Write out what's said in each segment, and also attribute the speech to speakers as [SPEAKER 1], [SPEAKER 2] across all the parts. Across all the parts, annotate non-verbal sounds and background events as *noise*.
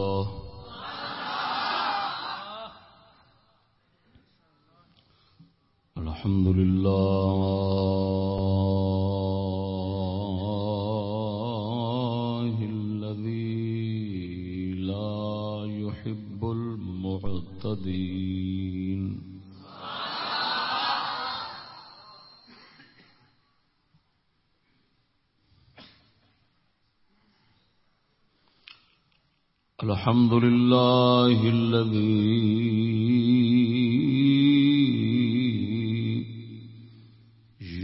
[SPEAKER 1] الله. الحمد لله. الحمد لله الذي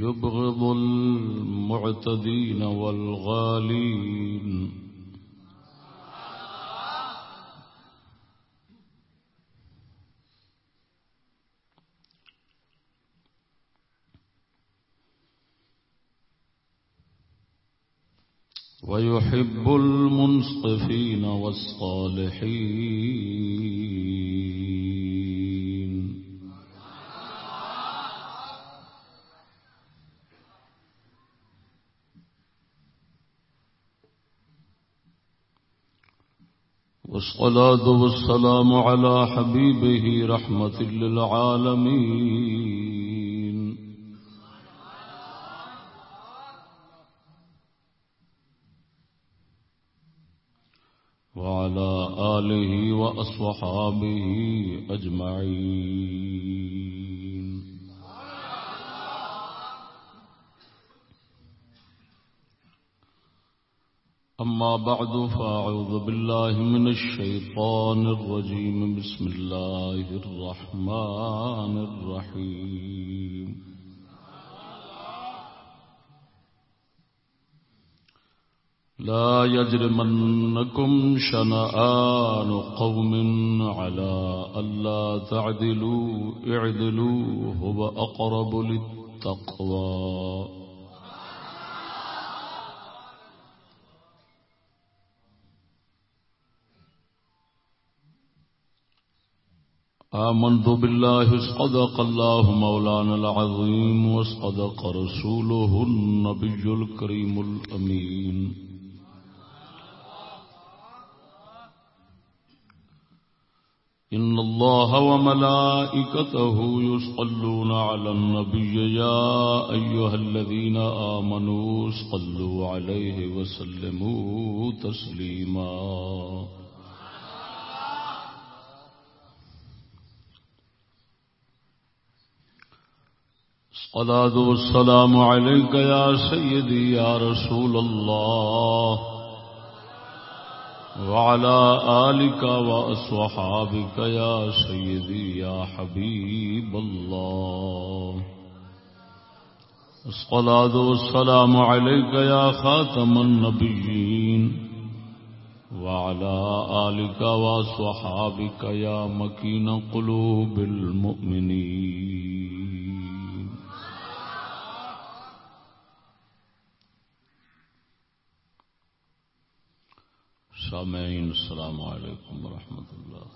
[SPEAKER 1] يبغض المعتدين والغالين. والصالحين. والصلاة والسلام على حبيبه رحمة للعالمين. بعد فأعوذ بالله من الشيطان الرجيم. بسم الله الرحمن الرحيم. لا يجرمنكم شنآن قوم على ألا تعدلوا اعدلوا هو أقرب للتقوى. آمنت بالله صدق الله مولانا العظيم وصدق رسوله النبي الكريم الأمين. إن الله وملائكته يصلون على النبي يا أيها الذين آمنوا صلوا عليه وسلموا تسليما. الصلاة والسلام عليك يا سيدي يا رسول الله. وعلى آلك وأصحابك يا سيدي يا حبيب الله. الصلاة والسلام عليك يا خاتم النبيين. وعلى آلك وأصحابك يا مكين قلوب المؤمنين. سامعین، السلام علیکم ورحمۃ اللہ۔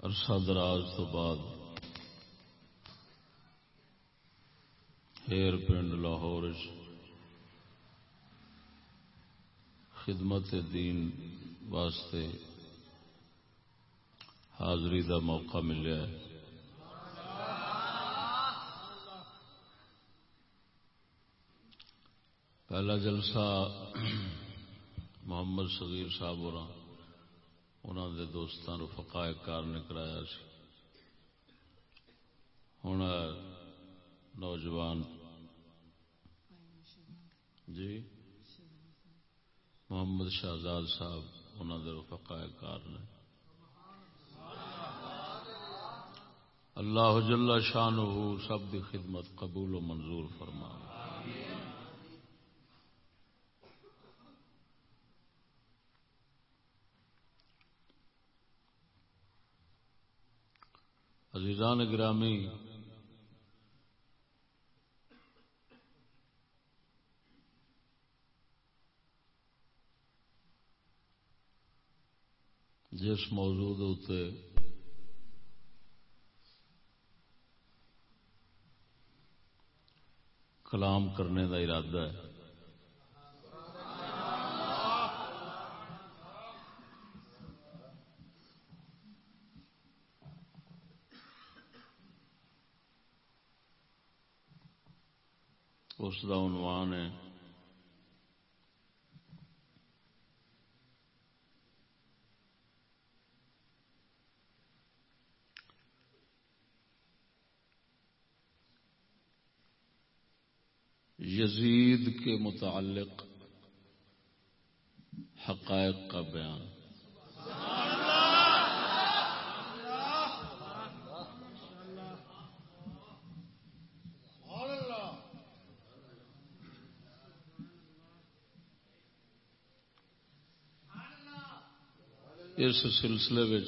[SPEAKER 1] عرصہ دراز تو بعد ہیر پنڈ لاہور خدمت دین واسطے حاضری دا موقع ملیا ہے۔ پہلا جلسہ محمد صغیر صاحب اور انہوں دے دوستان رفقائے کار نے کرایا سی۔ ہوں نوجوان۔ جی؟ محمد شہزاد صاحب انہوں دے رفقائے کار نے۔ اللہ جل شان سب دی خدمت قبول و منظور فرما عزیزان گرامی جس موضوع اتنے کلام کرنے کا ارادہ ہے اس کا عنوان ہے۔ یزید کے متعلق حقائق کا بیان۔ اس سلسلے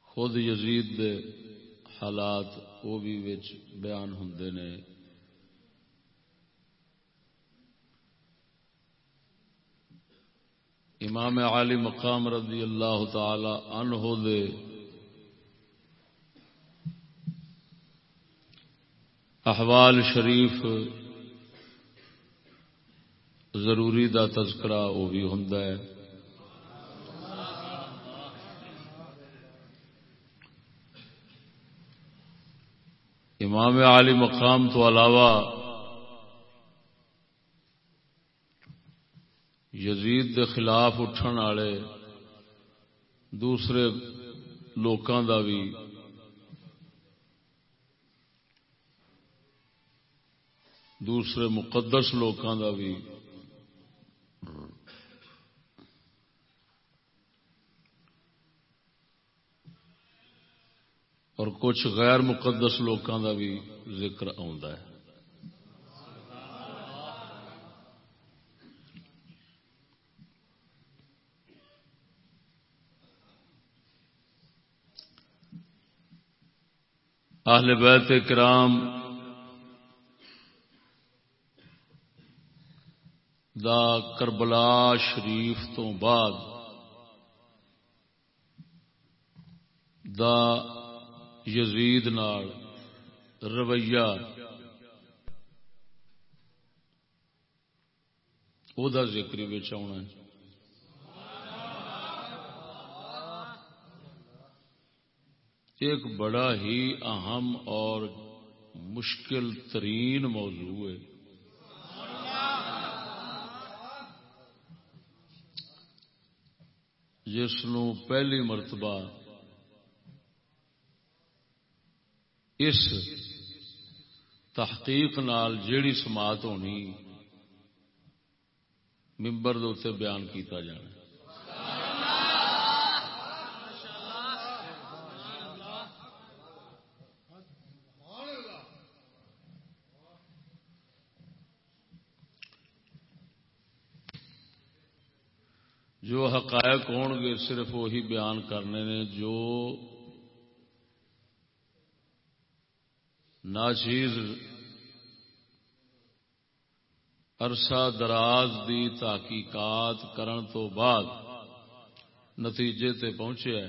[SPEAKER 1] خود یزید دے حالات وہ بھی بیان ہوں نے۔ امام علی مقام رضی اللہ تعالی عنہ دے احوال شریف ضروری دا تذکرہ وہ بھی ہوں امام علی مقام تو علاوہ یزید دے خلاف اٹھن والے دوسرے لوکاں دا بھی دوسرے مقدس لوکاں دا بھی اور کچھ غیر مقدس لوگوں کا بھی ذکر ہے۔ اہل بیت کرام دا کربلا شریف تو بعد دا یزید نال رویہ۔ وہ ذکر آنا ایک بڑا ہی اہم اور مشکل ترین موضوع ہے۔ جس پہلی مرتبہ اس تحقیق نال جیڑی سماعت ہونی، ممبر دے بیان کیتا جانا۔ جو حقائق ہون گے صرف وہی بیان کرنے نے جو ناچیز عرصہ دراز دی تحقیقات کرن تو بعد نتیجے تے پہنچے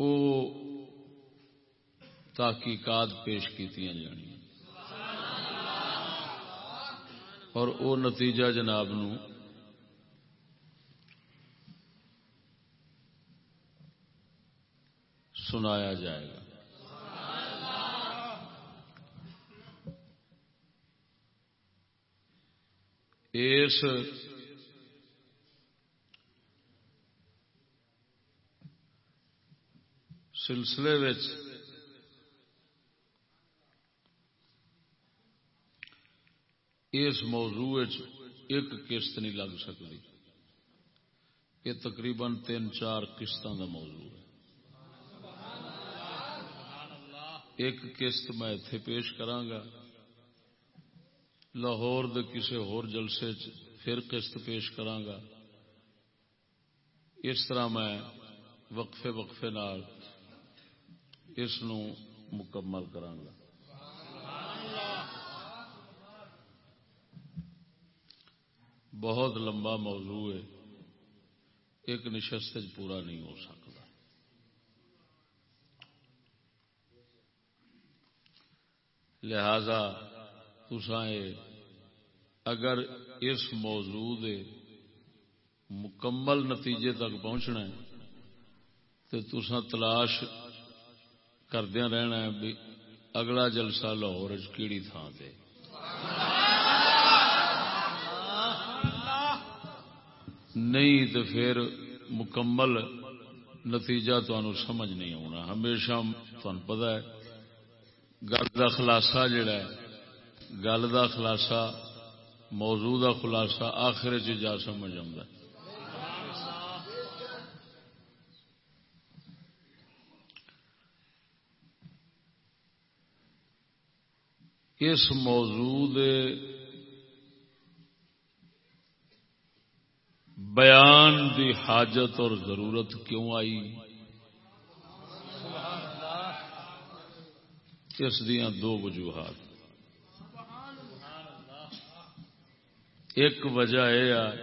[SPEAKER 1] وہ تحقیقات پیش کی جانی اور وہ نتیجہ جناب نو سنایا جائے گا۔ اس سلسلے اس موضوع ایک قسط نہیں لگ سکتی۔ یہ تقریباً تین چار قسطوں کا موضوع ہے۔ ایک قسط میں اتے پیش کرانگا۔ لاہور دے کسے ہور جلسے پھر قسط پیش کرانگا۔ اس طرح میں وقفے وقفے نال اس نو مکمل کرانگا۔ بہت لمبا موضوع ہے۔ ایک نشست پورا نہیں ہو سکتا۔ لہذا تسا اگر اس موضوع دے مکمل نتیجے تک پہنچنا ہے تو تسا تلاش کردیا رہنا ہے بھی اگلا جلسہ لاہور کیڑی تھان سے نہیں تو پھر مکمل نتیجہ تمہیں سمجھ نہیں آنا ہمیشہ تمہیں پتا ہے۔ گل کا خلاصہ جڑا ہے، گل کا خلاصہ، موضوع کا خلاصہ آخر چ سمجھ آتا اس موضوع دے بیان دی حاجت اور ضرورت کیوں آئی؟ اس دیا دو وجوہات۔ ایک وجہ یہ ہے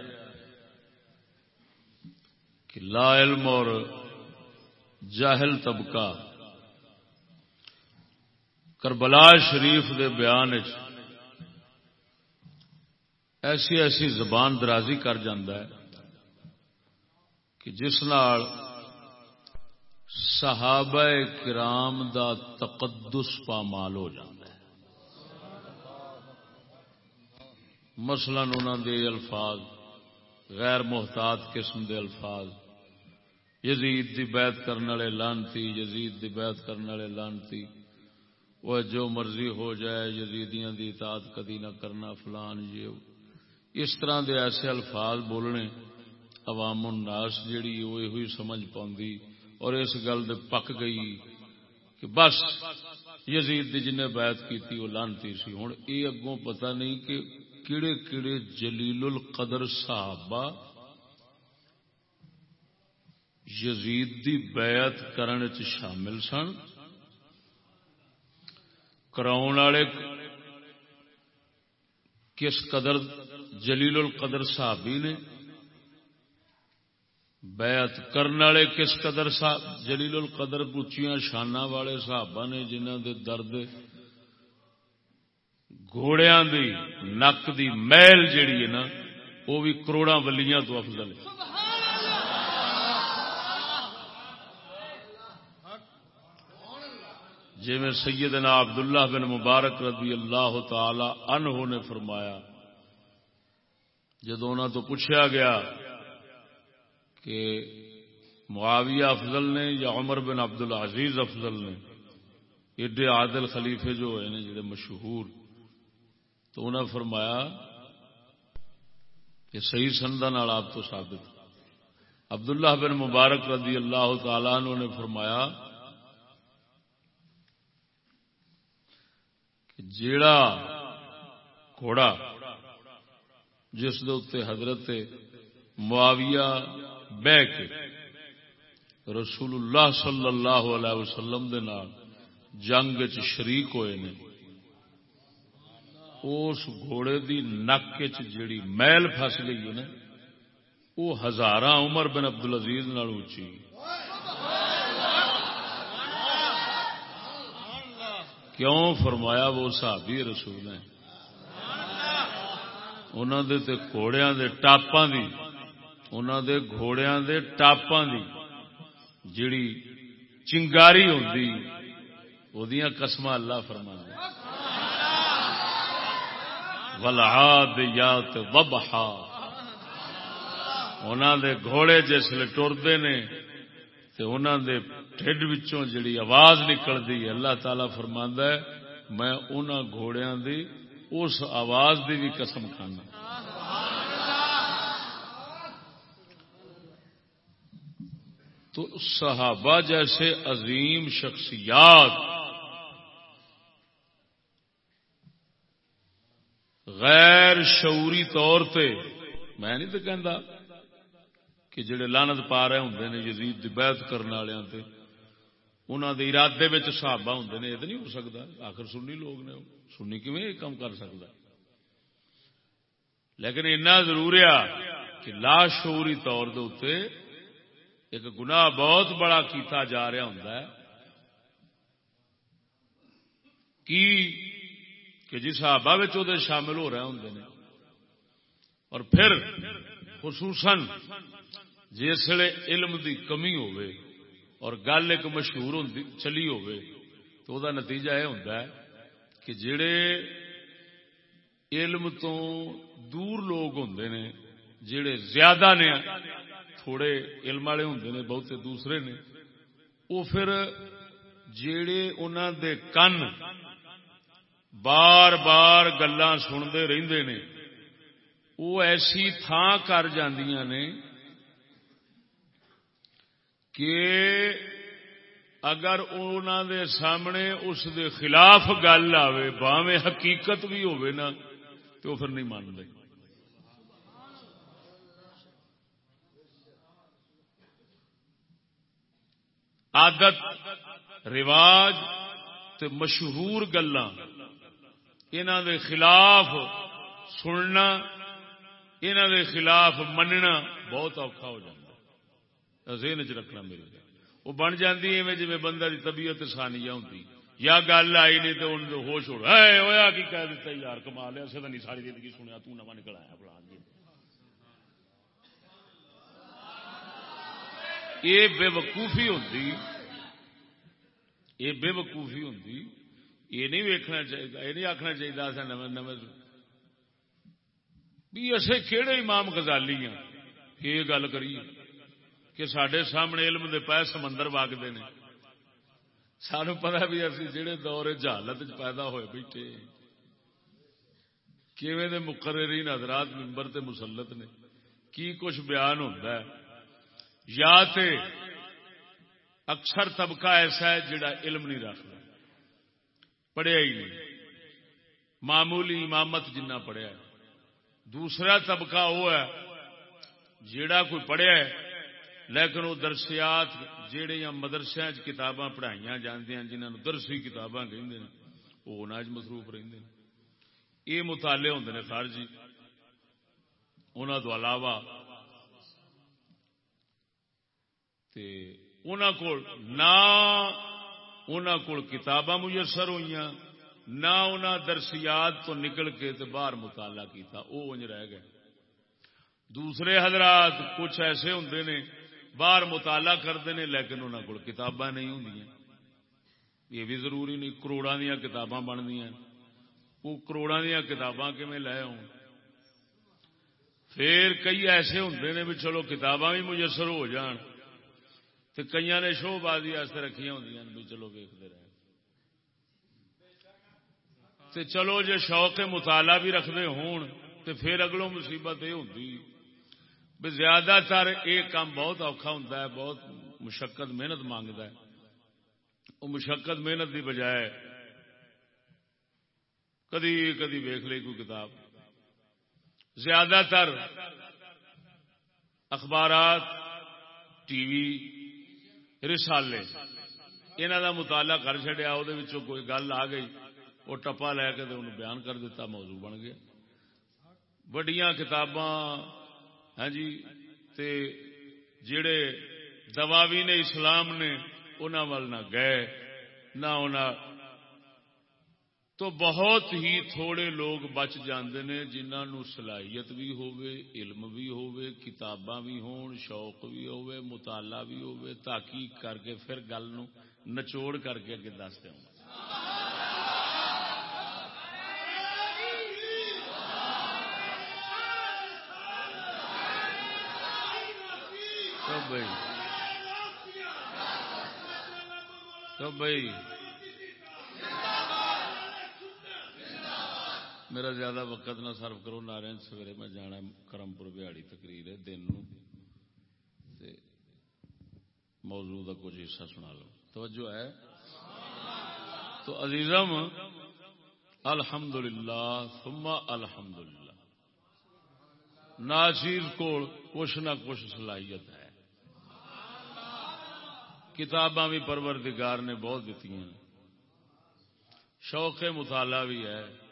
[SPEAKER 1] کہ لا علم اور جاہل طبقہ کربلا شریف دے بیان ایسی ایسی زبان درازی کر جاندہ ہے کہ جس نال صحابہ کرام دا تقدس پامال ہو جاتا ہے۔ مثلا انہوں دے الفاظ، غیر محتاط قسم دے الفاظ۔ یزید دی بیعت کرنے والے لانتی، یزید دی بیعت کرنے والے لانتی۔ وہ جو مرضی ہو جائے، یزیدیاں دی اطاعت کدی نہ کرنا، فلان یہ۔ اس طرح دے ایسے الفاظ بولنے عوام الناس جیڑی وہ ہوئی سمجھ پاؤں اور اس گل دے پک گئی کہ بس یزید دی جن بیعت کی وہ لانتی سی۔ ہوں یہ اگوں پتہ نہیں کہ کیڑے کیڑے جلیل القدر صحابہ یزید دی بیعت کرنے چ شامل سن۔ کراؤن والے کس قدر جلیل القدر صحابی نے بیعت کرنے والے کس قدر جلیل القدر پوچیاں شانہ والے صحابہ نے جنہ دے درد گھوڑیاں دی نک دی محل جیڑی ہے نا وہ بھی کروڑا ولیاں تو افضل ہے۔ جی میں سیدنا عبداللہ بن مبارک رضی اللہ تعالی عنہ نے فرمایا جدو انہوں تو پوچھا گیا کہ معاویہ افضل نے یا عمر بن عبد العزیز افضل نے، ایڈے عادل خلیفے جو ہیں جڑے مشہور، تو انہیں فرمایا کہ صحیح سندن والا آپ تو ثابت۔ عبداللہ بن مبارک رضی اللہ تعالیٰ عنہ نے فرمایا کہ جیڑا گھوڑا جس دے حضرت معاویہ بہ کے رسول اللہ صلی اللہ علیہ وسلم دے نال جنگ چ شریک ہوئے نے، اس گھوڑے دی نک جیڑی میل فس گئی ہے نا وہ ہزار عمر بن ابدل عزیز اچھی کیوں؟ فرمایا وہ صحابی رسول ہیں۔ انہوں دے تے گھوڑیاں دے ٹاپاں دی۔ انہوں دے گھوڑیاں دے ٹاپاں دی جڑی چنگاری ہوندی، اودیاں قسم اللہ فرما دے ولعادیات وبحا۔ انہوں دے گھوڑے جسے ٹرتے نے، تے انہوں دے ٹھڈ وچوں جڑی آواز نکلتی اللہ تعالی فرما ہے، میں انہوں گھوڑیاں دی اس آواز دی بھی قسم کھانا۔ تو صحابہ جیسے عظیم شخصیات غیر شعوری طور پہ میں نہیں تو کہہ کہ جڑے لانت پا رہے ہوں نے یزید بیعت کرنے والے انہوں دے ارادے صحابہ ہوں نے، یہ تو نہیں ہو سکتا آخر سنی لوگ نے، سنی کیون یہ کام کر سکتا لیکن اتنا ضرور ہے کہ لا شعوری طور دے ایک گناہ بہت بڑا کیتا جا رہا ہوں کی کہ جس وہ شامل ہو رہے ہوں نے اور پھر خصوصاً جسے علم دی کمی ہوئے اور گل ایک مشہور چلی ہوئے تو دا نتیجہ یہ ہوتا ہے کہ جڑے علم تو دور لوگ ہوں نے، جڑے زیادہ نے تھوڑے علم والے ہوں نے، بہتے دوسرے نے وہ پھر جڑے انہوں دے کن بار بار گلا سنتے رہتے نے وہ ایسی تھان کر جاندیاں نے کہ اگر انہوں دے سامنے اس دے خلاف گل آئے باویں حقیقت بھی ہوئے نا، تو پھر نہیں مانتے آدت رواج تے مشہور گلا دے خلاف سننا دے خلاف مننا بہت اوکھا ہو جاتا ذہن چ رکھنا میرے وہ بن جاتی ہے جی بندہ کی طبیعت سانیہ ہوں یا گل آئی نہیں تو ان ہوش ہو رہا کی کہہ دیتا یار کما لیا اسے نہیں ساری زندگی سنیا، تو نواں نکل آیا بلا یہ بے وقوفی ہوتی یہ بے وقوفی ہوتی یہ نہیں ویکنا چاہیے یہ نہیں آخنا چاہیے اصل نو نو۔ بھی اصے کہڑے امام غزالی ہاں؟ کہ یہ گل کریے کہ سڈے سامنے علم دے پہ سمندر واگتے ہیں سانو پتا بھی اسی جہے دور جہالت پیدا ہوئے بیٹھے۔ کیویں دے مقررین حضرات ممبر تے مسلط نے؟ کی کچھ بیان ہوتا ہے؟ یا تے اکثر طبقہ ایسا ہے جڑا علم نہیں رکھتا۔ پڑھیا ہی نہیں۔ معمولی امامت جنہ پڑھیا ہے۔ دوسرا طبقہ وہ ہے جیڑا کوئی پڑھیا ہے، لیکن وہ درسیات جہے مدرسے کتاباں پڑھائی جاندی جنہوں درسی کتاباں کہ وہ انج مصروف رہتے ہیں۔ یہ مطالعے ہوں نے خارجی۔ انہوں تو علاوہ نہ کو کتاباں میسر ہوئی نہ انہوں درسیات تو نکل کے باہر مطالعہ کیتا وہ انج رہ گئے۔ دوسرے حضرات کچھ ایسے ہوں نے، باہر مطالعہ کرتے ہیں لیکن انہوں کو کتاباں نہیں ہوں یہ بھی ضروری نہیں کروڑا دیا کتاباں بن دیا وہ کروڑا دیا کتاباں کیں لے آؤ پھر کئی ایسے ہوں نے بھی چلو کتاباں بھی مجسر ہو جان۔ تو کئی نے شو بازی رکھیا ہوں بھی چلو ویکتے رہے۔ تے چلو جے شوق مطالعہ بھی رکھتے ہون تے پھر اگلوں مصیبت یہ ہوتی زیادہ تر یہ کام بہت اوکھا ہوں بہت مشقت محنت مانگتا ہے۔ وہ مشقت محنت کی بجائے کدی کدی ویخ لی کوئی کتاب۔ زیادہ تر اخبارات، ٹی وی رسالے۔ انہوں کا مطالعہ کر چڑیا وہ کوئی گل آ گئی وہ ٹپا لے کے انہوں بیان کر دیتا موضوع بن گیا۔ وڈیاں کتاباں ہاں جی تے جڑے دواوی نے اسلام نے انہوں نہ گئے، نہ تو بہت ہی تھوڑے لوگ بچ جاندے نے جنہوں صلاحیت بھی ہوئے علم بھی ہوئے کتاباں بھی ہون، شوق بھی ہوئے مطالعہ بھی ہوئے تحقیق کر کے پھر گل نو نچوڑ کر کے اگے دس دوں بھائی تو بھائی میرا زیادہ وقت نہ سرو کرو، نارائن سویرے میں جانا کرم پور بہاڑی تقریر ہے، دن موضوع کا کچھ حصہ سنا لو۔ توجہ ہے؟ تو عزیزم الحمد للہ سما الحمد للہ ناچیر کو کچھ نہ کچھ صلاحیت ہے۔ کتاباں بھی پروردگار نے بہت دیتی ہیں۔ شوق مطالعہ بھی ہے۔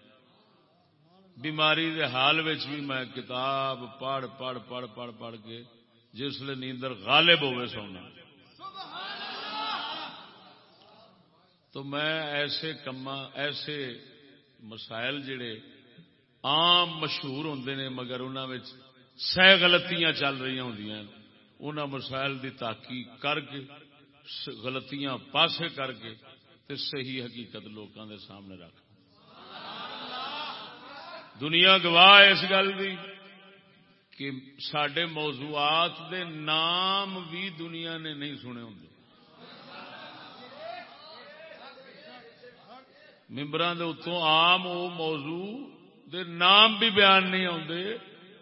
[SPEAKER 1] بیماری دے حال بھی میں کتاب پڑھ پڑھ پڑھ پڑھ پڑھ کے جسل نیندر غالب ہوئے سونا تو میں ایسے کما ایسے مسائل جڑے عام مشہور ہوں نے مگر انہوں سہ غلطیاں چل رہی ہوں ان مسائل دی تحقیق کر کے، غلطیاں پاسے کر کے تے صحیح حقیقت لوگوں دے سامنے رکھ۔ دنیا گواہ اس گل دی کہ سڈے موضوعات دے نام بھی دنیا نے نہیں سنے ہوں ممبران دے اتوں عام وہ موضوع دے نام بھی بیان نہیں آتے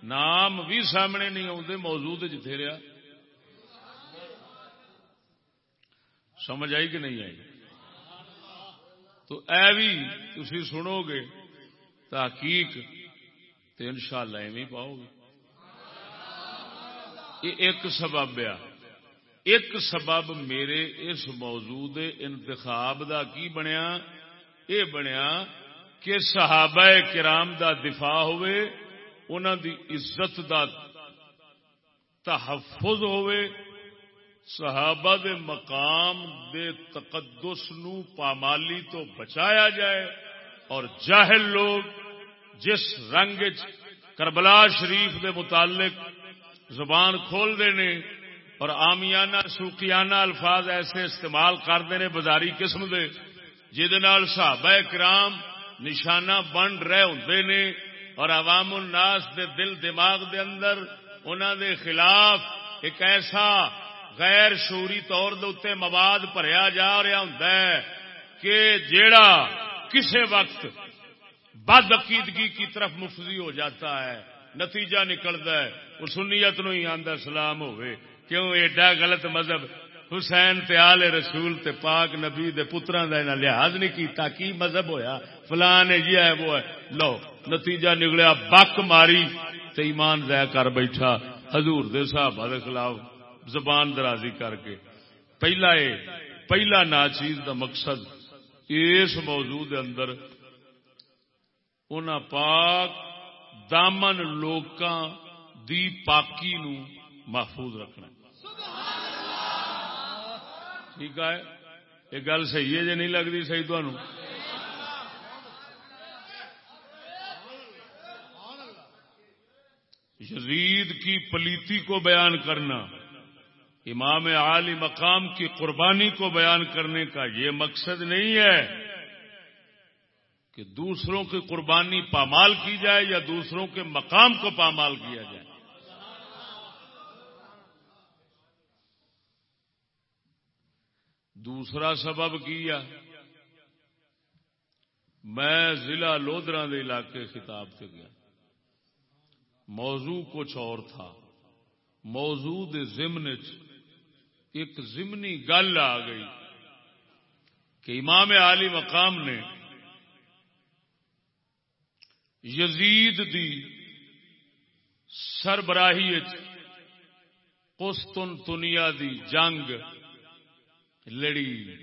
[SPEAKER 1] نام بھی سامنے نہیں آتے موضوع جتھے رہا سمجھ آئی کہ نہیں آئی؟ تو اے بھی تھی سنو گے تحقیق تو ان شاء اللہ ایویں پاؤ گے۔ یہ ایک سبب آ ایک سبب میرے اس موضوع دے انتخاب دا کی بنیا؟ یہ بنیا کہ صحابہ کرام دا دفاع ہوئے انہوں دی عزت دا تحفظ ہوئے، صحابہ دے مقام دے تقدس نو پامالی تو بچایا جائے اور جاہل لوگ جس رنگ کربلا شریف دے متعلق زبان کھول دینے اور آمیانہ سوکیانہ الفاظ ایسے استعمال کرتے ہیں بازاری قسم دے صحابہ کرام نشانہ بن رہے ہوں نے اور عوام الناس دے دل دماغ دے اندر انہوں دے خلاف ایک ایسا غیر شوری طور دے مواد بھریا جا رہا ہوں کہ جیڑا کسے وقت بد عقیدگی کی طرف مفضی ہو جاتا ہے، نتیجہ نکلتا ہے۔ وہ سنیت نو ہی آدھا سلام ہوئے۔ کیوں؟ ایڈا غلط مذہب۔ حسین تے آل رسول تے پاک نبی دے پترا کا لحاظ نہیں کیتا کی مذہب ہویا۔ فلان ہے، یہ ہے، وہ ہے۔ لو، نتیجہ نکلیا، بک ماری تے ایمان ضائع کر بیٹھا۔ حضور دے صحابہ دے خلاف زبان درازی کر کے۔ پہلا اے، پہلا ناچیز دا مقصد اس موضوع دے اندر انہاں پاک دامن لوکاں دی پاکی نو محفوظ رکھنا ٹھیک ہے یہ گل صحیح ہے جی نہیں لگتی صحیح تمہیں یزید کی پلیتی کو بیان کرنا امام عالی مقام کی قربانی کو بیان کرنے کا یہ مقصد نہیں ہے کہ دوسروں کی قربانی پامال کی جائے یا دوسروں کے مقام کو پامال کیا جائے۔ دوسرا سبب کیا؟ میں ضلع لودرا کے علاقے خطاب سے گیا۔ موضوع کچھ اور تھا۔ موضوع ضمن ایک ضمنی گل آ گئی کہ امام علی مقام نے یزید دی سربراہی قسطن تنیا دی جنگ لڑی۔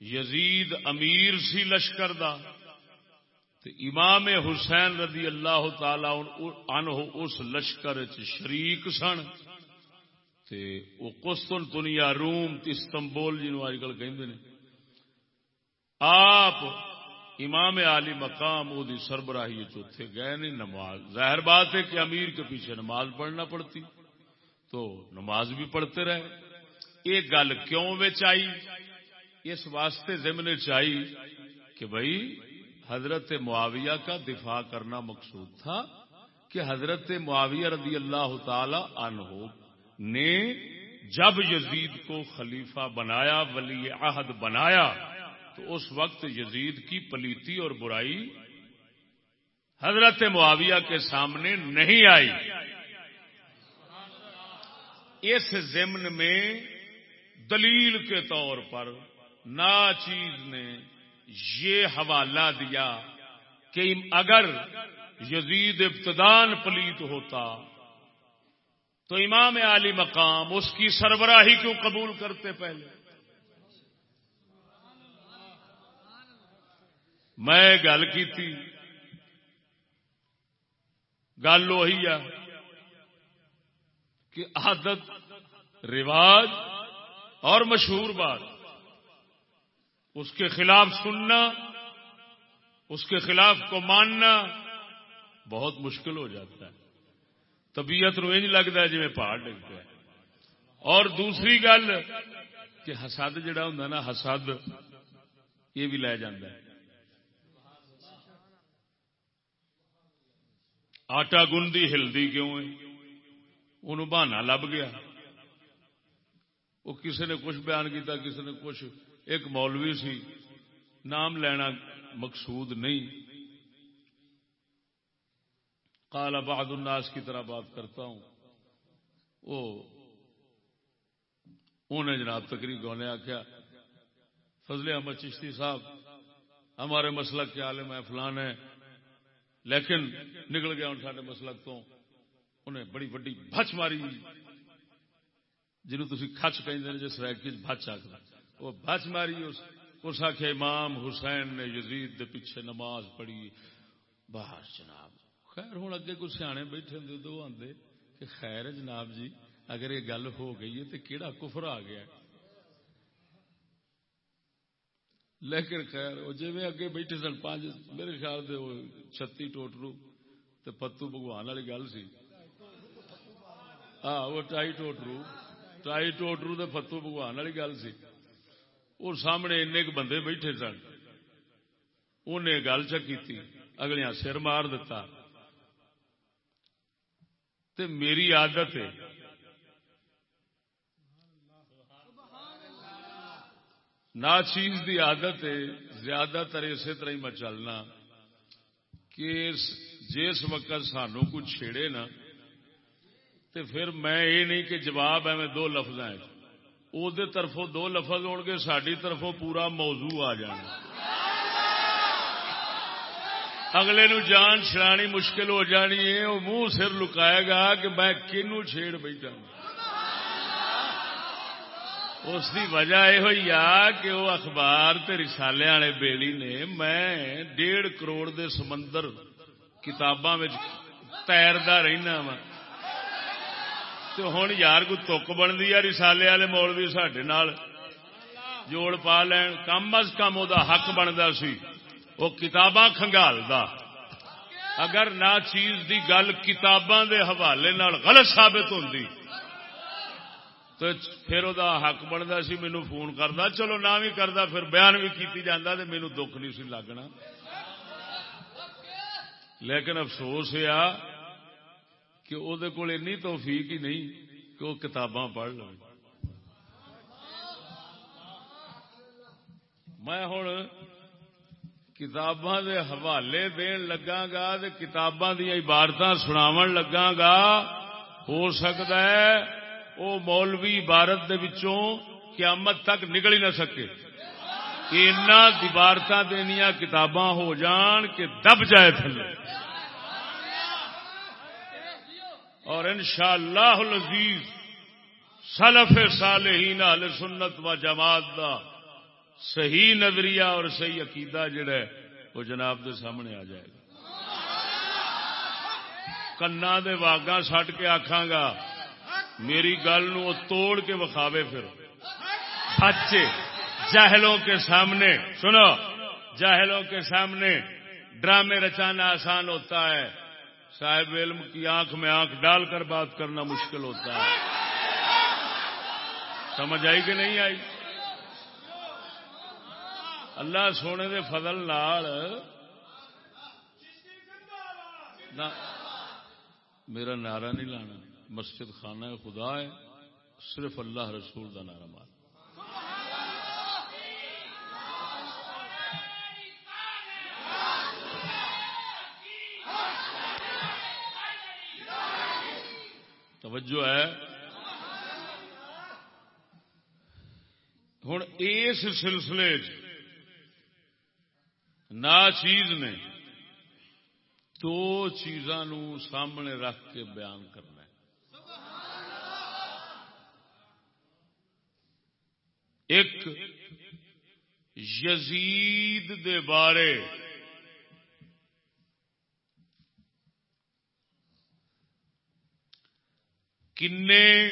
[SPEAKER 1] یزید امیر سی لشکر دا امام حسین رضی اللہ تعالی عنہ اس لشکر شریک سن تے وہ قسطن دنیا روم استنبول جنہوں اج کل کہ آپ امام علی مقام وہ سربراہی چوتھے گئے نہیں نماز۔ ظاہر بات ہے کہ امیر کے پیچھے نماز پڑھنا پڑتی، تو نماز بھی پڑھتے رہے۔ یہ گل کیوں آئی؟ اس واسطے ضمن چائی کہ بھائی حضرت معاویہ کا دفاع کرنا مقصود تھا کہ حضرت معاویہ رضی اللہ تعالی عنہ نے جب یزید کو خلیفہ بنایا، ولی عہد بنایا تو اس وقت یزید کی پلیتی اور برائی حضرت معاویہ کے سامنے نہیں آئی۔ اس ضمن میں دلیل کے طور پر نا چیز نے یہ حوالہ دیا کہ اگر یزید ابتدان پلیت ہوتا تو امام علی مقام اس کی سربراہی کیوں قبول کرتے پہلے؟ میں گل کی گل وہی ہے کہ عادت، رواج اور مشہور بات۔ اس کے خلاف سننا، اس کے خلاف کو ماننا بہت مشکل ہو جاتا ہے۔ طبیعت رو لگتا ہے جی میں پہاڑ ڈگتا ہے اور دوسری گل کہ حسد جڑا ہوں نا، حسد یہ بھی لے جاندہ ہے۔ آٹا گندی ہلدی کیوں ہے؟ انہوں بہانا لب گیا۔ وہ کسی نے کچھ بیان کیتا کسی نے کچھ۔ ایک مولوی سی، نام لینا مقصود نہیں۔ قال بعض الناس کی طرح بات کرتا ہوں۔ وہ انہیں جناب تقریب گونے آخیا فضل احمد چشتی صاحب، ہمارے مسلک کے عالم ہے، فلان ہے۔ لیکن نکل گیا ان سارے مسلک تو۔ انہیں بڑی بڑی بچ ماری۔ جنہوں تھی کچ کہ جس ریک بچ آخر وہ بچ ماری، اس آخیا امام حسین نے یزید دے پیچھے نماز پڑھی۔ باہر جناب، خیر ہوں، اگے کچھ سیانے بیٹھے ہوں دو آدھے کہ خیر جناب جی اگر یہ گل ہو گئی ہے تو کہڑا کفر آ گیا لیکن خیر، وہ جی اگے بیٹھے سن، پانچ، میرے خیال سے وہ چھتی ٹوٹرو تو پتو بگوان والی گل سی۔ ہاں وہ ٹائی ٹوٹرو ٹائی ٹوٹرو تو پتو بگوان والی گل سی۔ اور سامنے این بندے بیٹھے سن۔ انہیں گل چکی اگلیاں سر مار دتا تے میری عادت ہے نا چیز دی عادت ہے، زیادہ تر اسی طرح ہی میں چلنا۔ کہ جس وقت سانو کچھ چھیڑے نا، تے پھر میں یہ نہیں کہ جواب ہے میں دو لفظ طرفوں دو لفظ ہو گے ساری طرفوں پورا موضوع آ جانا۔ اگلے نو جان چھڑانی مشکل ہو جانی ہے، وہ منہ سر لکائے گا کہ میں کنو چھیڑ بیٹھا اس کی وجہ یہ ہوئی آ کہ وہ اخبار تے رسالے والے بیلی نے میں ڈیڑھ کروڑ دے سمندر کتاباں تیرتا رہنا وا۔ تو ہوں یار کو تک بنتی ہے رسالے والے مولوی سڈے جوڑ پا لین، کم از کم وہ حق بنتا سی۔ وہ کتاباں کنگالتا اگر نہ چیز دی گل کتاباں دے حوالے غلط ثابت ہوتی تو پھر وہ حق بنتا سی مینو فون کرتا چلو نہ بھی کرتا پھر بیان بھی کی جانا تو مینو دکھ نہیں سی لگنا۔ لیکن افسوس یہ کہ وہ کول توفیق ہی نہیں کہ وہ کتاباں پڑھ لو۔ میں ہوں کتاباں دے حوالے دین لگا گا کتاباں دیا عبارت سناو لگا گا، ہو سکتا ہے وہ مولوی عبارت دے وچوں قیامت تک نکل ہی نہ سکے۔ عبارت دنیا کتاباں ہو جان کہ دب جائے تھلے۔ اور انشاءاللہ العزیز، سلف صالحین اہل سنت و جماعت دا صحیح نظریہ اور صحیح عقیدہ جڑا ہے، وہ جناب دے سامنے آ جائے گا۔ کنا دے واگا سٹ کے آکھاں گا میری گل نو توڑ کے وکھاوے پھر۔ بچے جاہلوں کے سامنے۔ سنو۔ جاہلوں کے سامنے ڈرامے رچانا آسان ہوتا ہے۔ صاحب علم کی آنکھ میں آنکھ ڈال کر بات کرنا مشکل ہوتا ہے۔ سمجھ آئی کہ نہیں آئی؟ اللہ سونے دے فضل نال۔ میرا نعرہ نہیں لانا۔ مسجد خانہ خدا ہے، صرف اللہ رسول کا نعرہ مار۔ توجہ ہے۔ ہوں اس سلسلے نا چیز نے دو چیزاں سامنے رکھ کے بیان کرنا۔ ایک یزید دے بارے کنے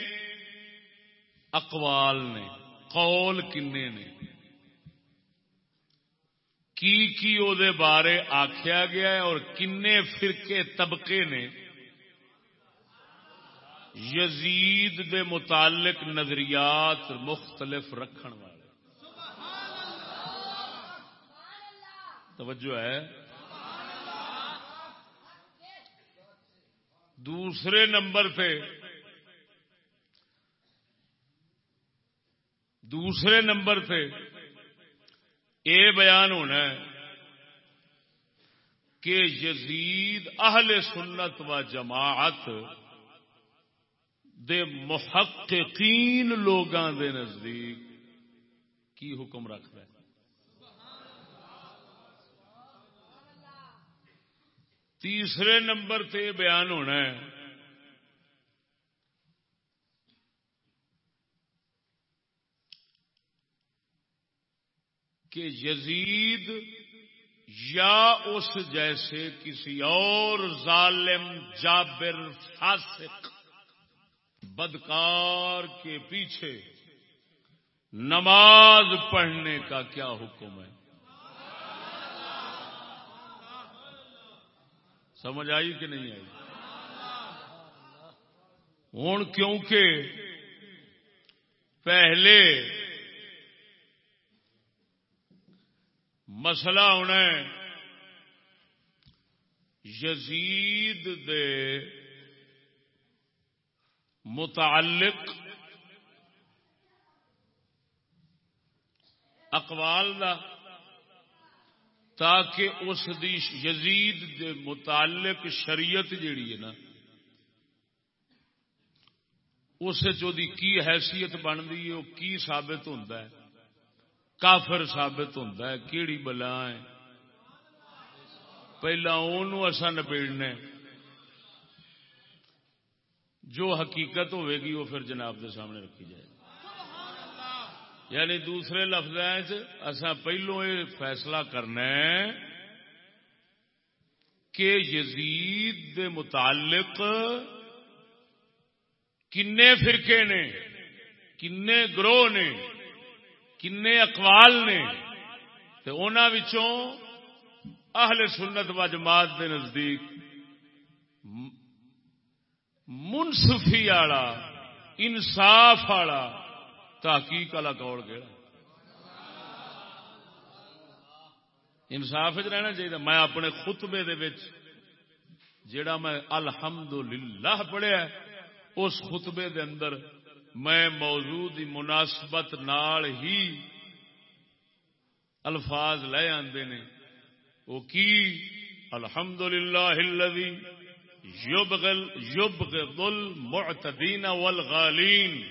[SPEAKER 1] اقوال نے، قول کنے نے؟ کی کی او دے بارے آخیا گیا ہے اور کنے فرقے طبقے نے یزید دے متعلق نظریات مختلف رکھن والے۔ توجہ ہے۔ دوسرے نمبر پہ، دوسرے نمبر پہ یہ بیان ہونا ہے کہ یزید اہل سنت و جماعت دے محققین لوگاں دے نزدیک کی حکم رکھتا ہے؟ تیسرے نمبر تے بیان ہونا ہے۔ کہ یزید یا اس جیسے کسی اور ظالم جابر فاسق بدکار کے پیچھے نماز پڑھنے کا کیا حکم ہے؟ سمجھ آئی کہ نہیں آئی؟ ہوں کیونکہ پہلے مسئلہ ہونا یزید دے متعلق اقوال دا، تاکہ اس دی یزید دے متعلق شریعت جیڑی ہے نا، اس دی کی حیثیت بنتی ہے وہ کی ثابت ہوتا ہے، کافر ثابت ہوتا ہے، کیڑی بلا ہے۔ پہلا اصا نپیڑنا جو حقیقت ہوے گی وہ پھر جناب کے سامنے رکھی جائے یعنی دوسرے لفظ اصا پہلو یہ فیصلہ کرنا ہے کہ یزید دے متعلق کنے فرقے نے، کنے گروہ نے، کنے اقوال نے انہوں اہل سنت و جماعت دے نزدیک منصفی آڑا، انصاف آڑا، تحقیق والا کول کہڑا انصاف رہنا چاہیے میں اپنے خطبے دے وچ جیڑا میں الحمدللہ پڑھیا اس خطبے دے اندر میں موجود مناسبت نال ہی الفاظ لے آندے نے۔ وہ کی؟ الحمدللہ الذی يبغض المعتدين والغالين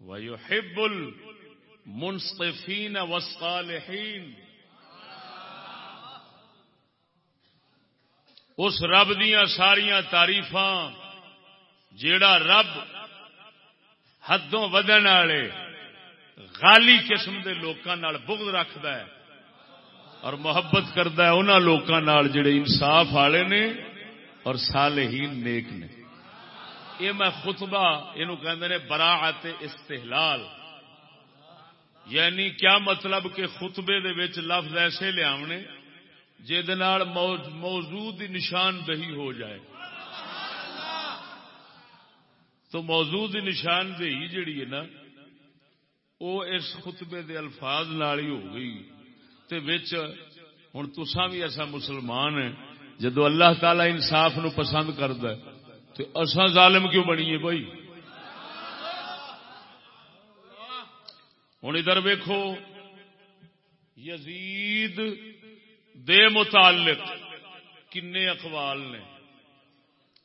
[SPEAKER 1] ويحب المنصفين والصالحين اس رب دیا ساریا تاریف جیڑا رب حدوں ودن والے غالی قسم کے لوگوں بغض رکھد ہے اور محبت کرتا ہے انہوں لوگوں جڑے انصاف والے نے اور صالحین نیک نے۔ یہ میں خطبہ یہ کہ براعت استحلال۔ یعنی کیا مطلب کہ خطبے دے وچ لفظ ایسے لیا جہد موجود نشاندہی ہو جائے۔ تو موجود نشاندہی جڑی ہے نا، وہ اس خطبے دے الفاظ نال ہی ہو گئی۔ ہوں تسا بھی ایسا مسلمان ہے جدو اللہ تعالی انصاف نو پسند کرد تو اصا ظالم کیوں بنیے بھائی؟ ہوں ادھر ویکو یزید دے متعلق کنے اخبال نے۔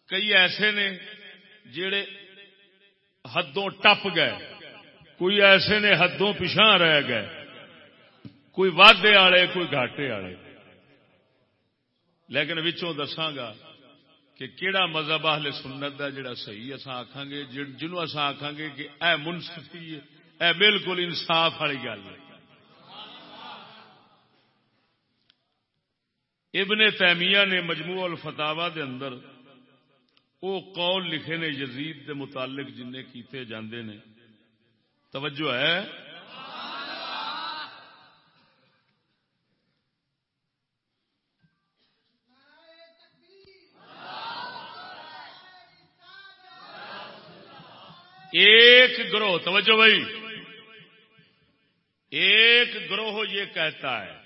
[SPEAKER 1] کئی ایسے نے جڑے حدوں ٹپ گئے، کوئی ایسے نے حدوں پچھا رہ گئے۔ کوئی وعدے والے، کوئی گھاٹے والے۔ لیکن وچوں دساگا کہ کیڑا مذہب اہل سنت کا جڑا صحیح اصا آخان گے جنوں اصا آخان گے کہ اے منصفی ہے، اے بالکل انصاف والی گل ہے۔ ابن تیمیہ نے مجموع الفتاوا دے اندر وہ قول لکھے نے یزید کے متعلق جن کیتے جاندے نے۔ توجہ ہے۔ ایک گروہ، توجہ بھائی۔ ایک گروہ یہ کہتا ہے،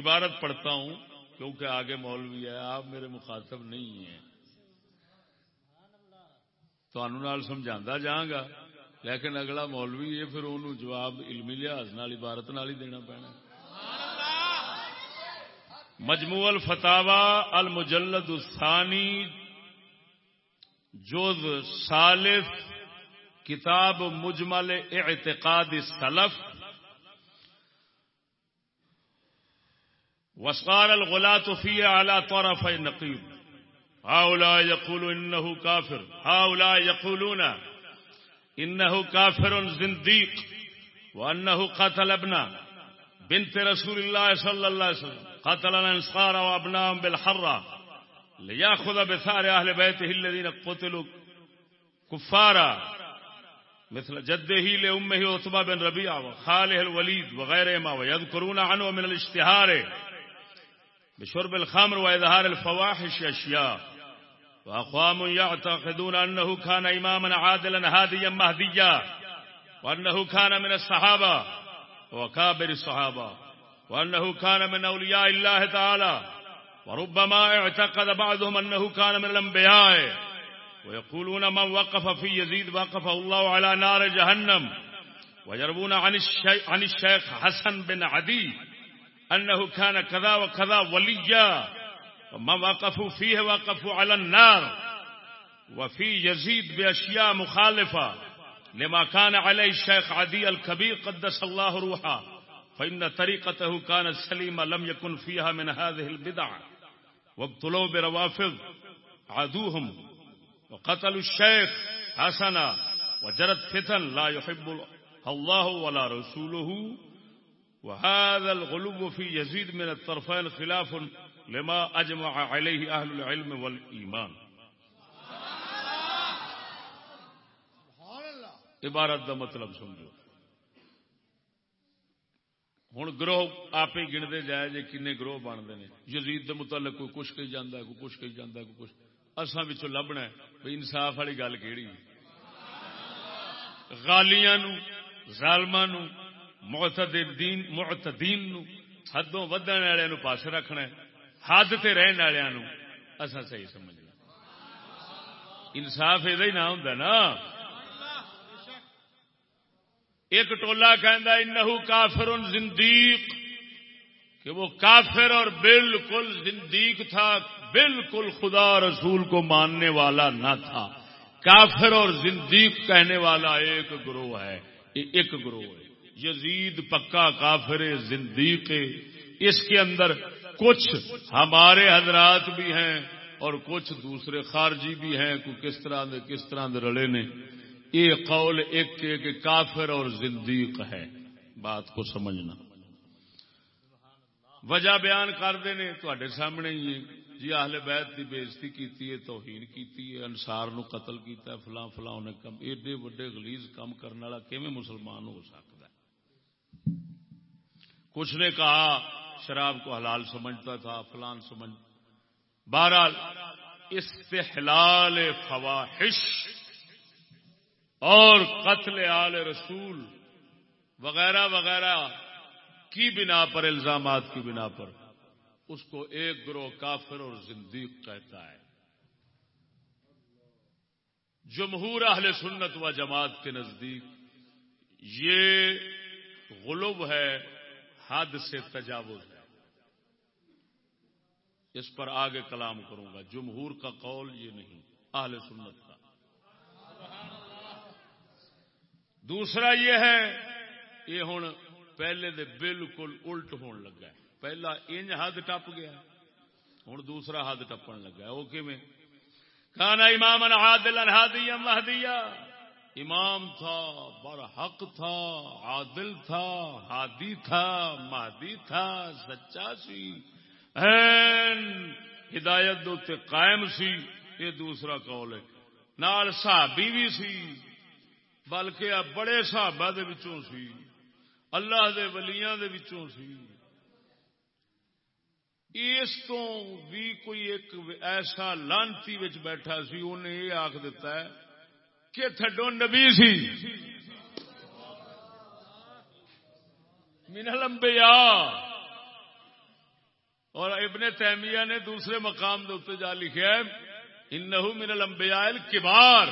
[SPEAKER 1] عبارت پڑھتا ہوں، کیونکہ آگے مولوی ہے، آپ میرے مخاطب نہیں ہیں۔ تو سمجھا جاگا، لیکن اگلا مولوی ہے، پھر انہوں جواب علمی لحاظ نال، عبارت نال ہی دینا پینا۔ مجموع الفتاوا المجلد الثانی جوز سالف کتاب مجمل اعتقاد السلف وسقار الغلاة فيه على طرف النقيب۔ هؤلاء يقول إنه كافر۔ هؤلاء يقولون إنه كافر زنديق۔ وأنه قتل ابن بنت رسول الله صلى الله عليه وسلم۔ قتل الأنصار وأبناهم بالحرة ليأخذ بثار أهل بيته الذين قتلوا كفارا۔ مثل جده لأمه عتبة بن ربيعة وخاله الوليد وغيرهما ويذكرون عنه من الاشتهار بشرب الخمر وإظهار الفواحش أشياء وأقوام يعتقدون أنه كان إماما عادلا هاديا مهديا وأنه كان من الصحابة وكابر الصحابة وأنه كان من أولياء الله تعالى وربما اعتقد بعضهم أنه كان من الأنبياء ويقولون من وقف في يزيد وقفه الله على نار جهنم. ويربون عن الشيخ, عن الشيخ حسن بن عدي أنه كان كذا وكذا وليا. وما وقفوا فيه وقفوا على النار. وفي يزيد بأشياء مخالفة لما كان عليه الشيخ عدي الكبير قدس الله روحا فإن طريقته كانت سليمة لم يكن فيها من هذه البدع. وابتلوا بروافض عدوهم. وقتلوا الشيخ حسنا وجرت فتن لا يحب الله ولا رسوله، وهذا الغلو في يزيد من الطرفين خلاف لما أجمع عليه أهل العلم والإيمان. عبارت دا مطلب سمجھو۔ ہوں گروہ آپ ہی گنتے جائے جی کن گروہ بنتے ہیں۔ یزید دے متعلق کوئی کچھ کہی جانا کوئی کچھ کہی جانا کوئی کچھ۔ اصا بچوں لبنا ہے بھائی انصاف والی گل کہڑی غالیاں ظالما معتدین معتدین نو، حدوں ودن والے نو پاس رکھنا حد تے رہن والے اصا صحیح سمجھنا انصاف یہ نہ ہوں نا۔ ایک ٹولا کہندا انہو کافر زندیق۔ کہ وہ کافر اور بالکل زندیق تھا بالکل خدا رسول کو ماننے والا نہ تھا۔ کافر اور زندیق کہنے والا ایک گروہ ہے۔ ایک گروہ ہے۔ یزید پکا کافر زندیق اس کے اندر کچھ ہمارے حضرات بھی ہیں اور کچھ دوسرے خارجی بھی ہیں۔ کو کس طرح دے کس طرح دے رلے نے۔ یہ قول ایک کہ کافر اور زندیق ہے۔ بات کو سمجھنا۔ وجہ بیان کرتے ہیں تے سامنے ہی جی اہل بیت کی بےزتی کی توہین کی انسار نو قتل کیتا ہے، فلاں فلاں نے کم، ایڈے وڈے گلیز کم کرنے والا کیون مسلمان ہو سکتا ہے؟ کچھ نے کہا، شراب کو حلال سمجھتا تھا، فلان سمجھ۔ بہرحال، استحلال فواہش اور قتل آل رسول وغیرہ وغیرہ کی بنا پر، الزامات کی بنا پر اس کو ایک گروہ کافر اور زندیق کہتا ہے۔ جمہور اہل سنت و جماعت کے نزدیک یہ غلب ہے حد سے تجاوز ہے۔ اس پر آگے کلام کروں گا۔ جمہور کا قول یہ نہیں، اہل سنت کا۔ دوسرا یہ ہے، یہ ہوں پہلے دے بالکل الٹ ہون لگا ہے۔ پہلا انج حد ٹپ گیا۔ ہوں دوسرا حد ٹپن لگا۔ وہ کھانا کانا امام عادل ہادی مہدیا۔ امام تھا، برحق تھا، عادل تھا، ہادی تھا، مہدی تھا، سچا سی۔ ہدایت قائم سی، یہ دوسرا قول ہے۔ نال صحابی بھی سی، بلکہ بڑے صحابہ دے وچوں سی۔ اللہ دے ولیاں دے وچوں سی۔ اس تو بھی کوئی ایک ایسا لانتی وچ بیٹھا سی، انہیں یہ آخ دیتا ہے کہ تھڈو نبی سی۔ من الانبیاء۔ اور ابن تیمیہ نے دوسرے مقام دے جا لکھا ہے، انہو من الانبیاء الکبار۔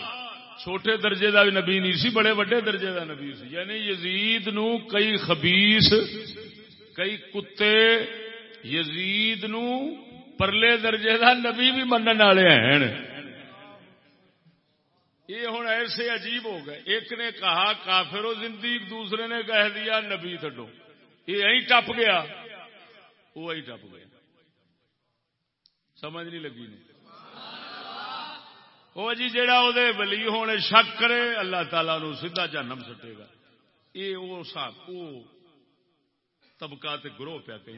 [SPEAKER 1] چھوٹے درجے دا بھی نبی نہیں سی، بڑے بڑے درجے دا نبی سی۔ یعنی یزید نو کئی خبیس کئی کتے یزید نو پرلے درجے دا نبی بھی منن والے ہیں۔ یہ ہوں ایسے عجیب ہو گئے۔ ایک نے کہا، کافر و زندگی، دوسرے نے کہہ دیا، نبی تھڈو۔ یہ اہ ٹپ گیا۔ وہ ٹپ گیا۔ سمجھ نہیں لگی نہیں وہ جی جہا وہ ولی ہونے شک کرے، اللہ تعالی نو سیدا جنم سٹے گا۔ یہ وہ طبقہ گروہ پیا کہ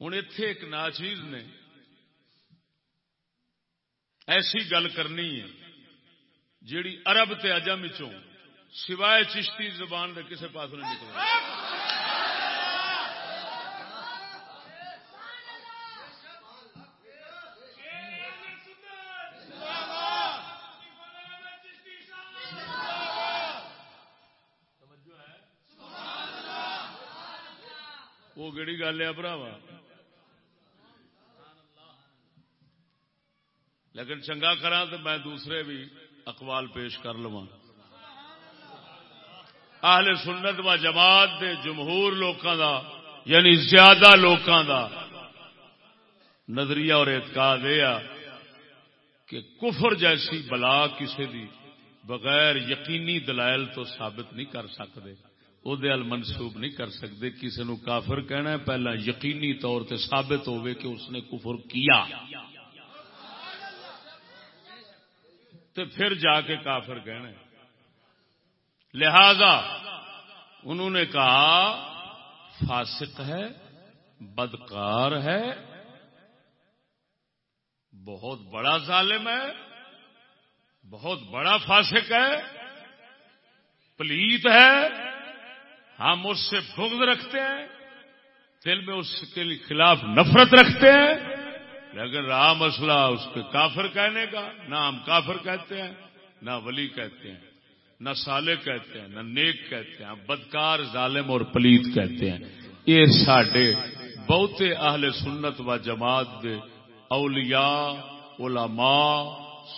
[SPEAKER 1] ہوں اتے ایک ناچیز نے ایسی گل کرنی ہے جیڑی عرب تے اجم چوں سوائے چشتی زبان دے کسے پاس نہیں نکل وہ کہڑی گل ہے براوا لیکن چنگا کرا تو میں دوسرے بھی اقوال پیش کر لوا اہل سنت و جماعت دے جمہور لوکاں دا یعنی زیادہ لوکاں دا نظریہ اور اعتقاد یہ کہ کفر جیسی بلا کسی دی بغیر یقینی دلائل تو ثابت نہیں کر سکتے وہ منسوب نہیں کر سکتے کسی نو کافر کہنا ہے، پہلا یقینی طور تے ثابت ہوئے کہ اس نے کفر کیا۔ تو پھر جا کے کافر کہنا لہذا انہوں نے کہا، فاسق ہے، بدکار ہے، بہت بڑا ظالم ہے، بہت بڑا فاسق ہے، پلیت ہے، ہم اس سے بغض رکھتے ہیں، دل میں اس کے خلاف نفرت رکھتے ہیں۔ لیکن رہا مسئلہ اس کے کافر کہنے کا، نہ ہم کافر کہتے ہیں، نہ ولی کہتے ہیں، نہ سالے کہتے ہیں، نہ نیک کہتے ہیں، بدکار، ظالم اور پلیت کہتے ہیں۔ یہ سڈے بہتے اہل سنت و جماعت دے اولیاء، علماء،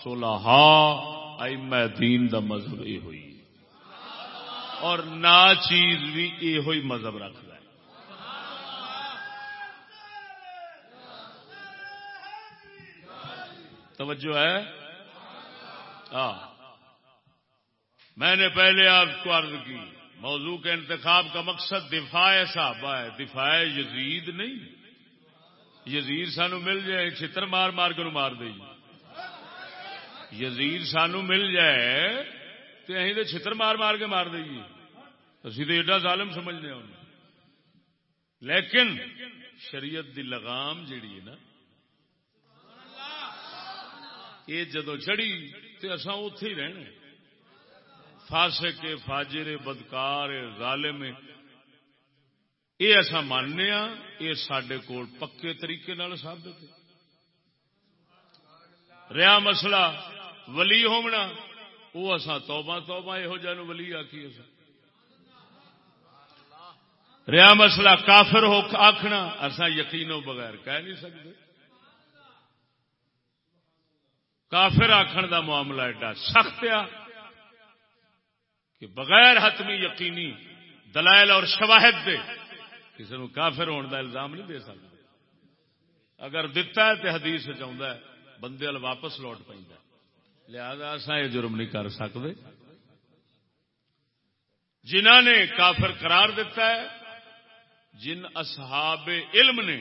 [SPEAKER 1] صلحاء، ائمہ دین دا مذہب یہ ہوئی۔ اور نہ چیز بھی یہ ہوئی مذہب رکھ توجہ ہے؟ ہاں۔ میں نے پہلے آپ کو عرض کی، موضوع کے انتخاب کا مقصد دفاع صحابہ ہے، دفاع یزید نہیں۔ یزید سانو مل جائے، چھتر مار مار کے مار دے جی۔ یزید سانو مل جائے تو اہ تو چھتر مار مار کے مار دئیے جی۔ اسی تو ایڈا ظالم سمجھنے لیکن شریعت دی لگام جیڑی ہے نا یہ جدو چڑی تو اصا اتے ہی رہنا فاسق فاجر بدکار ظالم یہ اصا ماننے ہاں یہ سڈے کول پکے طریقے ثابت رہا مسئلہ ولی ہونا وہ اصا توبہ توبہ یہو جہ ولی آخی اصا رہا مسئلہ کافر ہو آخنا اصا یقینوں بغیر کہہ نہیں سکتے کافر آخر دا معاملہ ایڈا سخت آ کہ بغیر حتمی یقینی دلائل اور شواہد دے کسی نو کافر ہونے دا الزام نہیں دے سکتا۔ اگر دتا ہے تو حدیث چاہتا ہے، بندے وال واپس لوٹ پہ لہذا اصا یہ جرم نہیں کر سکتے۔ جنہ نے کافر قرار دیتا ہے، جن اصحاب علم نے،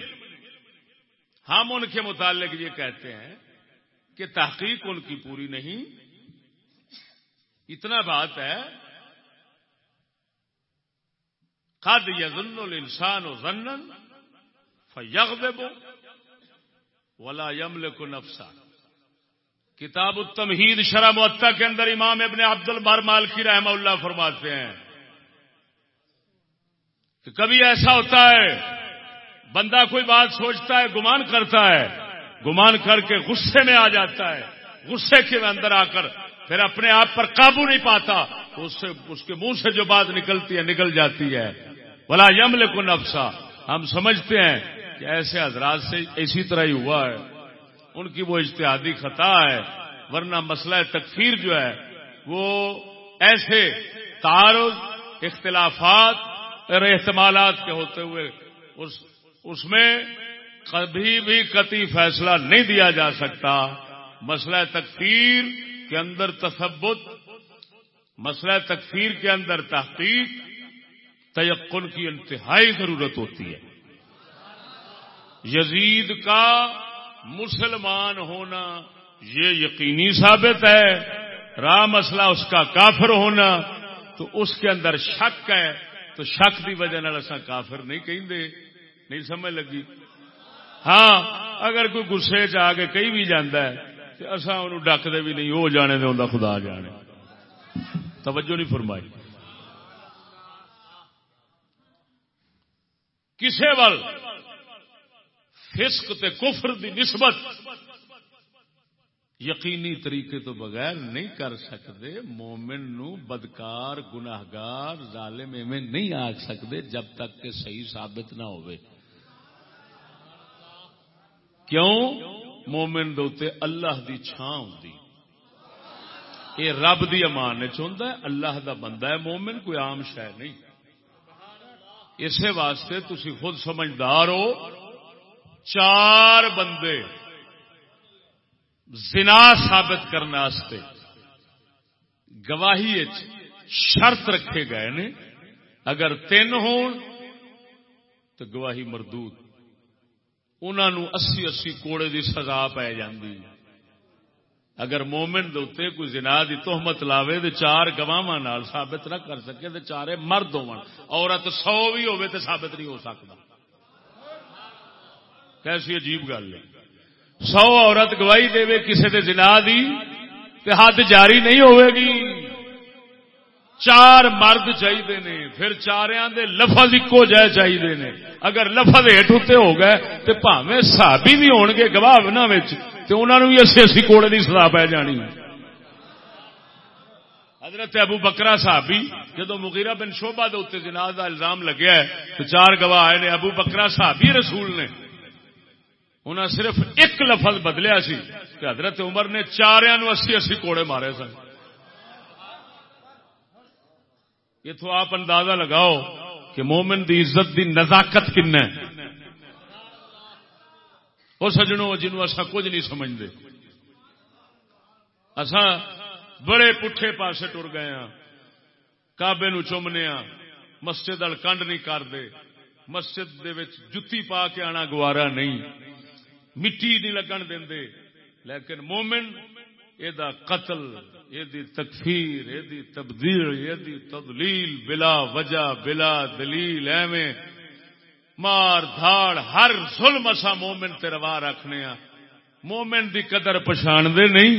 [SPEAKER 1] ہم ان کے متعلق یہ کہتے ہیں کہ تحقیق ان کی پوری نہیں۔ اتنا بات ہے۔ خد یزن الانسان و زنن فیغ ولا یمل کو نفسا کتاب التمہید شرح معطا کے اندر امام ابن عبد البر مالکی رحمہ اللہ فرماتے ہیں کہ کبھی ایسا ہوتا ہے، بندہ کوئی بات سوچتا ہے، گمان کرتا ہے گمان کر کے غصے میں آ جاتا ہے۔ غصے کے اندر آ کر پھر اپنے آپ پر قابو نہیں پاتا۔ تو اس سے اس کے منہ سے جو بات نکلتی ہے، نکل جاتی ہے۔ بلا یمل کو نفسا ہم سمجھتے ہیں کہ ایسے حضرات سے اسی طرح ہی ہوا ہے۔ ان کی وہ اشتہادی خطا ہے۔ ورنہ مسئلہ تکفیر جو ہے، وہ ایسے تعارض، اختلافات اور احتمالات کے ہوتے ہوئے اس اس میں کبھی بھی قطعی فیصلہ نہیں دیا جا سکتا۔ مسئلہ تکفیر کے اندر تثبت، مسئلہ تکفیر کے اندر تحقیق، تیقن کی انتہائی ضرورت ہوتی ہے۔ یزید کا مسلمان ہونا یہ یقینی ثابت ہے۔ راہ مسئلہ اس کا کافر ہونا تو اس کے اندر شک ہے۔ تو شک کی وجہ کافر نہیں کہیں نہیں سمجھ لگی۔ ہاں اگر کوئی گسے چ کے کہیں بھی جانا ہے تو اصا ان ڈکتے بھی نہیں وہ جانے دے ہوں خدا جانے۔ توجہ نہیں فرمائی۔ کسے وال فسق تے کفر دی نسبت یقینی طریقے تو بغیر نہیں کر سکتے مومن نو بدکار، گناہگار، ظالم میں نہیں آ سکتے جب تک کہ صحیح ثابت نہ ہوئے کیوں؟ مومن دوتے اللہ دی چھان ہوتی یہ رب دی امان چاہتا ہے، اللہ دا بندہ ہے مومن، کوئی عام شہ نہیں۔ اسی واسطے تھی خود سمجھدار ہو، چار بندے زنا ثابت کرنے گواہی شرط رکھے گئے نے۔ اگر تین تو گواہی مردود۔ انہوں اسی اسی کوڑے دی سزا پی جاندی اگر مومن دے کوئی زنا دی تہمت لاوے تو چار گواہ ثابت نہ کر سکے تو چارے مرد عورت سو بھی ہوے تو ثابت نہیں ہو سکتا کیسی عجیب گل ہے۔ سو عورت گواہی دے کسی کے جنا دی حد جاری نہیں ہوئے گی۔ چار مرد چاہیے نے، پھر چاریا دے لفظ ایکو جائے چاہیے نے۔ اگر لفظ ہیٹ اتنے ہو گئے تو پاوے سابی بھی ہون گے گواہ تو انہوں نے بھی اسی اسی کوڑے کی سزا پی جانی حضرت ابو بکرا صحابی، جدو مغیرہ بن شوبہ دے اتنے جناز کا الزام لگیا ہے، تو چار گواہ آئے نے، ابو بکرا صحابی رسول نے۔ انہیں صرف ایک لفظ بدلیا سی، کہ حضرت عمر نے چاریا نو اسی اسی کوڑے مارے سن۔ اتو آپ اندازہ لگاؤ کہ مومن دی عزت دی نزاکت کن وہ سجنوں جنوب اصا کچھ نہیں سمجھتے اسا بڑے پٹھے پاسے ٹر گئے ہاں۔ کابے نو چومنے ہاں۔ مسجد کنڈ نہیں کرتے مسجد دے جتی پا کے آنا گوارا نہیں۔ مٹی نہیں لگن دے لیکن مومن یہ قتل۔ یہ تکفیر، یہ تبدیل، یہ تدلیل بلا وجہ، بلا دلیل، ایویں مار دھاڑ، ہر ظلم اسا مومن تے روا رکھنے ہاں۔ مومن دی قدر پچھاڑ دے نہیں،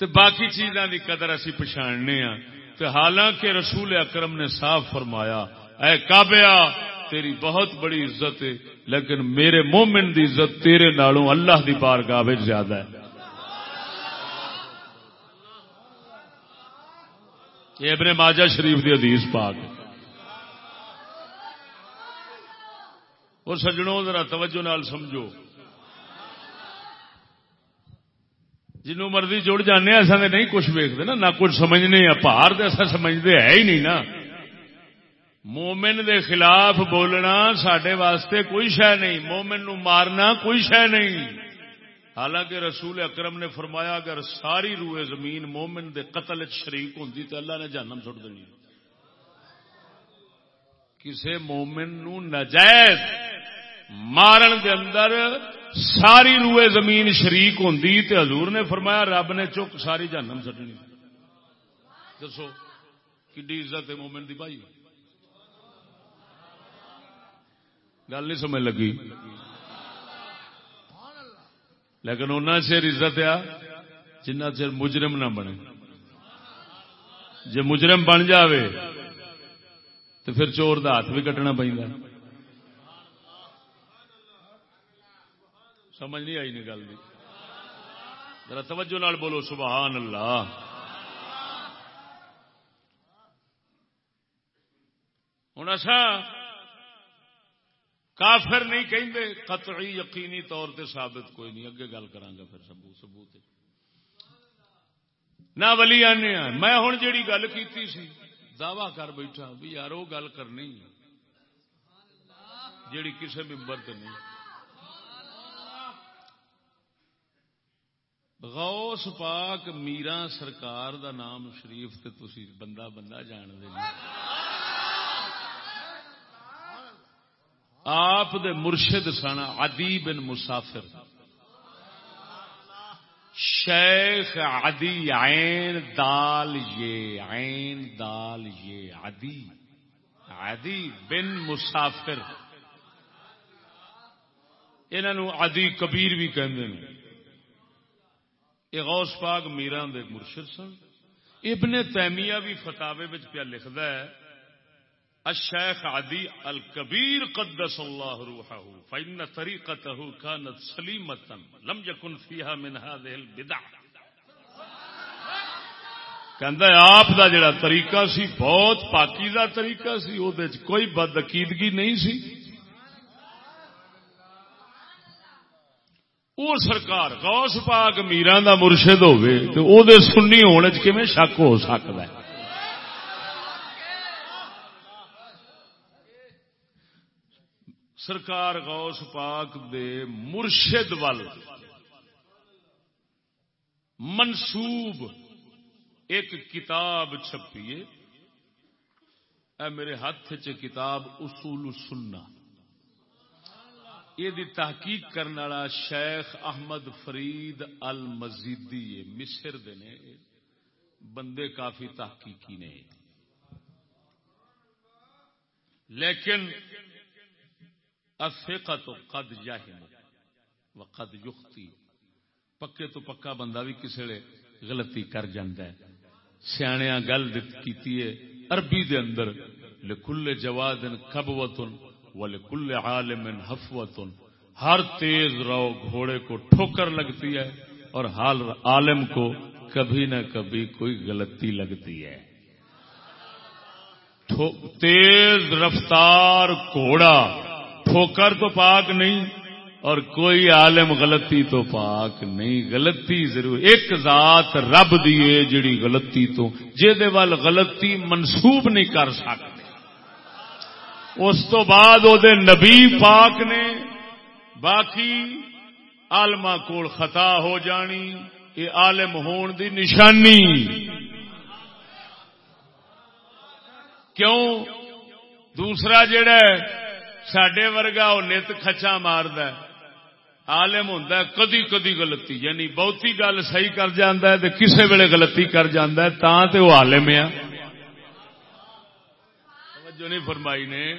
[SPEAKER 1] تے باقی چیزاں دی قدر اسی پچھاڑنے ہاں۔ تے حالانکہ رسول اکرم نے صاف فرمایا، اے کابیا تیری بہت بڑی عزت ہے، لیکن میرے مومن دی عزت تیرے نالوں اللہ دی بار گاہ زیادہ ہے۔ یہ ابن ماجہ شریف دی حدیث پاک اور سجنوں ذرا توجہ نال سمجھو۔ جنوں مرضی جڑ جانے ایسا نہیں کچھ ویکتے نا، نہ کچھ سمجھنے پہاڑ تو ایسا سمجھتے ہے ہی نہیں نا۔ مومن دے خلاف بولنا سڈے واسطے کوئی شہ نہیں، مومن نو مارنا کوئی شہ نہیں۔ حالانکہ رسول اکرم نے فرمایا، اگر ساری روئے زمین مومن دے قتل شریک ہوں تو اللہ نے جانم سٹ دینی کسے مومن نو نجائز مارن دے اندر ساری روئے زمین شریک ہوں تو حضور نے فرمایا، رب نے چک ساری جانم سٹنی دسو کی عزت ہے مومن دی بھائی؟ گل نہیں سمجھ لگی۔ لیکن ان چر عزت آ جنہ چر مجرم نہ بنے۔ جی مجرم بن جاوے، تو پھر چور دا ہاتھ بھی کٹنا پہ سمجھ نہیں آئی نہیں گل ذرا توجہ نال بولو، سبحان اللہ۔ ہوں اصا کافر نہیں کہیں قطعی یقینی طور تے ثابت کوئی نہیں۔ اگے گل کرا پھر سبوت سبوت نہ ولی آنے میں ہوں جیڑی گل کی سی، دعوی کر بیٹھا بھی یار وہ گل کرنی جیڑی کسی ممبر تے نہیں۔ غوث پاک میرا سرکار دا نام شریف تے تسی بندہ بندہ جان دے۔ آپ دے مرشد سن، عدی بن مسافر۔ شیخ عدی عین دال یہ، عین دال یہ، عدی عدی بن مسافر۔ انہوں عدی کبیر بھی کہندے ہیں یہ غوث پاک میران دے مرشد سن۔ ابن تیمیہ بھی فتاوے پیا لکھتا ہے الشيخ عدي الكبير قدس الله روحه، فإن طريقته كانت سليمة، لم يكن فيها من هذه البدع. کہندا ہے، آپ دا جڑا طریقہ سی، بہت پاکیزہ طریقہ سی، او دے کوئی بد عقیدگی نہیں سی۔ او سرکار غوث پاک میران دا مرشد ہوئے تو او دے سنی ہونے چ کیویں شک ہو سکدا ہے؟ سرکار غوث پاک دے مرشد وال منسوب ایک کتاب چھپیے۔ اے میرے ہاتھ چ کتاب اصول سننا یہ تحقیق کرنے والا شیخ احمد فرید المزیدی مصر دے نے۔ بندے کافی تحقیقی نے۔ لیکن تو قد جاہم و قد یختی۔ پکے تو پکا بندہ بھی کسی غلطی کر ہے۔ سیاح گل کی عربی دے اندر لکل جواد کبوتن و لکل عالم حفوتن ہر تیز رو گھوڑے کو ٹھوکر لگتی ہے اور حال عالم کو کبھی نہ کبھی کوئی غلطی لگتی ہے۔ تیز رفتار گھوڑا۔ ٹھوکر تو پاک نہیں اور کوئی عالم غلطی تو پاک نہیں۔ غلطی ضرور، ایک ذات رب دیے جڑی غلطی تو وال غلطی منسوب نہیں کر سکتے اس تو بعد وہ نبی پاک نے باقی آلما کول خطا ہو جانی یہ عالم ہون دی نشانی۔ کیوں؟ دوسرا جڑا ہے سڈے ورگا وہ نت کچا مارد آلم ہوں کدی کدی گلتی یعنی بہتی گل صحیح کر جانا ہے کسی ویلے گلتی کر جانا ہے تو وہ آلم آ نہیں فرمائی نے۔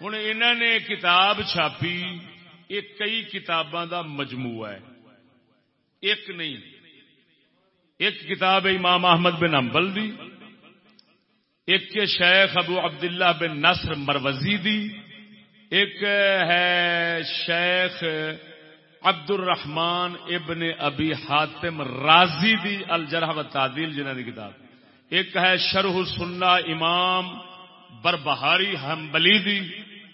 [SPEAKER 1] ہوں انہوں نے کتاب چھاپی ایک کئی کتاباں دا مجموعہ ہے۔ ایک نہیں، ایک کتاب ہے امام احمد بن امبل دی۔ ایک شیخ ابو عبداللہ بن نصر مروزی دی ایک ہے شیخ عبد الرحمان ابن ابی حاتم رازی دی الجرح و تعدیل جنہ دی کتاب۔ ایک ہے شرح سننا امام بربہاری حنبلی دی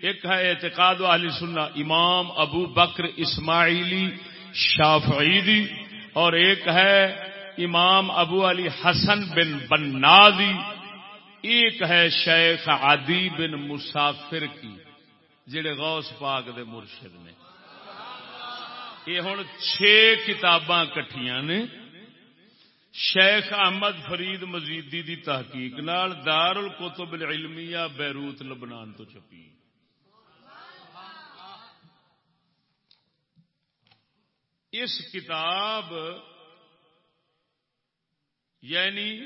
[SPEAKER 1] ایک ہے اعتقاد والی سننا امام ابو بکر اسماعیلی شافعی دی اور ایک ہے امام ابو علی حسن بن بنادی۔ ایک ہے شیخ عدی بن مسافر کی، جڑے غوث پاک دے مرشد نے۔ یہ ہوں چھ کتاباں کٹیاں نے۔ شیخ احمد فرید مزیدی دی تحقیق نال دار القتب العلمیہ بیروت لبنان تو چھپی۔ اس کتاب یعنی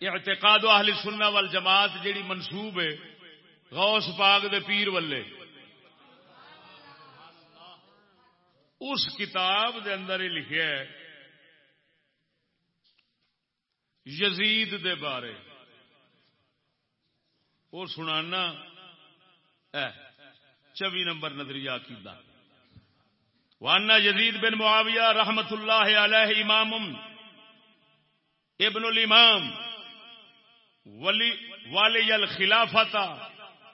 [SPEAKER 1] اعتقاد اہل سننا وال جماعت جیڑی منسوب ہے، غوث پاک دے پیر ولے اس کتاب دے اندر ہی لکھیا ہے، یزید دے بارے۔ وہ سنانا چوی نمبر نظریہ عقیدہ وانا یزید بن معاویہ رحمت اللہ علیہ امام ابن الامام۔ ولی والی الخلافت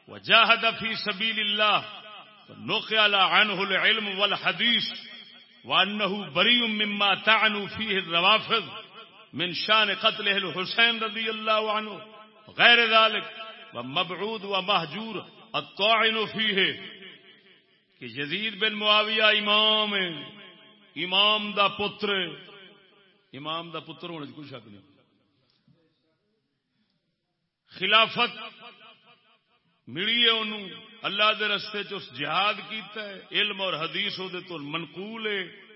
[SPEAKER 1] وجاہد فی سبیل اللہ نقل عنه العلم والحدیث وانه بریء مما تعنو فیہ الروافض من شان قتل الحسین رضی اللہ عنہ غیر ذلك ومبعود ومحجور الطاعن فیہ کہ یزید بن معاویہ امام ہے، امام دا پتر امام دا پتر ہونے کوئی شک نہیں۔ خلافت ملی ہے انہوں، اللہ دے رستے چ جہاد کیتا ہے، علم اور حدیث وہ تو منقول ہے۔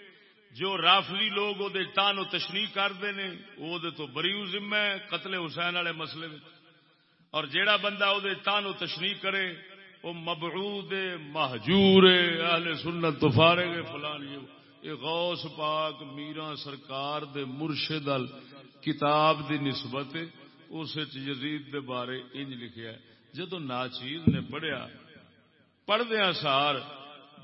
[SPEAKER 1] جو رافلی لوگ وہ تان و تشنی کرتے ہیں وہ تو بری ذمہ ہے، قتل حسین والے مسئلے میں۔ اور جیڑا بندہ وہ تان و تشنی کرے، وہ مبعود محجور اہل سنت تو فارغ فلان یہ۔ غوث پاک، میرا سرکار دے مرشد ال کتاب دی نسبت اس یزید دے بارے انج لکھیا ہے۔ جدو ناچیز نے پڑھیا پڑھدیا سار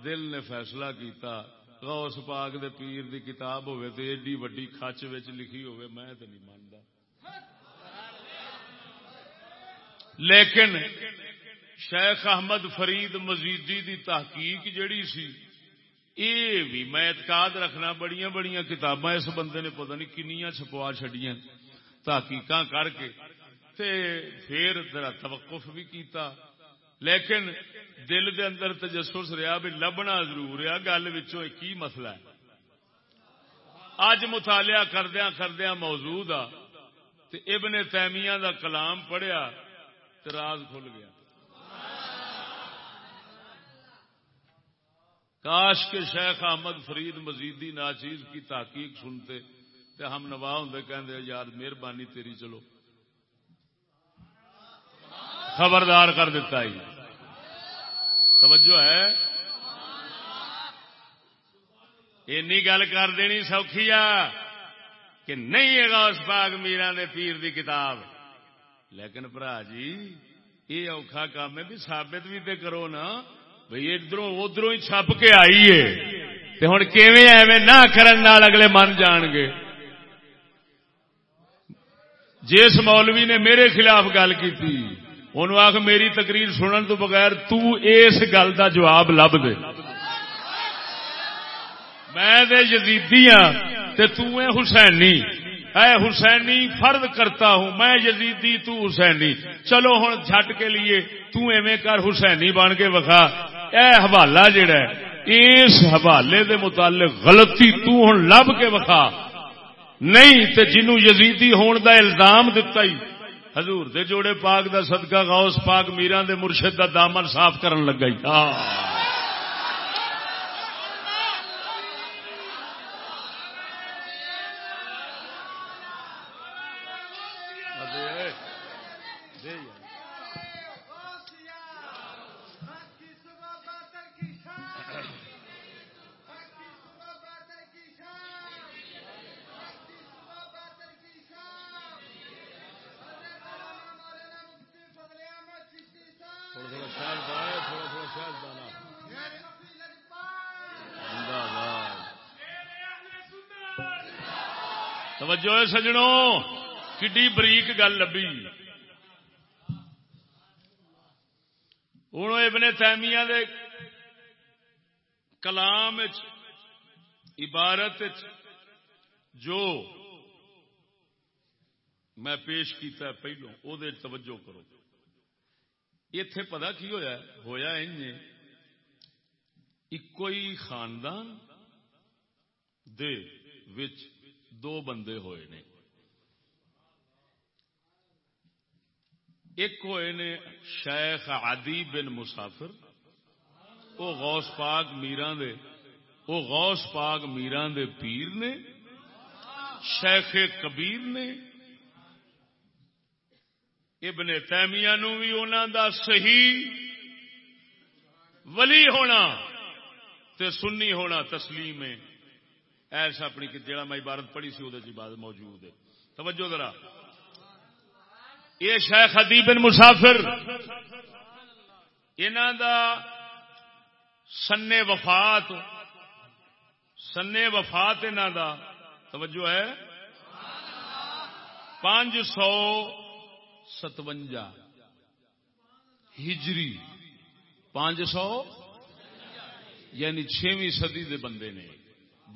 [SPEAKER 1] دل نے فیصلہ کیتا، غوث پاک دے پیر دی کتاب ہوئے تے ایڈی وڈی کچ لکھی ہوئے میں تو نہیں مانتا لیکن شیخ احمد فرید مزیدی دی تحقیق جڑی سی، اے بھی میں اعتقاد رکھنا، بڑیاں بڑیاں کتاباں اس بندے نے پتہ نہیں کنیاں چھپوا چھڑیاں تحقیق کر کے تے پھر ذرا توقف بھی کیتا۔ لیکن دل دے اندر تجسس رہا بھی لبنا ضرور رہا گل کی مسئلہ ہے۔ اج مطالعہ کردیا کردیا موجود آ۔ ابن تیمیہ دا کلام پڑھیا راز کھل گیا۔ کاش کے شیخ احمد فرید مزیدی ناچیز کی تحقیق سنتے۔ تو ہم نوا ہوں کہ یار مہربانی تیری چلو۔ خبردار کر دیتا ہی توجہ ہے۔ اینی گل کر دینی سوکھی آ کہ نہیں ہے غوث پاک میرا نے پیر دی کتاب۔ لیکن برا جی یہ اوکھا کام ہے بھی ثابت بھی تے کرو نا۔ بھئی ادھر ادھر ہی چھپ کے آئی ہے ہوں ایویں نہ کرن اگلے من جان گے۔ جس مولوی نے میرے خلاف گل کی ان آخ میری تقریر سنن تو بغیر تو اس گل کا جواب لب دے۔ میں دے یزیدی ہاں تے تو اے حسینی۔ اے حسینی فرد کرتا ہوں، میں یزیدی، تو حسینی۔ چلو ہوں جھٹ کے لیے تو ایویں کر حسینی بن کے وکھا۔ اے حوالہ جڑا ہے، اس حوالے دے متعلق غلطی تو ہوں لب کے وکھا۔ نہیں تے جنو یزیدی ہون دا الزام دتا ہی۔ حضور دے جوڑے پاک دا صدقہ، غوث پاک، میران دے مرشد دا دامن صاف کرن لگ گئی توجہ سجنوں، کڈی بریک گل لبی ہوں ابن تیمیہ دے کلام عبارت جو میں پیش کیتا ہے پہلو وہ توجہ کرو۔ اتے پتا کی ہویا ہویا ایک خاندان دے وچ دو بندے ہوئے نے۔ ایک ہوئے نے شیخ عدی بن مسافر وہ غوث پاک میران دے وہ غوث پاک میران دے پیر نے، شیخ کبیر نے۔ ابن تیمیہ نو بھی انہوں دا صحیح ولی ہونا تے سنی ہونا تسلیم ہے۔ ایسا اپنی جڑا میں عبارت پڑھی سی وہ عبادت موجود ہے۔ توجہ ذرا۔ یہ شیخ ادیب بن مسافر انہ دا سن وفات سن وفات انہ دا، توجہ ہے۔ پانچ سو ستوجا ہجری۔ پانچ سو یعنی چھویں سدی دے بندے نے۔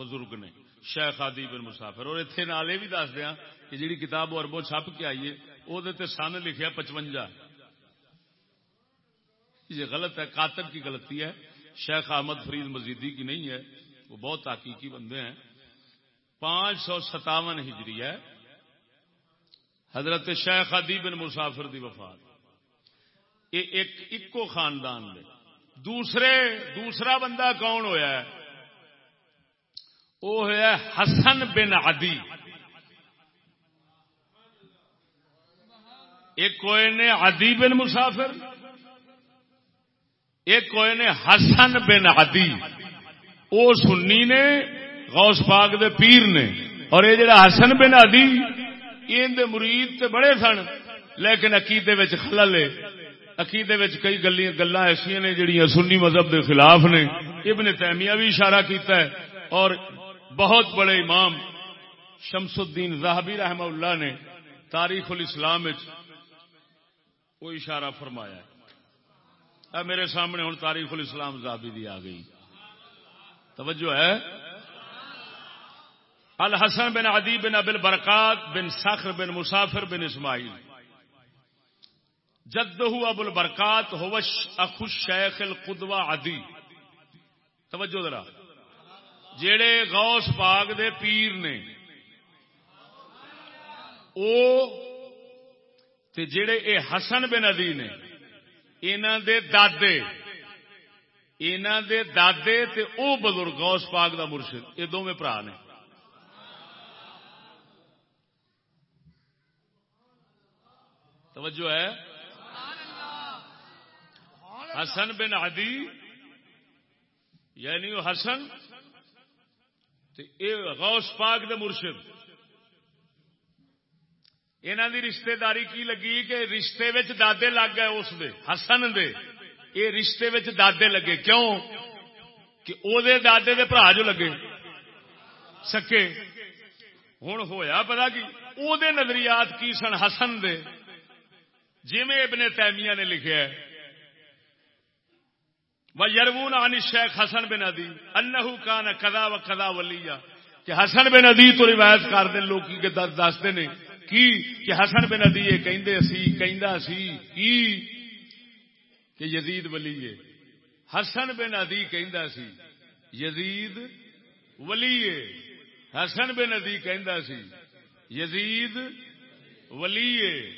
[SPEAKER 1] بزرگ نے، شیخ آدی بن مسافر۔ اور اتنے نالے بھی دس دیا کہ جیڑی کتاب اربو چھپ کے آئیے وہ سن لکھیا پچوجا یہ غلط ہے کاتب کی غلطی ہے۔ شیخ احمد فرید مزیدی کی نہیں ہے، وہ بہت حقیقی بندے ہیں۔ پانچ سو ستاون ہجری ہے، حضرت شیخ ادی بن مسافر دی وفات۔ یہ ایک اکو خاندان دے دوسرے، دوسرا بندہ کون ہویا ہے؟ وہ ہے حسن بن عدی۔ ایک کوئی نے عدی بن مسافر، ایک کوئی نے حسن بن عدی۔ وہ سنی نے، غوث پاک دے پیر نے۔ اور یہ جڑا حسن بن عدی یہ مرید تے بڑے سن۔ لیکن عقیدے وچ خلل ہے۔ عقیدے وچ کئی گلیاں گلاں ایسی نے جڑیاں سنی مذہب دے خلاف نے۔ ابن تیمیہ بھی اشارہ کیتا ہے۔ اور بہت بڑے امام شمس الدین زاہبی رحمہ اللہ نے تاریخ الاسلام وہ اشارہ فرمایا ہے۔ اب میرے سامنے ہوں تاریخ الاسلام زاہبی دی آ گئی۔ توجہ ہے۔ الحسن بن عدی بن ابل برکات بن سخر بن مسافر بن اسماعیل۔ جد ابو البرکات ہوش اخش شیخ القدوہ عدی۔ توجہ ذرا۔ جڑے غوث پاک دے پیر نے، او تے جڑے اے حسن بن عدی نے انہاں دے دادے انہاں دے دادے تے او بزرگ غوث پاک دا مرشد یہ دونوں برا نے۔ توجہ ہے۔ حسن بن عدی یعنی حسن وہ حسن غوث پاک دے مرشد انہوں دی رشتہ داری کی لگی کہ رشتے وچ دادے لگ گئے اس دے، حسن دے، اے رشتے وچ دادے لگے۔ کیوں؟ کہ او دے دادے دے برا جو لگے۔ سکے؟ ہوں ہویا پتا کی؟ او دے نظریات کی سن حسن دے۔ جی ابن تیمیہ نے لکھا ہے وہ یرمون عن شیخ حسن بن ادی انہو کان کدا و کدا ولیا کہ حسن بن ادی تو روایت کر دیں لوگ کی دستے نے۔ کی؟ کہ حسن بن ادی یہ کہندے سی کہندا سی کی؟ کہ یزید ولی ہے حسن بن ادی کہندا سی یزید ولی ہے حسن بن ادی کہندا سی یزید ولی ہے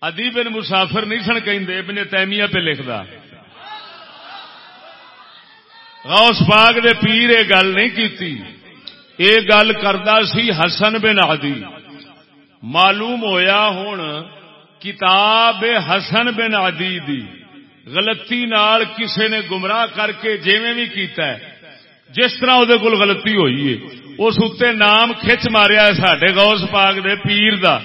[SPEAKER 1] ادی بن مسافر نہیں سن کہندے، ابن تیمیہ پہ لکھدا۔ غوث پاک دے پیر یہ گل نہیں کیتی۔ یہ گل کردا سی حسن بن عدی۔ معلوم ہویا ہوں کتاب حسن بن عدی دی۔ غلطی نال کسے نے گمراہ کر کے جیویں بھی کیتا ہے۔ جس طرح وہ کول غلطی ہوئی ہے، اس اتنے نام کھچ ماریا ہے سڈے غوث پاک دے پیر دا۔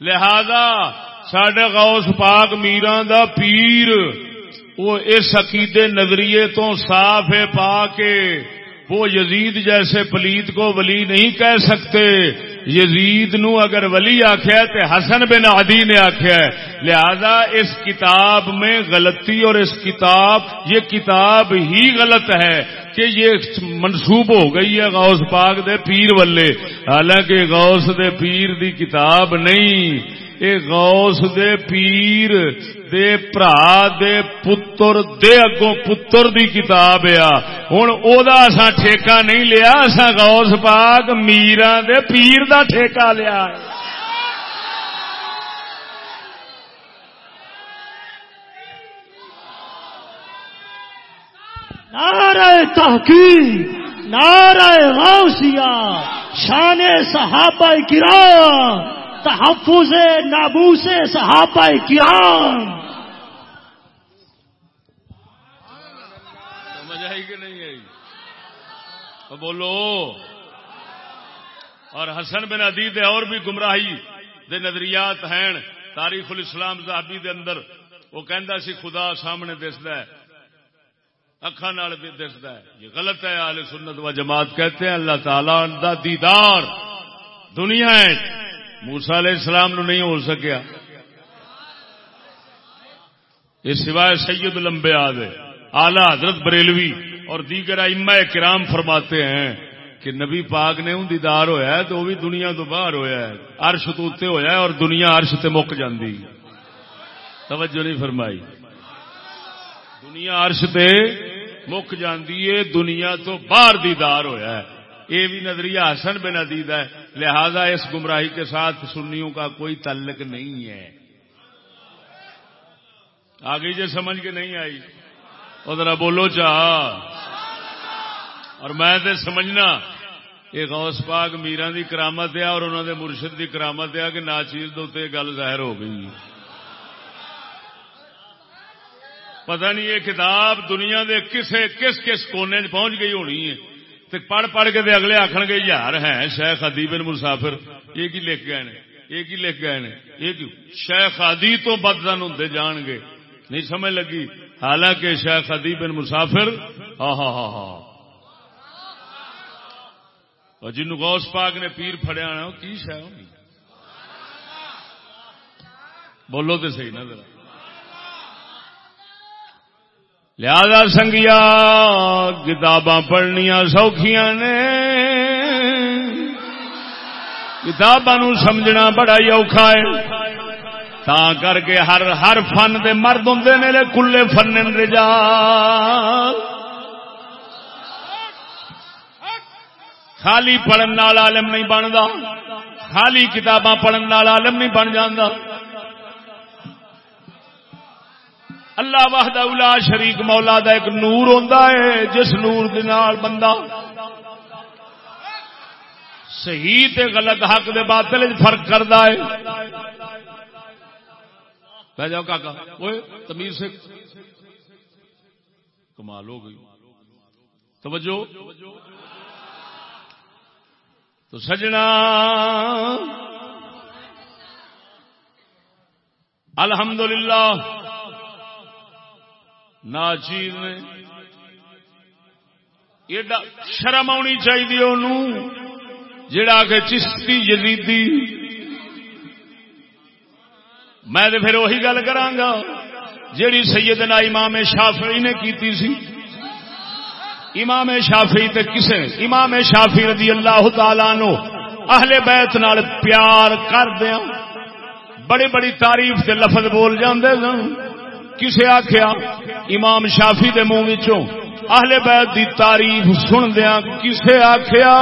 [SPEAKER 1] لہذا سڈے غوث پاک میران دا پیر، وہ اس عقیدے نظریے تو صاف ہے پا کے، وہ یزید جیسے پلیت کو ولی نہیں کہہ سکتے۔ یزید نو اگر ولی آخیا تو حسن بن عدی نے آخیا ہے، لہذا اس کتاب میں غلطی اور اس کتاب، یہ کتاب ہی غلط ہے کہ یہ منسوب ہو گئی ہے غوث پاک دے پیر والے۔ حالانکہ غوث دے پیر دی کتاب نہیں، اے غوث دے پیر دے پرا دے پتر، دے اگوں پتر دی کتاب آ۔ ہوں او دا اسا ٹھیکہ نہیں لیا اسا غوث پاک میرا دے پیر دا ٹھیکہ لیا۔
[SPEAKER 2] نعرہ تحقیق، نعرہ غوثیہ، شان صحابہ کرام، تحفظ نابوس صحابہ کرام۔
[SPEAKER 1] سمجھ آئی کہ نہیں آئی؟ بولو، اور حسن بن عدید اور بھی گمراہی دے نظریات ہیں۔ تاریخ الاسلام صحابی دے اندر وہ کہندا سی، خدا سامنے دستا ہے اکھا نال دستا ہے۔ یہ غلط ہے آل سنت و جماعت کہتے ہیں، اللہ تعالی دا دیدار دنیا ہے۔ موسا علیہ السلام نو نہیں ہو سکیا۔ یہ سوائے سید لمبے آدھے آلہ حضرت بریلوی اور دیگر اما کرام فرماتے ہیں کہ نبی پاک نے ان دیدار ہویا ہے تو وہ بھی دنیا تو باہر ہویا ہے۔ عرش تو اتنے ہویا ہے اور دنیا عرش تے مک جاندی۔ توجہ نہیں فرمائی۔ دنیا عرش تے مک جاندی ہے، دنیا تو باہر دیدار ہویا ہے۔ یہ بھی نظریہ حسن بن عدید ہے۔ لہذا اس گمراہی کے ساتھ سنیوں کا کوئی تعلق نہیں ہے۔ آگے جی سمجھ کے نہیں آئی۔ وہ ذرا بولو چاہ اور میں تے سمجھنا، یہ غوث پاک میران دی کرامت ہے اور انہوں دے مرشد دی کرامت ہے کہ ناچیز دے گل ظاہر ہو گئی۔ پتہ نہیں یہ کتاب دنیا دے کسے کس کس کونے پہنچ گئی ہونی ہے۔ تے پڑھ پڑھ کے دے اگلے آخر گے، یار ہے شیخ ادی بن مسافر، یہ کی لکھ گئے یہ کی لکھ گئے یہ شیخ ادی تو بدن ہوں جان گے۔ نہیں سمجھ لگی؟ حالانکہ شیخ ادی بن مسافر ہاں ہاں ہاں ہاں اور غوث پاک نے پیر فڑیا نا، کی شہ بولو تو صحیح نا ذرا۔ لہذا سنگیا، کتاباں پڑھنیا سوکھیاں نے۔ کتاباں سمجھنا بڑا ہی اوکھا ہے۔ تا کر کے ہر ہر فن دے مرد ہوں نے کلے فن رجال خالی پڑھن نال عالم نہیں بنتا خالی کتاباں پڑھن نال عالم نہیں بن جانا اللہ واہدہ الا شریک مولا دا ایک نور ہوتا ہے جس نور دے نال بندہ صحیح تے غلط حق دے باطل فرق کرتا ہے بہ جاؤ کاکا۔ وہ تمیز سے کمال ہو گئی۔ توجہ۔ تو سجنا۔ الحمدللہ۔ ناچیر نے ایڈا شرم آنی چاہیے انہوں جڑا کہ چشتی یزیدی میں تو پھر وہی گل کرا جیڑی سیدنا امام شافعی نے کیتی سی۔ امام شافعی تے کسے امام شافعی رضی اللہ تعالی نو اہل بیت نال پیار کر دیا ہاں۔ بڑی بڑی تعریف کے لفظ بول جاندے سن۔ کسے آخیا امام شافی دے منہ وچوں اہل بیت دی تعریف سن دیا ہاں۔ کسے آخیا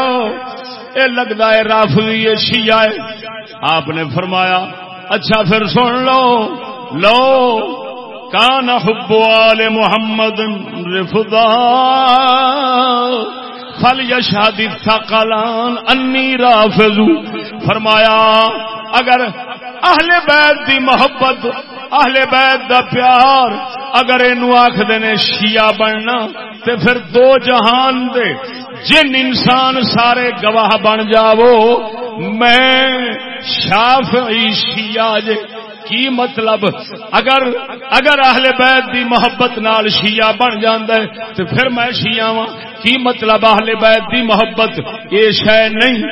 [SPEAKER 1] اے لگتا ہے رافضی شیعہ ہے۔ آپ نے فرمایا اچھا پھر سن لو لو، کان حب آل محمد رفدا فل یشادی ثقلان انی رافضو فرمایا، اگر اہل بیت دی محبت، اہل بیت دا پیار، اگر اینو آخ دینے شیعہ بننا، تے پھر دو جہان دے، جن انسان سارے گواہ بن جاو میں شاف شیعہ جے کی مطلب؟ اگر اگر اہل بیت دی محبت نال شیعہ بن جاندہ ہے، تو پھر میں شیعہ ہاں۔ کی مطلب اہل بیت دی محبت؟ یہ شے نہیں۔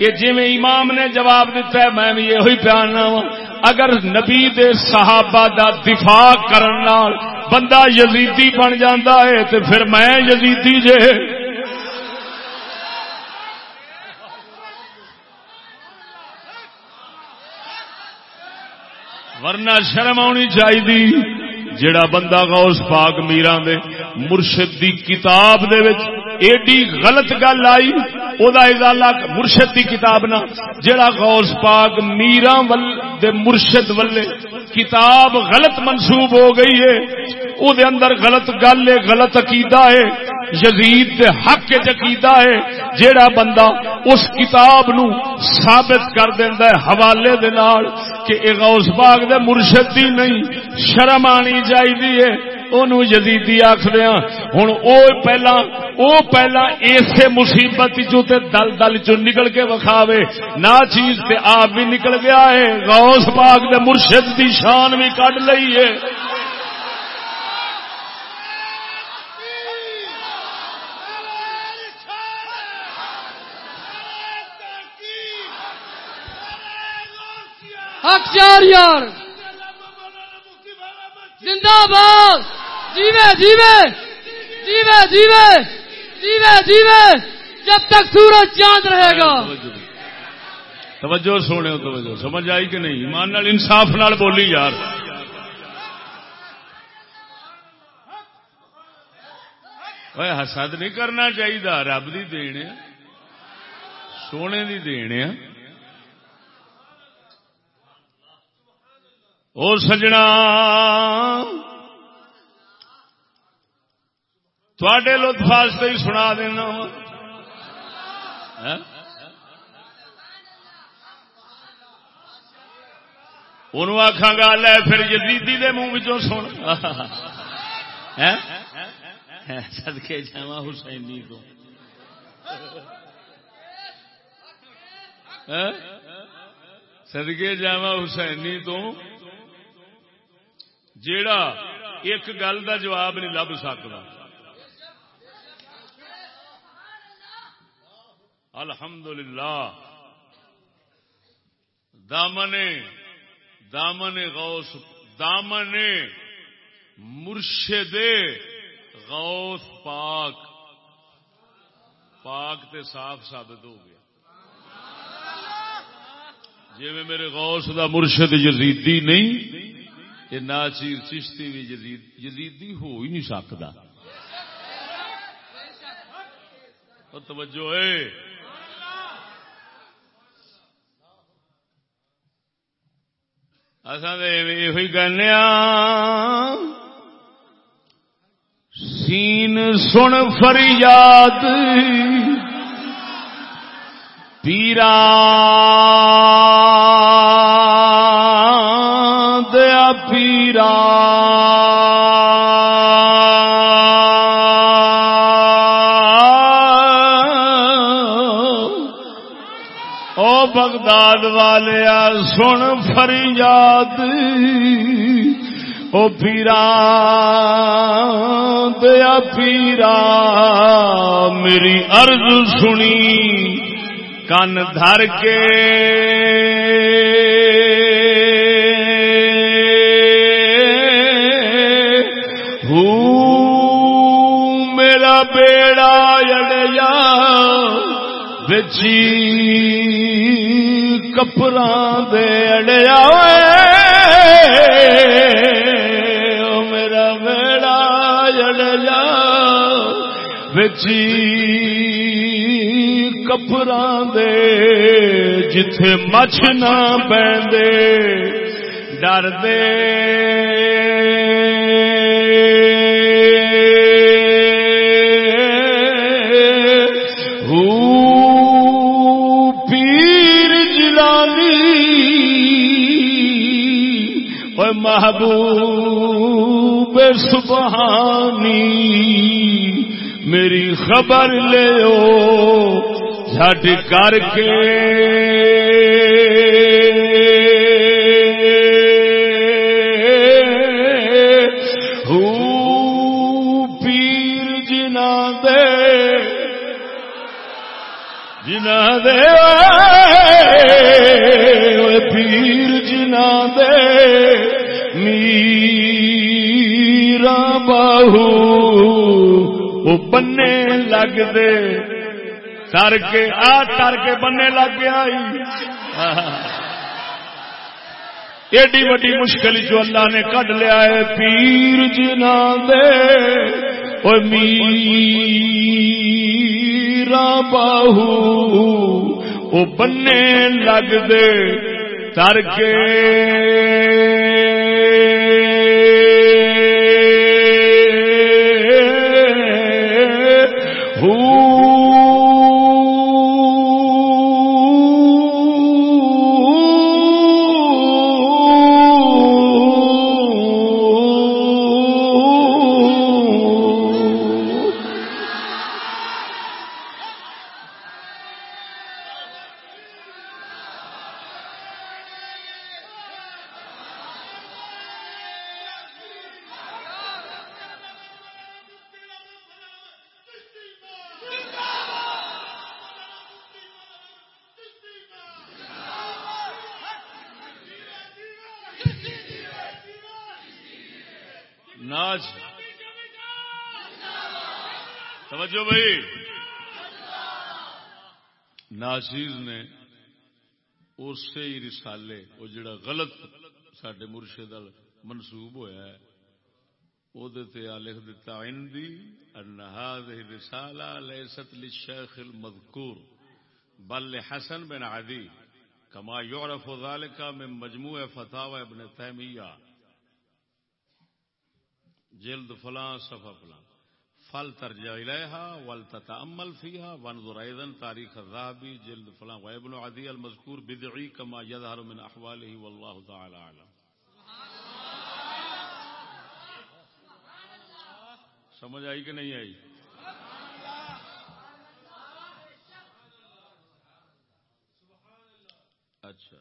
[SPEAKER 1] یہ جی میں امام نے جواب دیتا ہے، میں بھی یہ پیاننا وا اگر نبی دے صحابہ دا دفاع کرن نال بندہ یزیدی بن جاندہ ہے، تو پھر میں یزیدی جے ورنہ شرم آنی چاہیے جڑا بندہ غوث پاک میران دے مرشد دی کتاب دے وچ ایڈی غلط گل آئی او دا ازالہ مرشد دی کتاب نا جڑا غوث پاک میران دے مرشد ولے کتاب غلط منسوب ہو گئی ہے۔ او دے اندر غلط گل ہے، غلط عقیدہ ہے۔ یزید دے حق کے عقیدہ ہے۔ جیڑا بندہ اس کتاب نو ثابت کر دیندا ہے حوالے دے نال کہ اے غوث باغ دے مرشد دی نہیں، شرم آنی چاہیے انہوں یزیدی آخر ہوں او پہلا او پہلا اسے مصیبت چو تے دل دل چو نکل کے وکھاوے۔ نہ چیز تے آپ بھی نکل گیا ہے۔ غوث پاک دے مرشد دی شان بھی کڈ لئی ہے۔
[SPEAKER 3] حق چار یار۔ زندہ باد۔ جیوے جیوے جیوے جیوے جیوے جیوے جب تک سورج چاند رہے گا۔
[SPEAKER 1] توجہ سونے توجہ۔ سمجھ آئی کہ نہیں؟ ایمان نال انصاف نال بولی یار۔ حسد نہیں کرنا چاہیے رب کی دین سونے کی دین اور سجنا۔ تھوڑے لطف ہی سنا دینا ہاں؟ انہوں آخا گا، لے پھر جدیدی دے منہ سن۔ ہاں؟ ہاں، سدکے جا حسینی کو۔ ہاں؟ سدکے جا حسینی تو۔ جیڑا ایک گل دا جواب نہیں لب سکتا الحمدللہ۔ دامن دامن غوث، دامن مرشد غوث پاک۔ پاک تے صاف ثابت ہو گیا۔ جی میں میرے غوث دا مرشد یزیدی نہیں، یہ نا چیر چشتی بھی جدیدی ہو ہی نہیں سکتا۔ توجہ ہے۔ اصل یہ کہنے سین سن فریاد پیرا بغداد والیا سن فریاد، او پیرا دیا پیرا میری عرض سنی، کن دھر کے۔ بیڑا اڑیا بچی کپڑا دے اڑیا میرا بیڑا اڑیا بچی کپڑا دے، جتھے مچھ نہ پے ڈر دے۔ محبوب سبحانی میری خبر لو جھٹ کر کے۔ پیر جنا دے۔ جنا دے۔ وہ بننے لگ دے تر کے آ تر کے بننے لگ گیا ایڈی وڈی مشکل جو اللہ نے کڈ لیا ہے پیر جنا دے وہ میرا باہو وہ بننے لگ دے تر کے ناچیز نے اسی ہی رسالے، وہ جڑا غلط سڈے مرشد منسوب ہویا ہے وہ لکھ دیتا عندي ان هذه الرساله ليست للشيخ المذكور بل لحسن بن عدي كما يعرف ذلك من مجموع فتاوى ابن تيميه جلد فلان صفحه فلان فل ترجا ترجع اليها ولتتامل فيها. وانظر ايضا تاريخ الذهبي، جلد فلان وابن عدي المذكور، بدعي كما يظهر من احواله والله تعالى اعلم سمجھ آئی کہ نہیں آئی؟ اچھا۔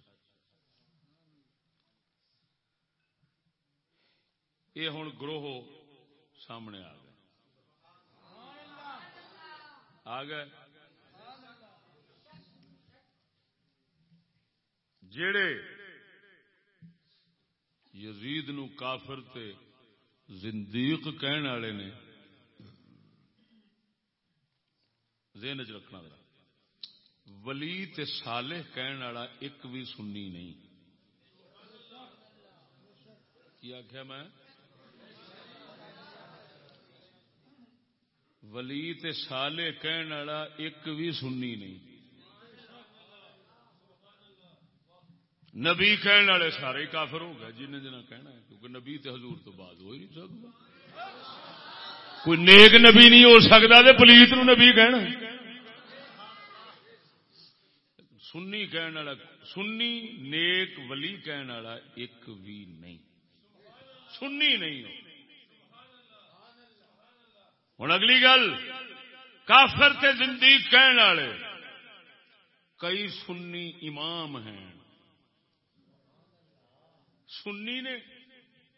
[SPEAKER 1] یہ ہوں گروہ سامنے آ گئے۔ آ گئے جڑے یزید نو کافر تے زندیق کہن والے نے، ذہن چ رکھنا ذرا۔ ولی تے صالح کہن والا ایک بھی سنی نہیں۔ کی آخیا میں؟ ولی تے صالح کہن والا ایک بھی سنی نہیں۔ نبی کہن والے سارے کافر ہو گئے، جنہیں جنہیں کہنا ہے، کیونکہ نبی تے حضور تو بعد ہو ہی نہیں سکتا۔ کوئی نیک نبی نہیں ہو سکتا تے پلیت نو نبی کہنا سنی کہن والا، سنی نیک ولی کہن والا ایک بھی نہیں۔ سنی نہیں ہو۔ ہوں اگلی گل، کافر تے زندگی کہن والے، کئی سنی امام ہیں۔ سنی نے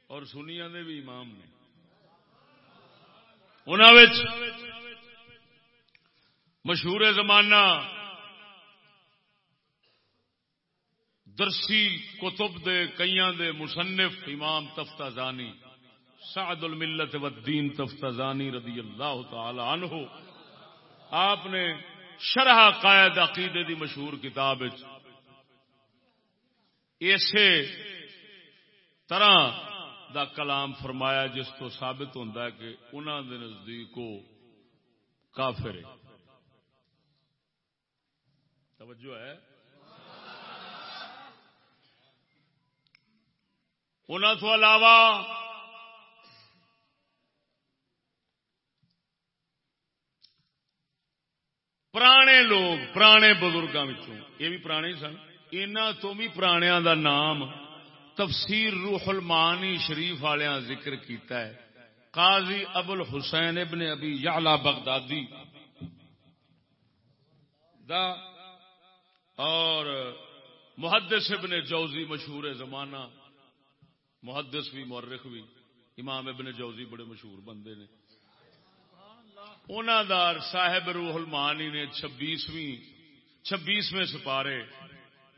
[SPEAKER 1] اور سنیا دے بھی امام نے۔ انہوں مشہور زمانہ درسی کتب دے، کئیاں دے مصنف امام تفتہ زانی۔ سعد الملت والدین تفتہ زانی رضی اللہ تعالی عنہ، آپ نے شرح قائد عقیدے دی مشہور کتاب اسی طرح دا کلام فرمایا جس تو ثابت ہوتا ہے کہ انہوں دے نزدیک کافر ہے۔ توجہ ہے۔ انہوں تو علاوہ پرانے لوگ، پرانے بزرگوں یہ بھی پرانے سن۔ ان تو بھی پرانیا دا نام تفسیر روح المانی شریف والوں ذکر کیتا ہے۔ قاضی ابو الحسین ابن ابی یعلا بغدادی دا اور محدث ابن جوزی مشہور زمانہ، محدث بھی مورخ بھی، امام ابن جوزی بڑے مشہور بندے نے۔ دار صاحب روح المانی نے چھبیسویں چھبیسویں سپارے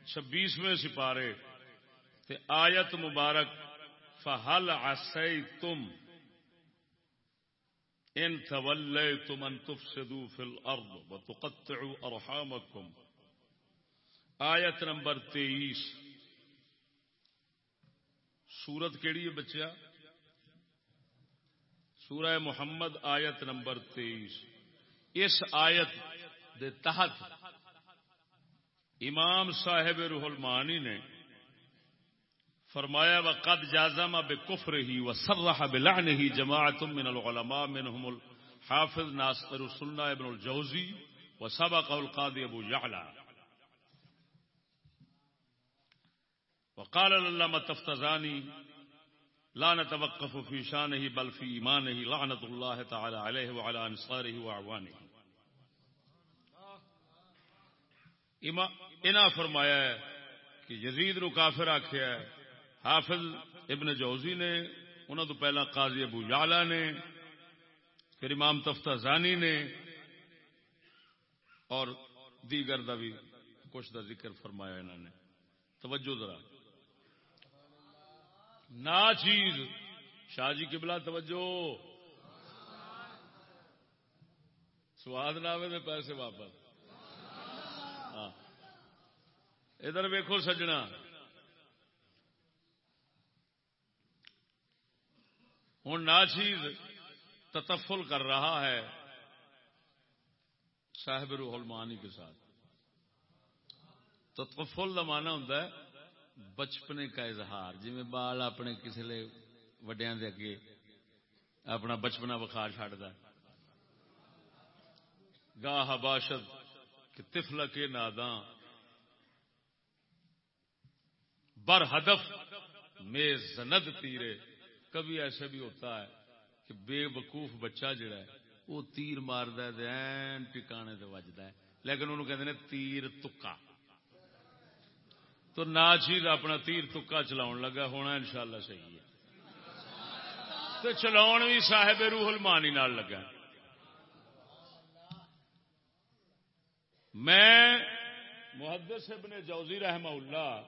[SPEAKER 1] چھبیسویں سپارے۔ تے آیت مبارک فہل آسائی تم ان تم ان تفسدوا فی الارض وتقطعوا ارحامکم آیت نمبر تیئیس۔ سورت کیڑی ہے بچیا سورہ محمد آیت نمبر تیئیس۔ اس آیت دے تحت امام صاحب روح المانی نے فرمایا و قد جازم بے کفر ہی و سرح بلان ہی جماعت من العلماء، منهم الحافظ ناصر السنہ ابن الجوزی و سبق القاضی ابو یعلا۔ وقال العلامہ تفتزانی لا نتوقف في شانه، بل في ایمانه لعنت الله تعالى عليه وعلى انصاره واعوانه انا فرمایا ہے کہ یزید نو کافر آخیا ہے. حافظ ابن جوزی نے انہوں تو پہلا قاضی ابو یعلا نے، پھر امام تفتہ زانی نے، اور دیگر دا بھی کچھ دا ذکر فرمایا انہوں نے. توجہ ذرا۔ نا چیز۔ شاہ جی قبلہ توجہ۔ سواد نہ آئے پیسے واپس۔ ہاں۔ ادھر ویکو سجنا۔ ہوں ناچیز تتفل کر رہا ہے صاحب روح المانی کے ساتھ۔ تتفل کا مانا ہوں بچپنے کا اظہار جی میں بال اپنے کسی لے وڈیا دے اگے اپنا بچپنا بخار چڈتا گاہ باشد کہ تفل کے ناداں۔ بر ہدف میں زند تیرے۔ کبھی ایسے بھی ہوتا ہے کہ بے وقوف بچہ جڑا ہے، وہ تیر مارد ٹکانے سے وجد ہے۔ لیکن انہوں کہتے ہیں تیر تکا۔ تو نہ چیز اپنا تیر تکا چلاؤ لگا، ہونا انشاءاللہ صحیح ہے۔ تو چلاؤ بھی صاحب روح المانی نال لگا۔ میں محدث ابن جوزی رحمہ اللہ،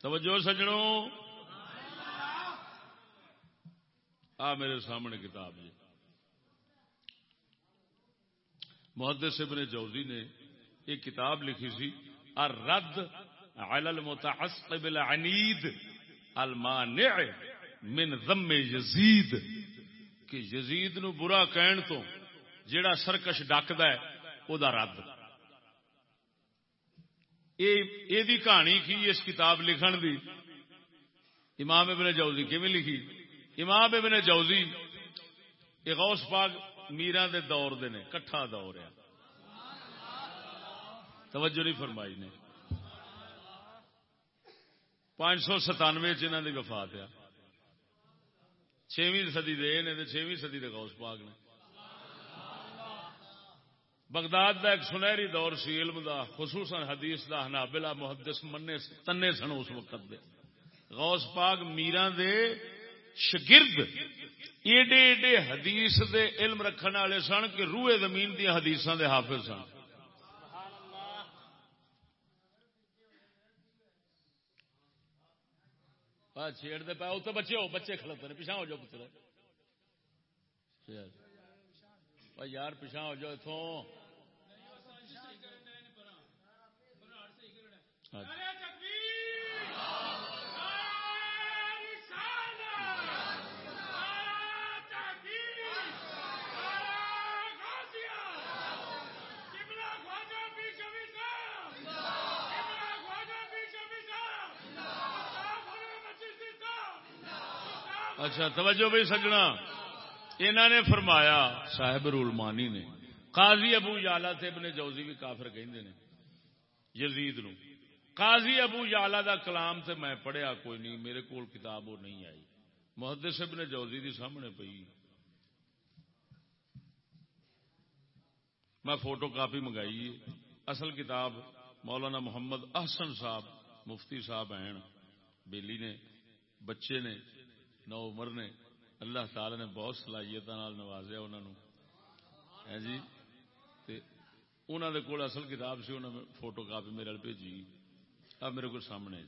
[SPEAKER 1] توجہ سجنوں۔ آ، میرے سامنے کتاب جی۔ محدث ابن جوزی نے ایک کتاب لکھی سی الرد علی المتعصب العنید المانع من ذم یزید کہ یزید نو برا کہن تو جیڑا سرکش ڈکدا ہے، او دا رد. اے اے دی کہانی کی اس کتاب لکھن دی؟ امام ابن جوزی کیویں لکھی؟ امام ابن جوزی، یہ غوث پاک میران دے دور دے نے، کٹھا دور ہے۔ توجہ نہیں فرمائی نے۔ پانچ سو ستانوے چنہ دی وفات چھویں صدی دے نے چھویں صدی دے غوث پاک نے۔ بغداد دا ایک سنہری دور سی، علم دا، خصوصاً حدیث دا، حنابلہ، محدث مننے تنے سن اس وقت دے۔ غوث پاک میران دے شگرد ایڈے ایڈے حدیث دے علم رکھنے والے سن کہ روئے زمین دیا حدیث دے حافظ سن۔ چھیڑ دے پاؤ اتنے بچے ہو، بچے کھلوتے ہیں پیچھا ہو جاؤ پتر یار پیچھا ہو جاؤ اتوں اچھا توجہ بھائی سجنا۔ انہوں نے فرمایا، صاحب رولمانی نے، قاضی ابو یالا تھے ابن جوزی بھی کافر کہیں یزید نو۔ قاضی ابو یالا دا کلام تے میں پڑھیا، کوئی نہیں، میرے کول کتاب وہ نہیں آئی۔ محدث ابن جوزی دی سامنے پئی۔ میں فوٹو کاپی منگائی اصل کتاب مولانا محمد احسن صاحب، مفتی صاحب ہیں، بیلی نے، بچے نے نو عمر نے اللہ تعالی نے بہت صلاحیت نوازیا انہوں جی؟ انہوں نے کول اصل کتاب سے انہوں نے فوٹو کاپی میرے بھیجی۔ اب میرے کو سامنے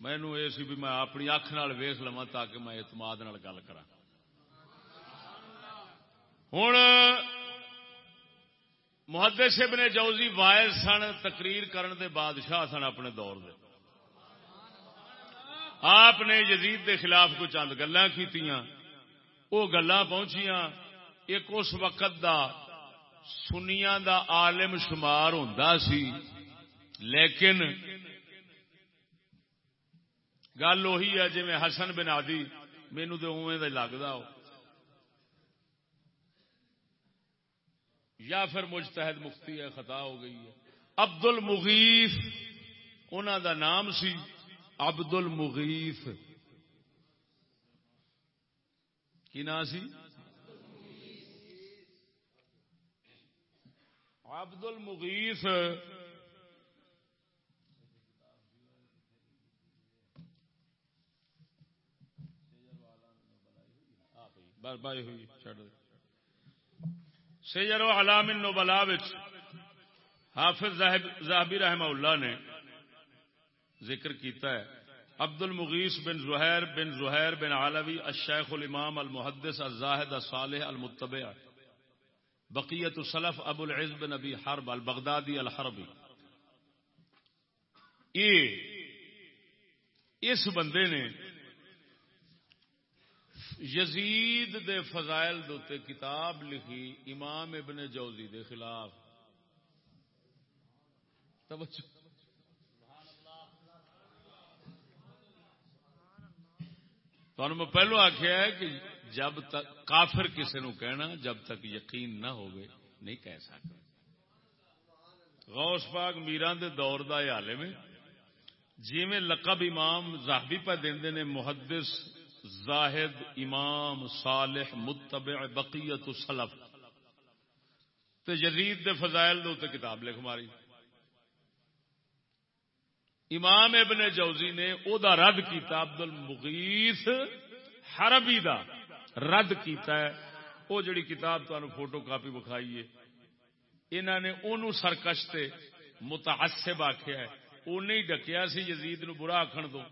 [SPEAKER 1] مینو یہ سی بھی میں اپنی اکھ نال ویس لوا تاکہ میں اعتماد گل کرا ہوں محدث ابن جوزی وائز سن تقریر کرن دے بادشاہ سن اپنے دور دے۔ آپ نے یزید دے خلاف کو چند گلا وہ گلا پہنچیاں۔ ایک اس وقت دا سنیا دا عالم شمار ہوں سی۔ لیکن گل اہی ہے جی میں حسن بن آدی مینو تو اوے لگتا ہو۔ یا پھر مجتہد مفتی ہے، خطا ہو گئی ہے۔ عبد المغیف انہوں دا نام سی۔ عبد المغیف کی نام سی؟ عبد المغیف ہوئی سیجر و علام نوبلا حافظ زہبی رحمہ اللہ نے ذکر کیتا ہے۔ عبد المغیث بن زہیر بن زہیر بن عالوی الشیخ الامام المحدث الزاہد الصالح المتبع۔ بقیت السلف ابو العز بن ابی حرب البغدادی الحربی۔ یہ اس بندے نے یزید دے فضائل دوتے کتاب لکھی امام ابن جوزی دے خلاف۔ توجہ۔ تو میں پہلو آخیا ہے کہ جب تک کافر کسی نو کہنا، جب تک یقین نہ ہوگے نہیں کہہ سکتے غوث پاک میران دے دور دا حالے میں جی میں لقب امام زاہبی پہ دے نے، محدث زاہد امام صالح متبع بقیت سلف تے یزید دے فضائل دو تے کتاب لکھ ماری۔ امام ابن جوزی نے او دا رد کیتا عبد المغیث حربی دا رد کیتا ہے۔ او جڑی کتاب تو فوٹو کاپی بکھائی ہے انہوں نے انہوں سرکش تے متعصب آخیا ہے۔ وہ نہیں ڈکیا سی، یزید نو برا آخر دو۔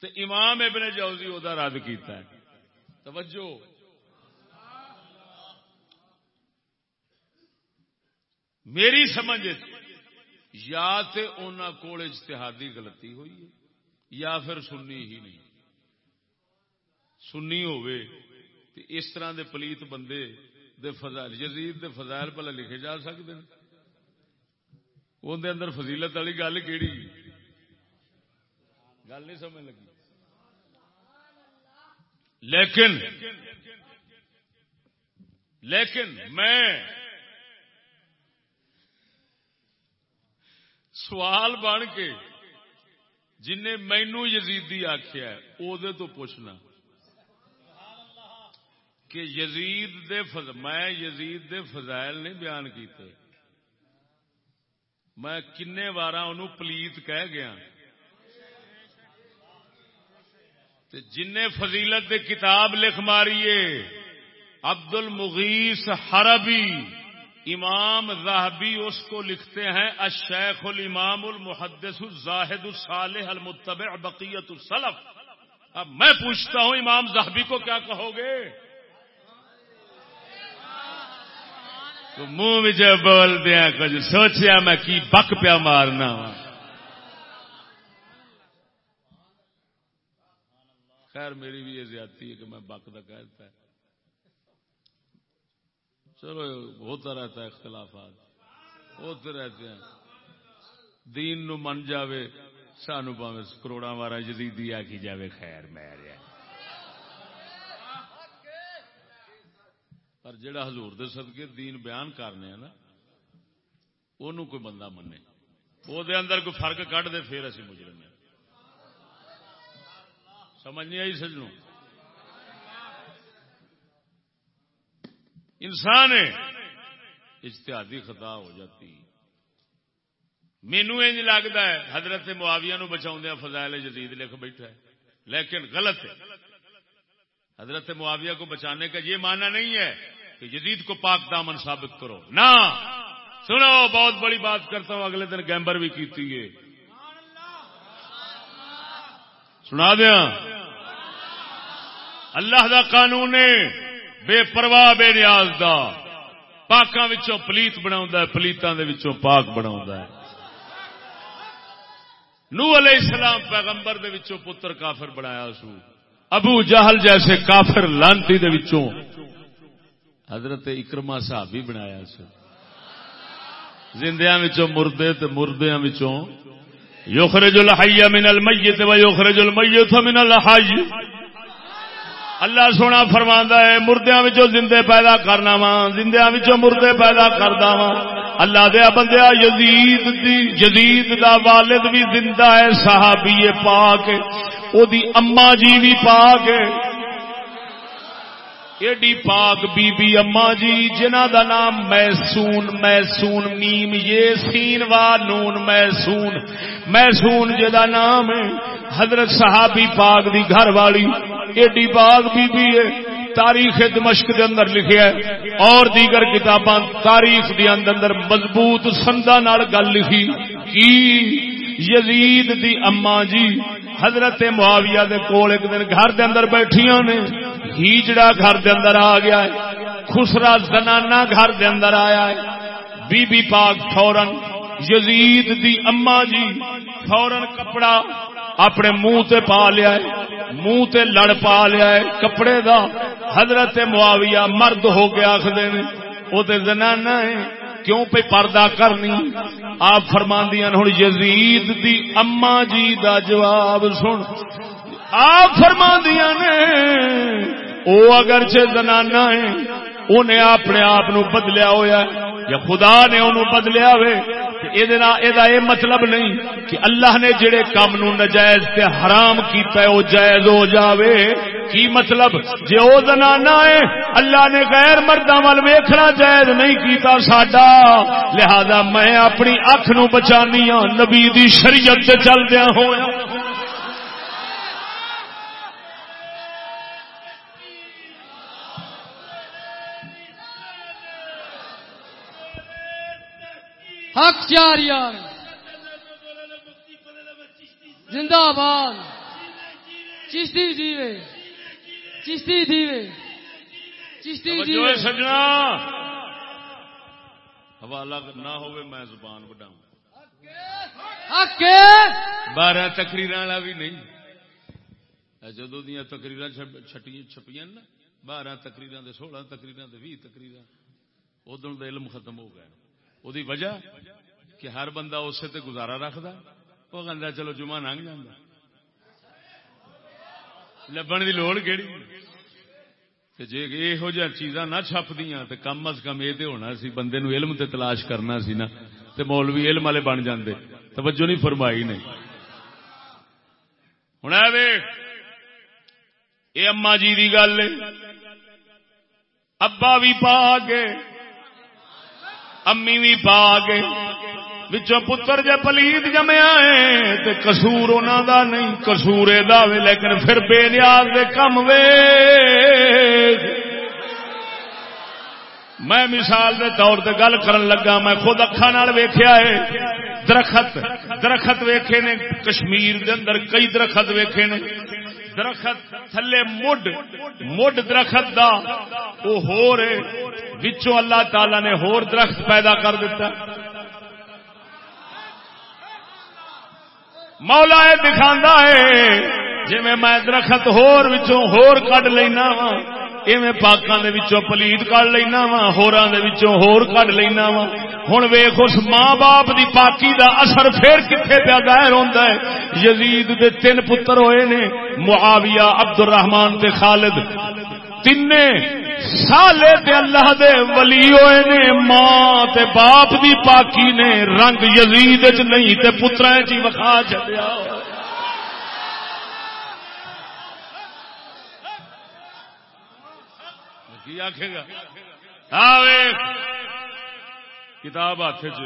[SPEAKER 1] تے امام ابن جوزی او دا رد کیتا ہے۔ توجہ۔ میری سمجھ یا تے انہوں کول اجتہادی غلطی ہوئی ہے، یا پھر سنی ہی نہیں۔ سنی ہوئے تے اس طرح دے پلیت بندے دے فضائل، یزید دے فضائل پہلے لکھے جا سکتے ہیں۔ اندر اندر فضیلت والی گل کیڑی؟ گل نہیں سمجھ لگی۔ لیکن لیکن میں سوال بن کے جن مینو یزیدی آخیا تو پوچھنا۔ کہ یزید دے فض... میں یزید دے فضائل نہیں بیان کیتے۔ میں کن بار ان پلیت کہہ گیا۔ جن فضیلت دے کتاب لکھ ماریے عبد المغیس حربی۔ امام زاہبی اس کو لکھتے ہیں، الشیخ الامام المحدث الزاہد الصالح المتبع بقیت السلف۔ اب میں پوچھتا ہوں، امام زاہبی کو کیا کہو گے؟ تو منہ مجھے بول دیا، کچھ سوچیا میں کی بک پیا مارنا۔ خیر، میری بھی یہ زیادتی ہے کہ میں بک کا کہتا ہے۔ چلو، ہوتا رہتا ہے اختلافات، ہوتے رہتے ہیں۔ دین نو من جاوے، سانو پاوے کروڑا مارا جدیدی آکی جاوے، خیر میرے پر جڑا حضور دے صدقے دین بیان کرنے ہیں نا انہوں کوئی بندہ منے وہ دے اندر کوئی فرق کٹ دے، پھر اسی مجرم ہیں۔ سمجھ نہیں آئی سجنوں؟ انسان اجتہادی خطا ہو جاتی۔ مینو انج لگتا ہے، حضرت معاویہ نو بچاؤ فضائل جدید لکھ بیٹھا ہے۔ لیکن غلط ہے۔ حضرت معاویہ کو بچانے کا یہ معنی نہیں ہے کہ جدید کو پاک دامن ثابت کرو۔ نہ۔ سنو، بہت بڑی بات کرتا ہوں، اگلے دن گیمبر بھی کی سنا دیا۔ اللہ دا قانون بے پرواہ بے نیاز دا۔ پاکاں وچوں پلیت بنا پلیتاں دے وچوں پاک بنا نو علیہ السلام پیغمبر دے وچوں پتر کافر بنایا سو۔ ابو جہل جیسے کافر لانتی دے وچوں۔ حضرت اکرما صاحب بھی بنایا سو۔ زندیاں وچوں مردے تے مردیاں وچوں۔ یخرج الحی من المیت و یخرج المیت من الحی۔ اللہ سونا فرما ہے مردیا زندے پیدا کرنا وا زندیا مردے پیدا کردا وا اللہ دیا بندیا یزید دی جدید دا والد بھی زندہ ہے، صحابی پاک او دی اما جی بھی پاک ایڈی پاک بی بی اما جی جنہ دا نام میسون میسون میم، یہ سین وا نون میسون۔ میسون جدا نام ہے، حضرت صحابی پاک دی گھر والی۔ ایڈی باغ بی بی ہے، تاریخ دمشق دے اندر لکھیا ہے۔ اور دیگر کتاباں تاریخ دے اندر مضبوط سندا نال گل لکھی۔ کی یزید دی اما جی حضرت معاویہ دے کول ایک دن گھر دے اندر بیٹھیاں نے، ہیجڑا گھر دے اندر آ گیا ہے، خسرا زنانہ گھر دے اندر آیا ہے۔ بی بی پاک فورن یزید دی اما جی فورن کپڑا اپنے منہ تے پا لیا ہے، منہ تے لڑ پا لیا ہے کپڑے دا۔ حضرت معاویہ مرد ہو گیا آخر وہ زنانہ ہے کیوں پہ پردہ کرنی؟ آپ فرماندیاں ہوں یزید دی اما جی دا جواب سن۔ آپ فرماندیاں نے، او اگر چھ زنانہ ہے انہیں اپنے آپ نو بدلیا ہویا ہے، یا خدا نے انہوں بدلیا ہوئے۔ یہ مطلب نہیں کہ اللہ نے جڑے کام نو نجائز تے حرام کیتا ہے وہ جائز ہو جاوے۔ کی مطلب؟ جے او زنانا ہے، اللہ نے غیر مرداں وال ویکھنا جائز نہیں کیتا ساڈا۔ لہذا میں اپنی اکھ نو بچانی ہاں نبی دی شریعت تے چل
[SPEAKER 3] ہویاں۔ چار یار۔ زندہ باد چشتی جیوے۔ چشتی جیوے چشتی جیوے
[SPEAKER 1] سجنا۔ حوالہ نہ ہوئے میں زبان بڑھاؤں بارہ تقریر والا بھی نہیں۔ جدو دیا تقریر چھپیاں نا بارہ تقریر سولہ تقریر بھی تقریر کا علم ختم ہو گیا وہی وجہ؟ کہ ہر بندہ اسے تے گزارا رکھد وہ کہہ چلو جمعہ لنگ جانا لبن کی لوڑ کہڑی جی یہو جہ چیزاں نہ چھپدیا تو کم از کم یہ ہونا سی، بندے نو علم تے تلاش کرنا سی نا۔ تے مولوی علم والے بن جاندے۔ توجہ نہیں فرمائی نے۔ ہوں یہ اما جی کی گل ابا بھی پا گئے امی بھی پا گئے بچوں پتر جے پلیت جمیا ہے تے قصور انہاں دا نہیں قصور دا وے لیکن پھر بے نیاز دے کم وے میں مثال دے طور تے گل کرن لگا میں خود اکھاں نال ویکھیا ہے درخت درخت ویکھے نے کشمیر دے اندر کئی درخت ویکھے نے درخت تھلے مڈ مڈ درخت دا او ہو رہے وچوں اللہ تعالی نے ہور درخت پیدا کر دیتا مولا یہ دکھا ہے جی میں درخت ہور وچوں ہور کڈ لینا وا ایویں پاکاں دے وچوں پلیت کڈ لینا وا ہوراں دے وچوں ہور کڈ لینا وا ہن ویکھ اس ماں باپ دی پاکی دا اثر پھر کتھے پیا ظاہر ہوندا ہے یزید دے تین پتر ہوئے نے، معاویہ عبد الرحمان تے خالد۔ تین سالے تے اللہ دے ولی ہوئے نے، ماں تے باپ دی پاکی نے رنگ یزید چ نہیں تے پترا چی وکھا چلیا کی آخے گا؟ کتاب ہاتھ چ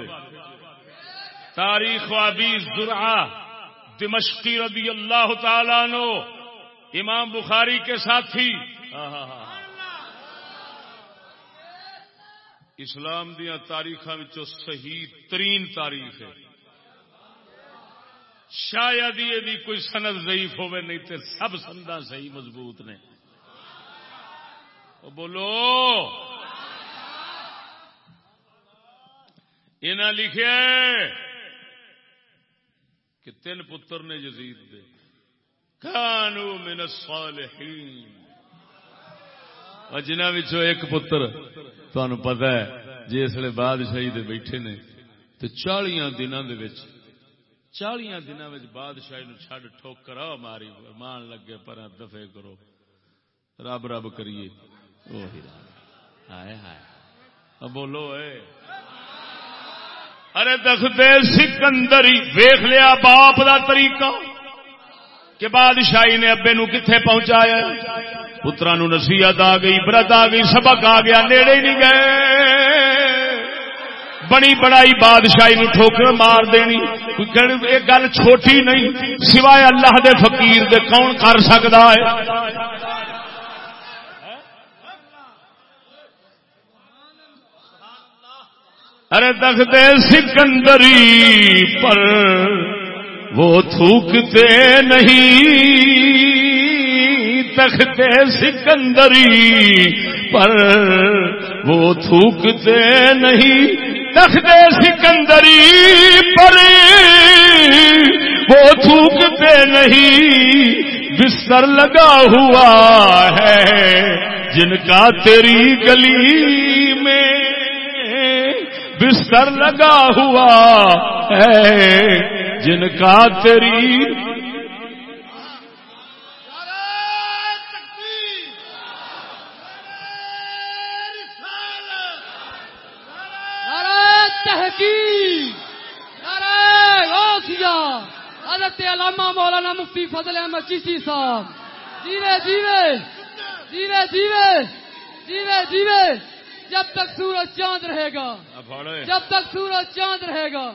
[SPEAKER 1] تاریخ ابی زرعہ دمشقی رضی اللہ تعالی نو امام بخاری کے ساتھی۔ اسلام دیا تاریخ صحیح ترین تاریخ ہے۔ شاید یہ کوئی سند ضعیف ہوئے نہیں تے سب سندا صحیح مضبوط نے۔ بولو۔ یہ لکھے کہ تین پتر نے جزید دے۔ کانو من الصالحین۔ جنہ ایک پتر تہن پتا ہے جی اس بادشاہی دے بیٹھے نے، تو چالیا دنوں چالیا دنوں بادشاہی نو چڈ ٹھوکر آ ماری، مان لگے پر دفے کرو، رب رب کریے۔ ہائے ہائے۔ بولو، اے۔ ارے دکھتے سکندری ویخ لیا باپ دا طریقہ، کہ بادشاہی نے ابے نو کتنے پہنچایا؟ پترا نو نصیحت آ گئی، برت آ گئی، سبق آ گیا، نیڑے نہیں گئے۔ بڑی بڑائی بادشاہی نو ٹھوکر مار دینی۔ یہ گل چھوٹی نہیں، سوائے اللہ دے فقیر دے، کون کر سکتا ہے؟ ارے تخت سکندری پر وہ تھوکتے نہیں۔ تخت سکندری، پر وہ تھوکتے نہیں۔ تخت سکندری، پر وہ تھوکتے نہیں۔ بستر لگا ہوا ہے جن کا تیری گلی میں۔ بستر لگا ہوا ہے جن کا تیری
[SPEAKER 3] نعرہ تحقیق نعرہ غوثیہ حضرت علامہ مولانا مفتی فضل احمد چیشتی صاحب۔ جیوے جیوے۔ جیوے جیوے۔ جیوے جیوے۔ جب تک سورج چاند رہے گا۔ جب تک سورج چاند رہے گا۔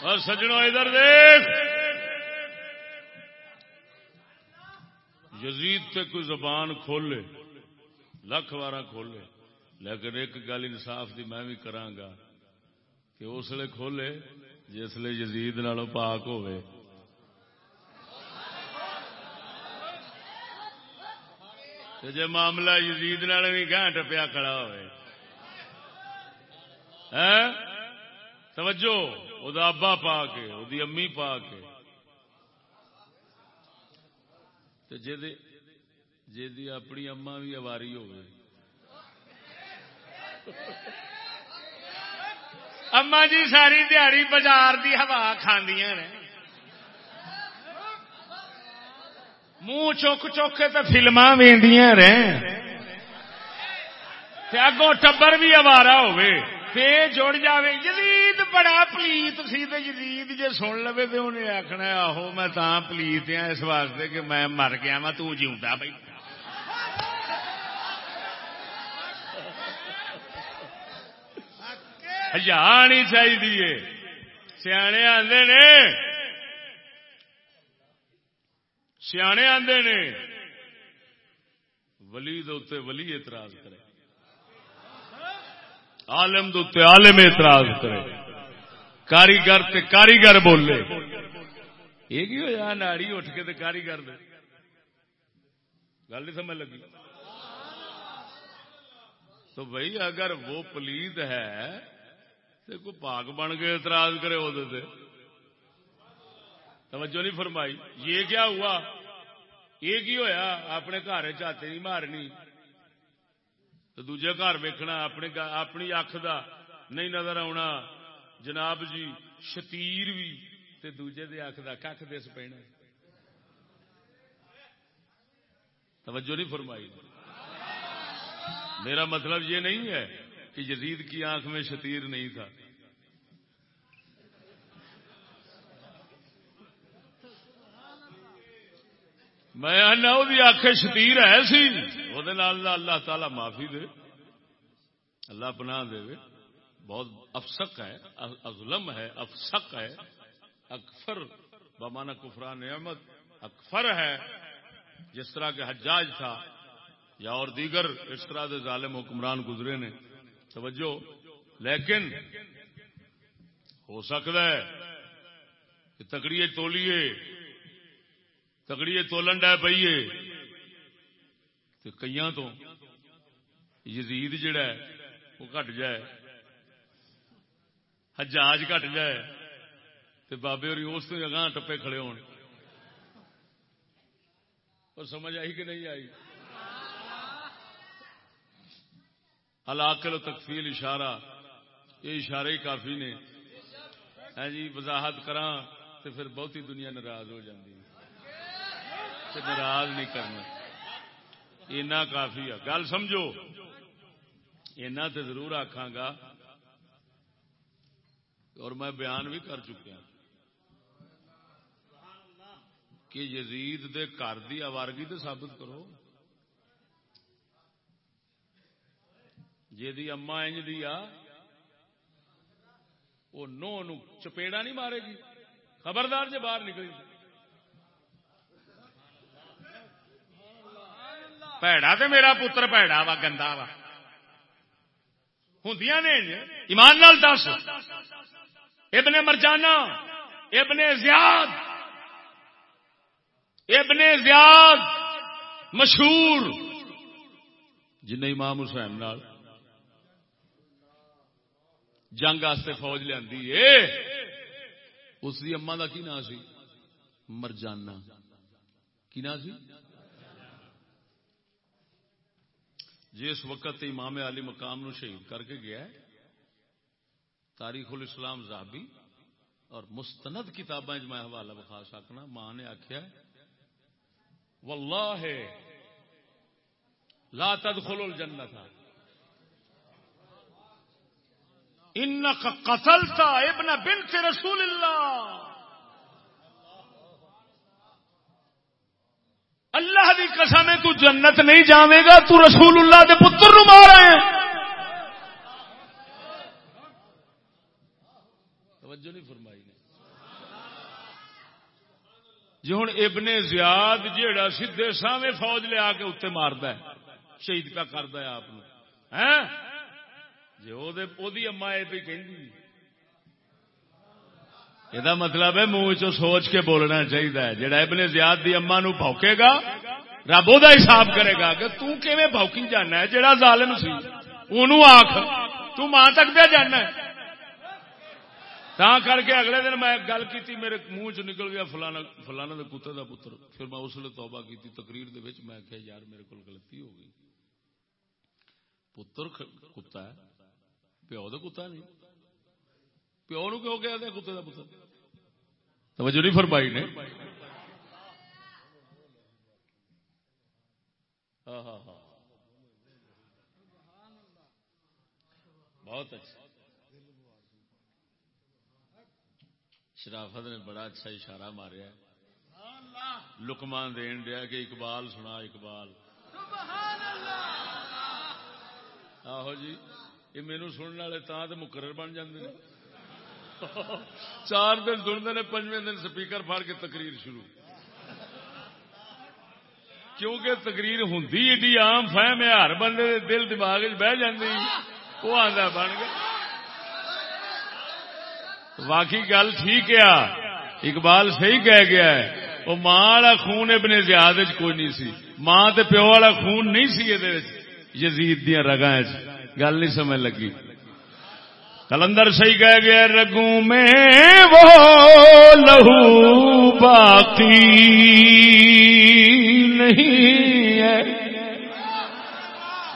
[SPEAKER 1] اور سجنوں ادھر دیکھ۔ یزید تے کوئی زبان کھولے لکھ بارہ کھولے۔ لیکن ایک گل انصاف دی میں بھی کرانگا کہ اس لیے کھولے جس لیے یزید نالوں پاک ہوئے تے جے معاملہ یزید نال بھی گھاں ٹپیا کھڑا ہوئے ہیں توجہ، او دا ابا پا کے او دی امی پا کے تے جے دے جے دی اپنی اما بھی اواری ہوئے اما جی ساری دیہڑی بازار دی ہوا کھاندیاں نے۔ منہ چک چک کے تو فلما ویندیاں رہیں اگوں ٹبر بھی اوارا ہوئے تے جڑ جاوے، یزید بڑا پلیت سی تے یزید جے سن لوے تے انہیں آخنا آہو میں تاں پلیت ہاں اس واسطے کہ میں مر گیا وا تو جیوندا بھائی ہزار چاہیے سیانے آندے نے سیانے آندے نے ولی دے ولی اعتراض کرے عالم دے عالم اعتراض کرے کاریگر تے کاریگر بولے یہ کی ہوا ناڑی اٹھ کے تے کاریگر دے گل نہیں سمجھ لگی تو بھائی اگر وہ پلید ہے تو کوئی پاک بن کے اعتراض کرے وہ توجہ نہیں فرمائی۔ یہ کیا ہوا؟ یہ کی ہویا؟ اپنے گھر چاتے نہیں مارنی تو دوجے گھر ویکنا اپنے اپنی اکھ دا نہیں نظر آنا جناب جی شتیر بھی تے دوجے دے اکھ دا کھ دس پینا۔ توجہ نہیں فرمائی۔ میرا مطلب یہ نہیں ہے کہ یزید کی آنکھ میں شتیر نہیں تھا۔ میں وہ آخ شتیر ہے سی۔ وہ اللہ تعالی معافی دے۔ اللہ پناہ دے بہت افسق ہے، اظلم ہے، افسق ہے۔ اکفر بمانا کفران نعمت، اکفر ہے۔ جس طرح کے حجاج تھا یا اور دیگر اس طرح کے ظالم حکمران گزرے نے۔ توجہ۔ لیکن ہو سکتا ہے کہ تکڑیے تولیے تکڑیے تولن ڈے پیے تو کئی تو یزید جڑا ہے، وہ گٹ جائے۔ حجاج گٹ جائے۔ تو بابے اور اس تو اگاں ٹپے کھڑے ہون۔ اور سمجھ آئی کہ نہیں آئی؟ علاقل و تکفیل اشارہ، یہ اشارے ہی کافی نے۔ ہے جی وضاحت کرا تو پھر بہت ہی دنیا ناراض ہو جاتی ناراض نہیں کرنا۔ اینا کافی ہے۔ گل سمجھو، اینا تے ضرور آخا گا۔ اور میں بیان بھی کر چکا ہاں۔ کہ یزید دے گھر دی آوارگی تو ثابت کرو۔ جی اما انج دی آ وہ نو نو چپیڑا نہیں مارے گی۔ خبردار جی باہر نکلی۔ پیڑا تو میرا پتر پیڑا وا، گندا وا۔ ہوں نے ایمان نال دس۔ ابن مرجانا ابن زیاد۔ ابن زیاد مشہور۔ جن امام حسین نال جنگ آستے فوج لیا اس کی اما کا کی نام سی؟ مرجانا کی نام سی؟ جی، جس وقت امام علی مقام نو شہید کر کے گیا ہے۔ تاریخ الاسلام زہبی اور مستند کتابیں میں حوالہ بخا سکنا ماں نے آخیا واللہ لا تدخل الجنت انك قتلت ابن بنت رسول اللہ اللہ دی قسم ہے، تو جنت نہیں جاوے گا، تو رسول اللہ دے پتر نو مارا ہے توجہ نہیں فرمائی نے۔ جی ہوں ابن زیاد جیڑا سیدے سامنے فوج لیا کے اتنے مارد ہے، شہید پہ کرتا ہے آپ جی وہ اما یہ پہ کہ یہ مطلب ہے منہ چ سوچ کے بولنا چاہیے جہاں ابن زیاد دی اما نو بوکے گا، رب وہ حساب کرے گا کہ تین بوکی جانا ہے؟ جہاں ظالم سی۔ ان آخ تاں تک پہ جانا ہے۔ تا کر کے اگلے دن میں گل کی میرے منہ چ نکل گیا فلانا فلانا دے کتے دا پتر۔ پھر میں اس لیے توبہ کی تقریر دے وچ میں کہ یار میرے کو غلطی ہو گئی۔ پتر کتا ہے۔ پیو دا کتا نہیں۔ پیو نو کیوں کہتے کتے کا پتر؟ توجہ نہیں فرمائی نے۔ ہاں ہاں ہاں۔ بہت اچھا۔ شرافت نے بڑا اچھا اشارہ ماریا۔ لکمان دین دیا کہ اقبال سنا اقبال۔ آہو جی۔ یہ مینو سننے والے تا تو مقرر بن جاتے ہیں چار دن سنتے ہیں پنجویں دن سپیکر پھاڑ کے تقریر شروع۔ کیونکہ تقریر ہوں ایڈی آم فہم ہے ہر بندے دل دماغ بہ جی وہ آدھا بن گیا۔ واقعی گل ٹھیک ہے۔ اقبال صحیح کہہ گیا ہے۔ وہ ماں والا خون ابن زیاد کوئی نہیں سی۔ ماں تے پیو والا خون نہیں سی یہ یزید دیا رگا گل نہیں سمجھ لگی۔ کلندر صحیح کہہ گیا، رگوں میں وہ لہو باقی نہیں ہے۔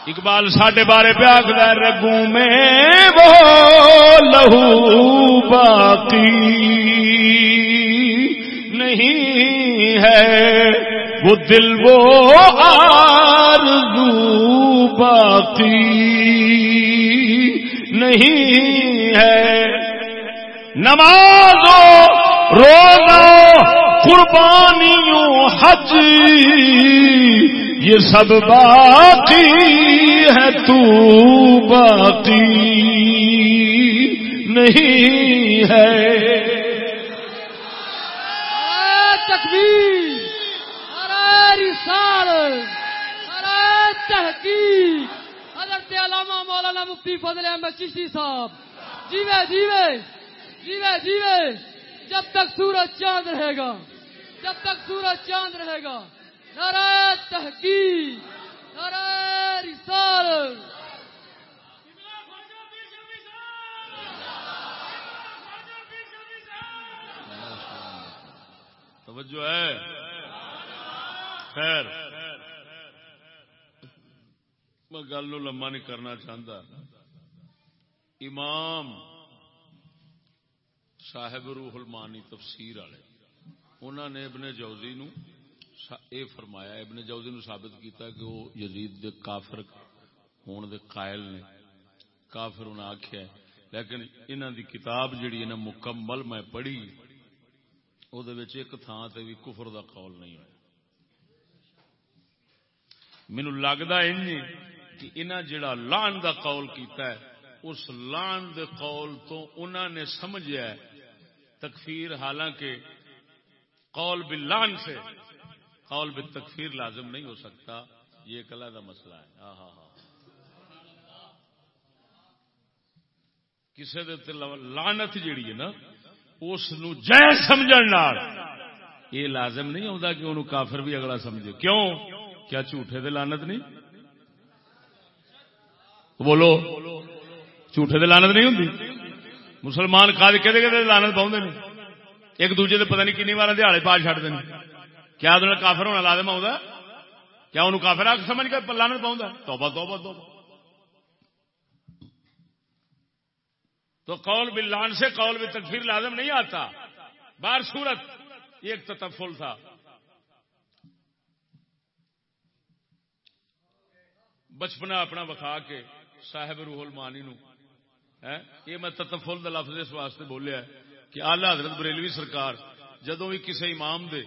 [SPEAKER 1] اقبال ساڈے بارے پہ آخر رگوں میں وہ لہو باقی نہیں ہے۔ وہ دل وہ آرزو باقی نہیں ہے۔ نماز روزہ، قربانیوں، حج، یہ سب باقی ہے، تو باقی نہیں ہے۔
[SPEAKER 3] تکبیر۔ ارے رسال ارے تحقیق حضرت علامہ مولانا مفتی فضل احمد چشتی صاحب۔ جیوے جیوے۔ جیوے جیوے۔ جب تک سورج چاند رہے گا جب تک سورج چاند رہے گا۔ نعرہ تحقیق نعرہ رسال
[SPEAKER 1] توجہ ہے۔ خیر۔ میں گل لما نہیں کرنا چاہتا امام صاحب روح المانی تفسیر والے انہوں نے ابن جوزی نو اے فرمایا، ابن جوزی نو ثابت کیتا کہ وہ یزید دے کافر ہون دے قائل نے۔ کافر انہیں آخیا لیکن انہوں دی کتاب جڑی انہیں مکمل میں پڑھی وہ ایک تھان تے بھی کفر دا قول نہیں ہوا مینو لگتا کہ انہیں جڑا لان دا قول کیتا ہے، اس لان دے قول تو انہوں نے سمجھا تکفیر حالانکہ قول باللان سے، قول بالتکفیر لازم نہیں ہو سکتا۔ یہ ایک علیحدہ مسئلہ ہے۔ ہاں ہاں ہاں کسی کے لانت جیڑی ہے نا، اس جائز سمجھ یہ لازم نہیں آتا کہ انہوں کافر بھی اگلا سمجھے۔ کیوں؟ کیا جھوٹے دے لانت نہیں؟ بولو، جھوٹے لانت نہیں ہوں مسلمان کھا کہ لانت پاؤں نے ایک دوجے دے پتہ نہیں کنی بار دہڑے پا چڑ دیں کیا کافر ہونا لازم آؤں کیا انہوں کافر آ سمجھ کے لانت پاؤں توبہ توبہ توبہ۔ تو قول باللان سے قول بھی تکفیر لازم نہیں آتا۔ بار صورت، ایک تتفل تھا۔ بچپنا اپنا بکھا کے صاحب روح المانی نو۔ یہ میں تتفل دا لفظ اس واسطے بولیا کہ آلہ حضرت بریلوی سرکار جدو بھی کسی امام دے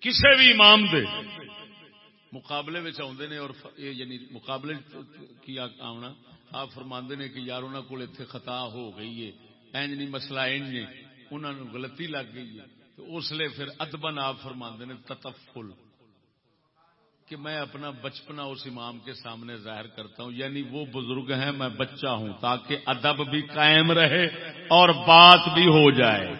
[SPEAKER 1] کسی بھی امام دے مقابلے میں آدھے نے اور یعنی مقابلے کی آنا آپ فرما نے کہ یار انہوں کو اتنے خطا ہو گئی ہے، اینج نہیں مسئلہ اینج نے انہوں نے غلطی لگ گئی ہے۔ تو اس لیے پھر ادبن آپ فرما نے تتفل۔ کہ میں اپنا بچپنا اس امام کے سامنے ظاہر کرتا ہوں یعنی وہ بزرگ ہیں، میں بچہ ہوں، تاکہ ادب بھی قائم رہے اور بات بھی ہو جائے۔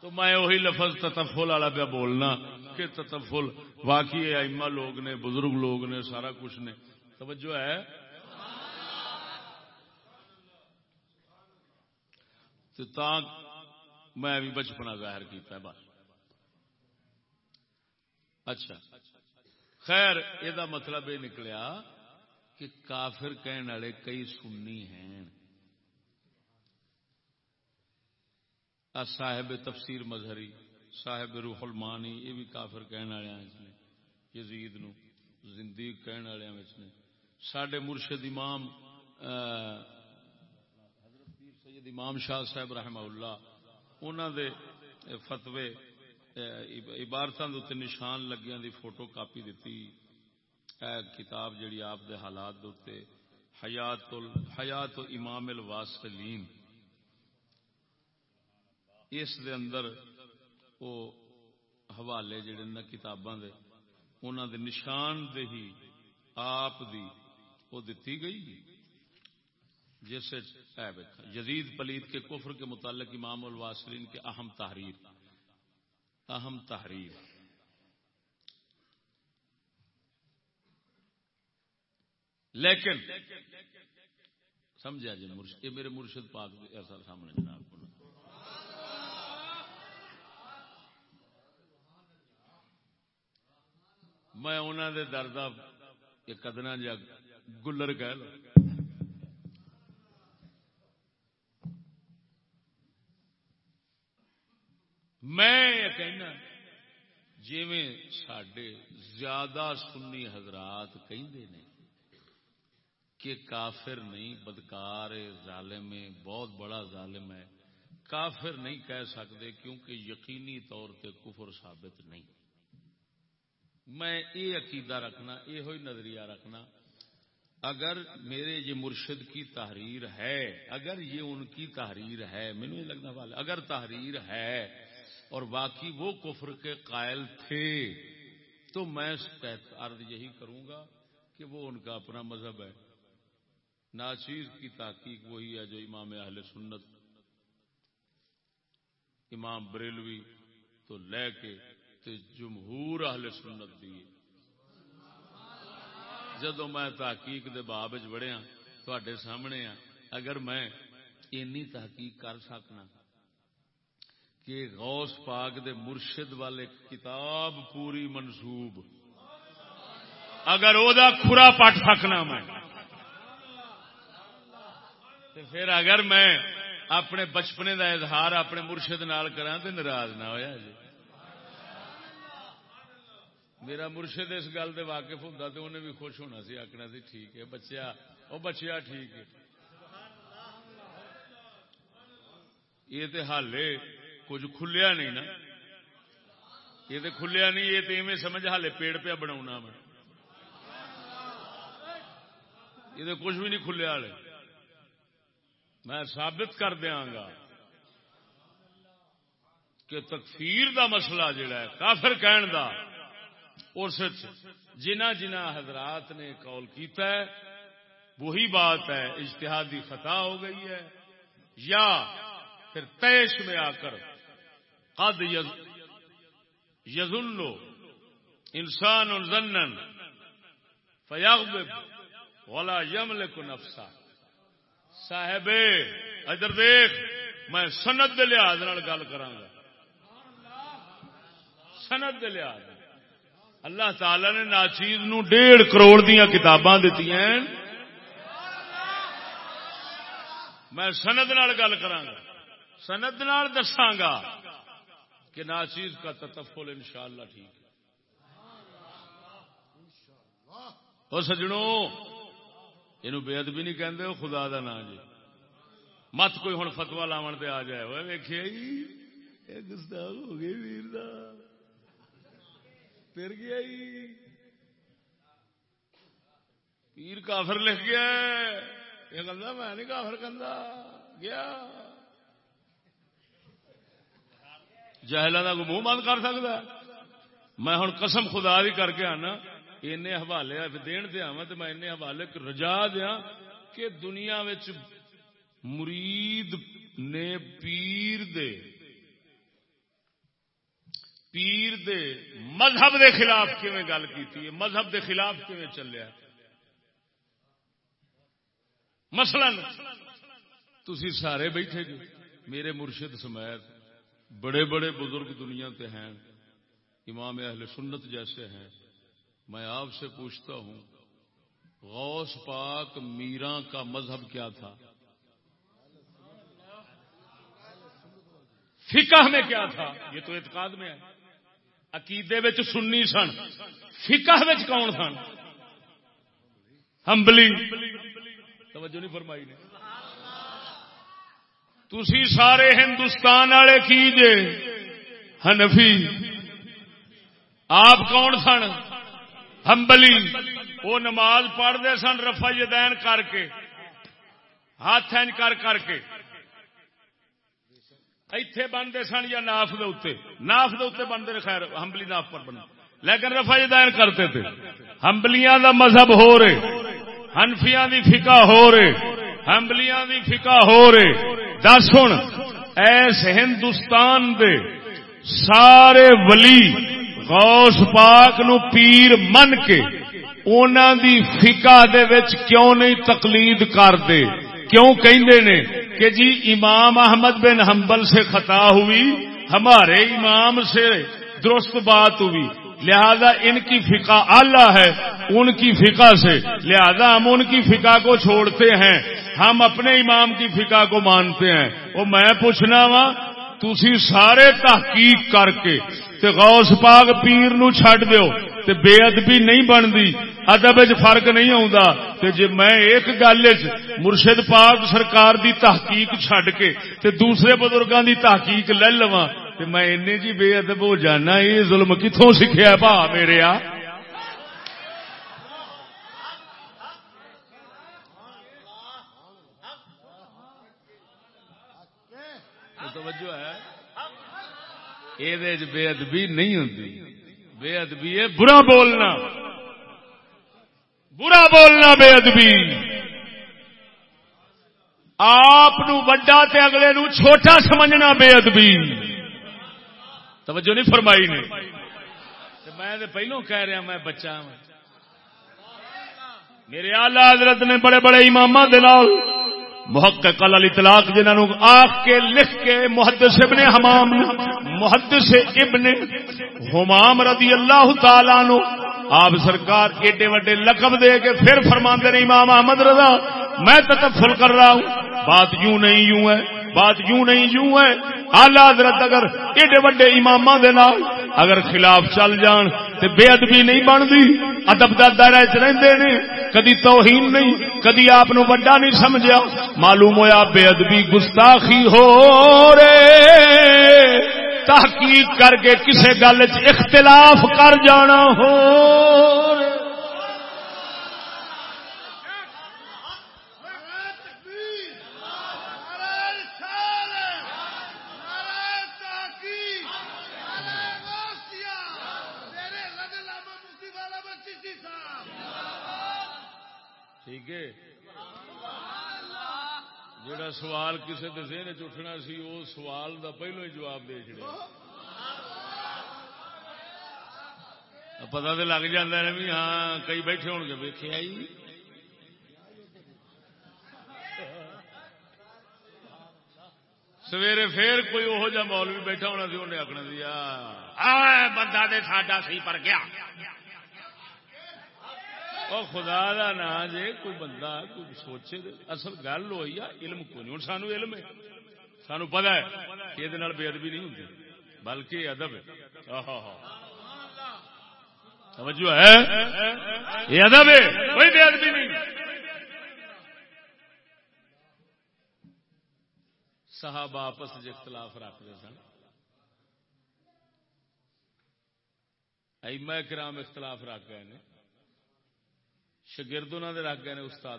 [SPEAKER 1] تو میں وہی لفظ تتفل والا پہ بولنا کہ تتفل واقعی اما لوگ نے، بزرگ لوگ نے، سارا کچھ نے۔ توجہ ہے؟ تو میں بھی بچپنا ظاہر کیتا ہے، بس۔ اچھا۔ خیر یہ مطلب یہ نکلیا کہ کافر کہنے والے کئی سننی ہیں۔ صاحب تفسیر مظہری، صاحب روح المانی، یہ بھی کافر کہنے والے یزید نو زندگی کہنے والے نے۔ سڈے مرشد امام حضرت پیر سید امام شاہ صاحب رحمہ اللہ انہوں دے فتوے عبارتوں کے نشان لگیا دی فوٹو کاپی دیتی۔ اے کتاب جڑی آپ دے حالات دوتے حیات حیات امام الواسلین اس دے اندر وہ حوالے جڑے نا کتاباں دے انہوں دے نشان دے ہی آپ دی وہ دیتی گئی۔ جیسے جدید پلیت کے کفر کے متعلق امام الواسرین کے اہم تحریر۔ اہم تحریر۔ لیکن سمجھا جی مرشد، یہ میرے مرشد پاک ایسا سامنے جناب کو۔ میں انہوں دے دردہ کدنا جا گلر کہہ لو میں کہنا جی سڈے زیادہ سنی حضرات کہ کافر نہیں، بدکار، ظالم ہے بہت بڑا ظالم ہے، کافر نہیں کہہ سکتے کیونکہ یقینی طور پہ کفر ثابت نہیں۔ میں یہ عقیدہ رکھنا یہ نظریہ رکھنا، اگر میرے یہ مرشد کی تحریر ہے، اگر یہ ان کی تحریر ہے مجھے یہ لگنا والا اگر تحریر ہے اور باقی وہ کفر کے قائل تھے۔ تو میں عرض یہی کروں گا کہ وہ ان کا اپنا مذہب ہے۔ ناچیز کی تحقیق وہی ہے جو امام اہل سنت، امام بریلوی تو لے کے جمہور اہل سنت دی جدو میں تحقیق دے باب بڑھیا تے سامنے ہاں اگر میں اینی تحقیق کر سکنا کہ غوث پاک دے مرشد والے کتاب پوری منسوب۔ اگر وہ کھرا پٹ سکنا میں پھر اگر میں اپنے بچپنے دا اظہار اپنے مرشد نال کرا تو ناراض نہ ہوا جی۔ میرا مرشد اس گل سے واقف ہوں تو انہیں بھی خوش ہونا سی آخنا سی ٹھیک ہے، بچیا وہ بچیا ٹھیک ہے۔ یہ تو ہالے کچھ کھلیا نہیں نا۔ یہ تو کھلیا نہیں، یہ تو سمجھ ہالے پیڑ پیا بنا میں یہ تو کچھ بھی نہیں کھلیا ہالے میں ثابت کر دیا گا کہ تکفیر دا مسئلہ جڑا ہے، کافر کہن دا، اس جنہ جنہ حضرات نے کال کیتا ہے، وہی بات ہے، اجتہادی خطا ہو گئی ہے۔ یا پھر تیش میں آ کر قد یزن انسان اور زنن ولا یمل کو نفسا صاحب، ادھر دیکھ، میں سنت کے لحاظ گل کرا سنت کے لحاظ اللہ تعالی نے ناچیز نو ڈیڑھ کروڑ دیا کتاباں دیتی ہیں۔ میں سند گل کرا سند دساگا کہ ناچیز کا تتفل ان شاء اللہ ٹھیک ہے۔ اور سجڑوں یہ بے ادبی نہیں کہتے خدا دا نا جی۔ مت کوئی ہوں فتوا لاو تے آ جائے۔ وہ ویخیا گستاخ ہو گئی ویر دا۔ پھر گیا پیر کافر لکھ گیا یہ کہہ میں نہیں کافر کہہ گیا۔ جہلا کا منہ بند کر سکتا میں ہوں قسم خدا بھی کر کے آنا این حوالے دین دیا تو میں حوالے رجا دیا کہ دنیا مرید نے پیر دے پیر دے مذہب دے خلاف کیویں گل کی مذہب دے خلاف کیویں چلیا؟ مثلا تھی سارے بیٹھے جی میرے مرشد سمیت بڑے بڑے بزرگ دنیا تے ہیں، امام اہل سنت جیسے ہیں، میں آپ سے پوچھتا ہوں، غوث پاک میرا کا مذہب کیا تھا؟ فقہ میں کیا تھا؟ یہ تو اعتقاد میں ہے۔ عقیدے سننی سن۔ فقہ کون سن؟ ہمبلی۔ توجہ نہیں فرمائی نے۔ تھی سارے ہندوستان والے کی ہنفی آپ کون سن؟ ہمبلی وہ نماز پڑھتے سن رفا دین کر کے، ہاتھ کر کر کے۔ ایتھے بنتے سن یا ناف دے ناف دے بنتے خیر ہمبلی ناف پر بن لیکن رفا دین کرتے تھے۔ ہمبلیاں دا مذہب ہو رہے ہنفیاں دی فقہ ہو رہے۔ ہمبلیاں دی فقہ ہو رہے دس ہوں ایس ہندوستان دے سارے ولی غوث پاک نو پیر من کے اونا دی فقہ دے وچ کیوں نہیں تقلید کرتے کیوں کہندے نے کہ جی امام احمد بن حنبل سے خطا ہوئی، ہمارے امام سے درست بات ہوئی۔ لہذا ان کی فقہ اعلی ہے، ان کی فقہ سے۔ لہذا ہم ان کی فقہ کو چھوڑتے ہیں۔ ہم اپنے امام کی فقہ کو مانتے ہیں۔ وہ میں پوچھنا وا تھی سارے تحقیق کر کے تے غوث پاک پیر نو چھڈ دیو، تے بے ادبی نہیں بنتی، ادب فرق نہیں آتا تے جے میں ایک گل مرشد پاک سرکار دی تحقیق چھڈ کے تے دوسرے بزرگاں دی تحقیق لے لواں میں اینے جی بے ادب ہو جانا، یہ ظلم کتوں سیکھا بھا میرے آ؟ یہ بے ادبی نہیں ہوتی بے ادبی ہے برا بولنا۔ برا بولنا بے ادبی۔ آپ وڈا تے اگلے نو چھوٹا سمجھنا بے ادبی۔ توجہ نہیں فرمائی نے. میں پہلو کہہ رہا میں بچہ ہوں میرے آلہ حضرت نے بڑے بڑے امام محقق علی اطلاق جنہوں آخ کے لکھ کے محدث ابن حمام محدث ابن حمام رضی اللہ تعالی نو آپ سرکار ایڈے وڈے لقب دے کے پھر فرما نے امام احمد رضا میں تتفل کر رہا ہوں۔ بات یوں نہیں یوں ہے، بات یوں نہیں یوں ہے۔ آلہ حضرت اگر ایڈے وڈے امام اگر خلاف چل جان تے بے ادبی نہیں بنتی، ادب کا دائرہ چ رہتے کدی توہین نہیں، کدی آپ وڈا نہیں سمجھا معلوم ہوا بے ادبی گستاخی ہو رے تحقیق کر کے کسی گل اختلاف کر جانا ہو ٹھیک ہے جڑا سوال کسی کے ذہن چ اٹھنا سی وہ سوال دا پہلو ہی جواب دے چڑیا پتا تو لگ جاتا ہے بھی ہاں کئی بیٹھے ہو گے ویخے آئی۔ سویرے پھر کوئی وہ جا مولوی بیٹھا ہونا سی انہیں آخنا دیا بندہ دے ساڈا سی پر گیا۔ او خدا دا نا جے کوئی بندہ کوئی سوچے دے اصل گل ہوئی ہے علم کو نہیں ہوں سانو علم ہے۔ سانو پتا ہے یہ بے ادبی نہیں ہوتی بلکہ ادب ہے۔ توجہ ہے؟ یہ ادب ہے، کوئی بے ادبی نہیں۔ صحابہ آپس اختلاف رکھتے سن۔ ایما کرام اختلاف رکھ گئے شگرد انہوں نے رکھ گئے استاد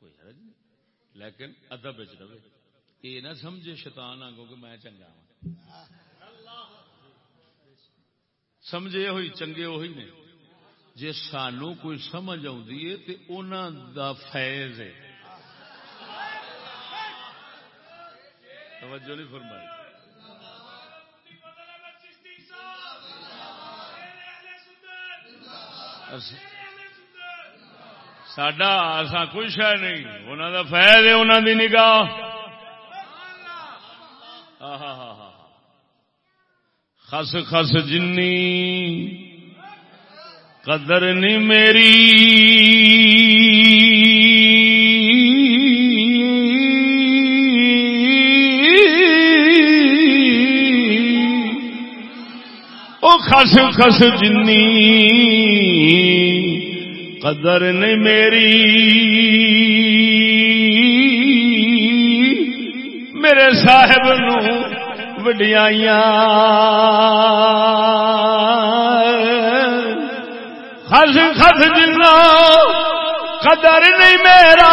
[SPEAKER 1] کوئی حرج نہیں۔ لیکن ادب رہے یہ نہ سمجھے شیطان آگوں کہ میں چنگا ہوں سمجھے ہوئی، چنگے وہی نے۔ جی سانو کوئی سمجھ آئی تو انہوں دا فیض ہے۔ توجہ نہیں فرمائی۔ اچھا سڈا ایسا کچھ ہے نہیں انہوں کا فائد ہے انہوں کی نگاہ خس خس جنی قدر نہیں میری خس خس جنی قدر نے میری۔ میرے صاحب نو وڈیائی خس خس جنا قدر نہیں میرا۔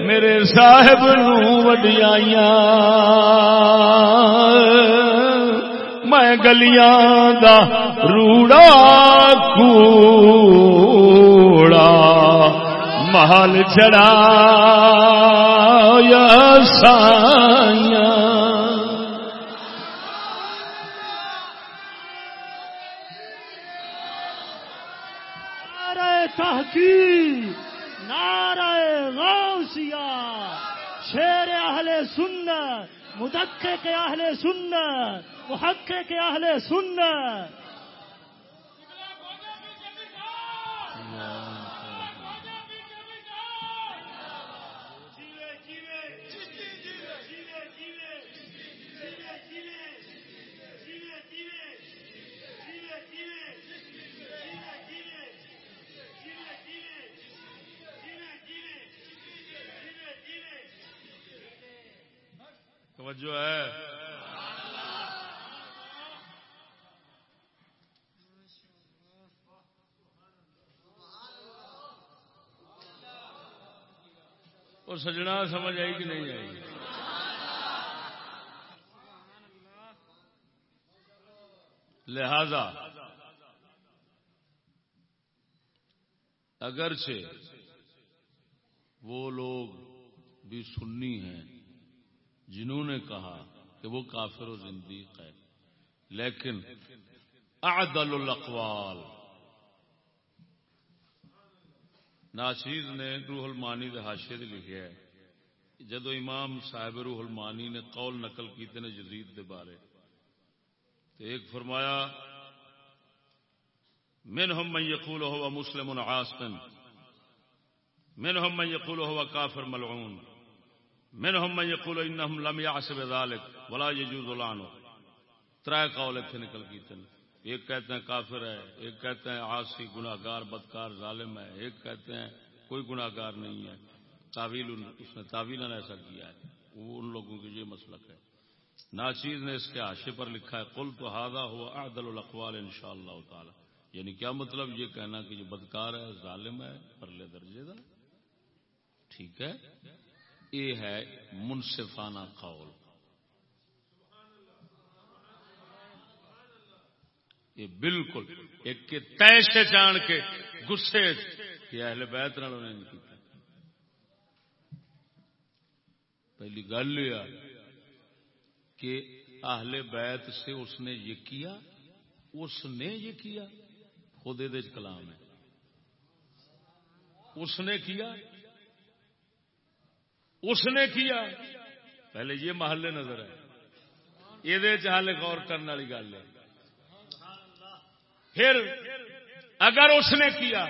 [SPEAKER 1] میرے صاحب نو وڈیائی گلیاں دا روڑا کوڑا محل چڑا یا سائیاں
[SPEAKER 2] سنت مدقق اہل سنت محقق اہل سنت۔
[SPEAKER 1] توجہ ہے۔ اور سجنا سمجھ آئی کہ نہیں آئی؟ لہذا اگرچہ وہ لوگ بھی سنی ہیں جنہوں نے کہا کہ وہ کافر و زندیق ہے۔ لیکن اعدل الاقوال، ناچیز نے روح المانی دے حاشے دے لکھے ہے۔ جدو امام صاحب روح المانی نے قول نقل کیتے نے جزید دے بارے۔ تو ایک فرمایا من ہم من یقول ہوا مسلم عاصم من ہم من یقول ہوا کافر ملعون۔ منهم من يقول انهم لم يعصب ذلك ولا يجوز لعنه. ترائے قول اتنے نکل کی تن. ایک کہتے ہیں کافر ہے، ایک کہتے ہیں عاصی، گناہگار، بدکار، ظالم ہے، ایک کہتے ہیں کوئی گناہگار نہیں ہے. تعویل اس نے تعویل ایسا کیا ہے. وہ ان لوگوں کی یہ مسلک ہے. ناچیز نے اس کے آشے پر لکھا ہے، قل تو ہادا ہوا اعدل الاقوال ان شاء اللہ تعالی. یعنی کیا مطلب یہ کہنا کہ جو بدکار ہے، ظالم ہے، پرلے درجے کا ٹھیک ہے؟ یہ ہے منصفانہ قول۔ یہ بالکل ایک کے تیشے جان کے گسے کہ اہل بیت نال انہوں نے کیتا۔ پہلی گل یہ کہ اہل بیت سے اس نے یہ کیا، اس نے یہ کیا، خود یہ کلام ہے۔ اس نے کیا اس نے کیا؟ پہلے یہ محلے نظر ہے یہ حال غور کرنے والی گل ہے۔ پھر اگر اس نے کیا،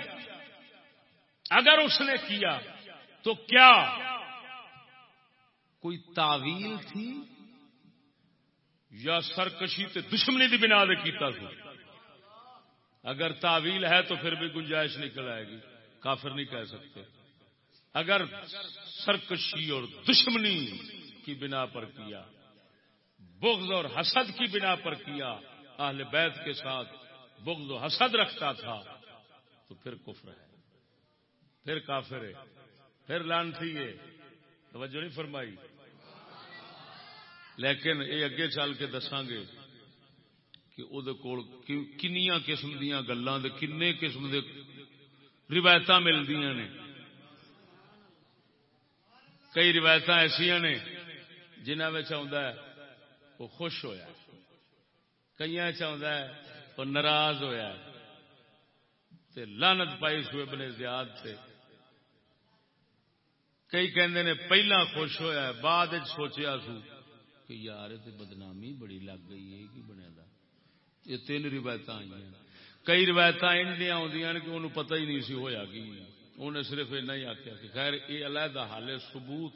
[SPEAKER 1] اگر اس نے کیا تو کیا؟ کوئی تعویل تھی؟ یا سرکشی تے دشمنی دی بنا دے کیتا سو اگر تعویل ہے تو پھر بھی گنجائش نکل آئے گی، کافر نہیں کہہ سکتے۔ اگر سرکشی اور دشمنی کی بنا پر کیا، بغض اور حسد کی بنا پر کیا، اہل بیت کے ساتھ بغض و حسد رکھتا تھا، تو پھر کفر ہے، پھر کافر ہے، پھر لان تھی یہ توجہ نہیں فرمائی۔ لیکن یہ اگے چل کے دساں گے کہ وہ کنیا قسم دیا گلان کن قسم دے روایت ملتی نے۔ کئی روایت ایسا نے جنہ آ وہ خوش ہویا کئی ہے، وہ ناراض ہویا تے لانت پائی سو ابن زیاد سے کئی کہندے نے پہلا خوش ہویا ہے، بعد سوچیا سو کہ یار تے بدنامی بڑی لگ گئی ہے کی بنیا دا؟ یہ تین روایت آئی ہیں کئی روایت انڈیا آدی کہ انہوں پتہ ہی نہیں سی ہویا کی۔ انہیں صرف اینا ہی آخیا کہ خیر یہ علیحدہ حال ثبوت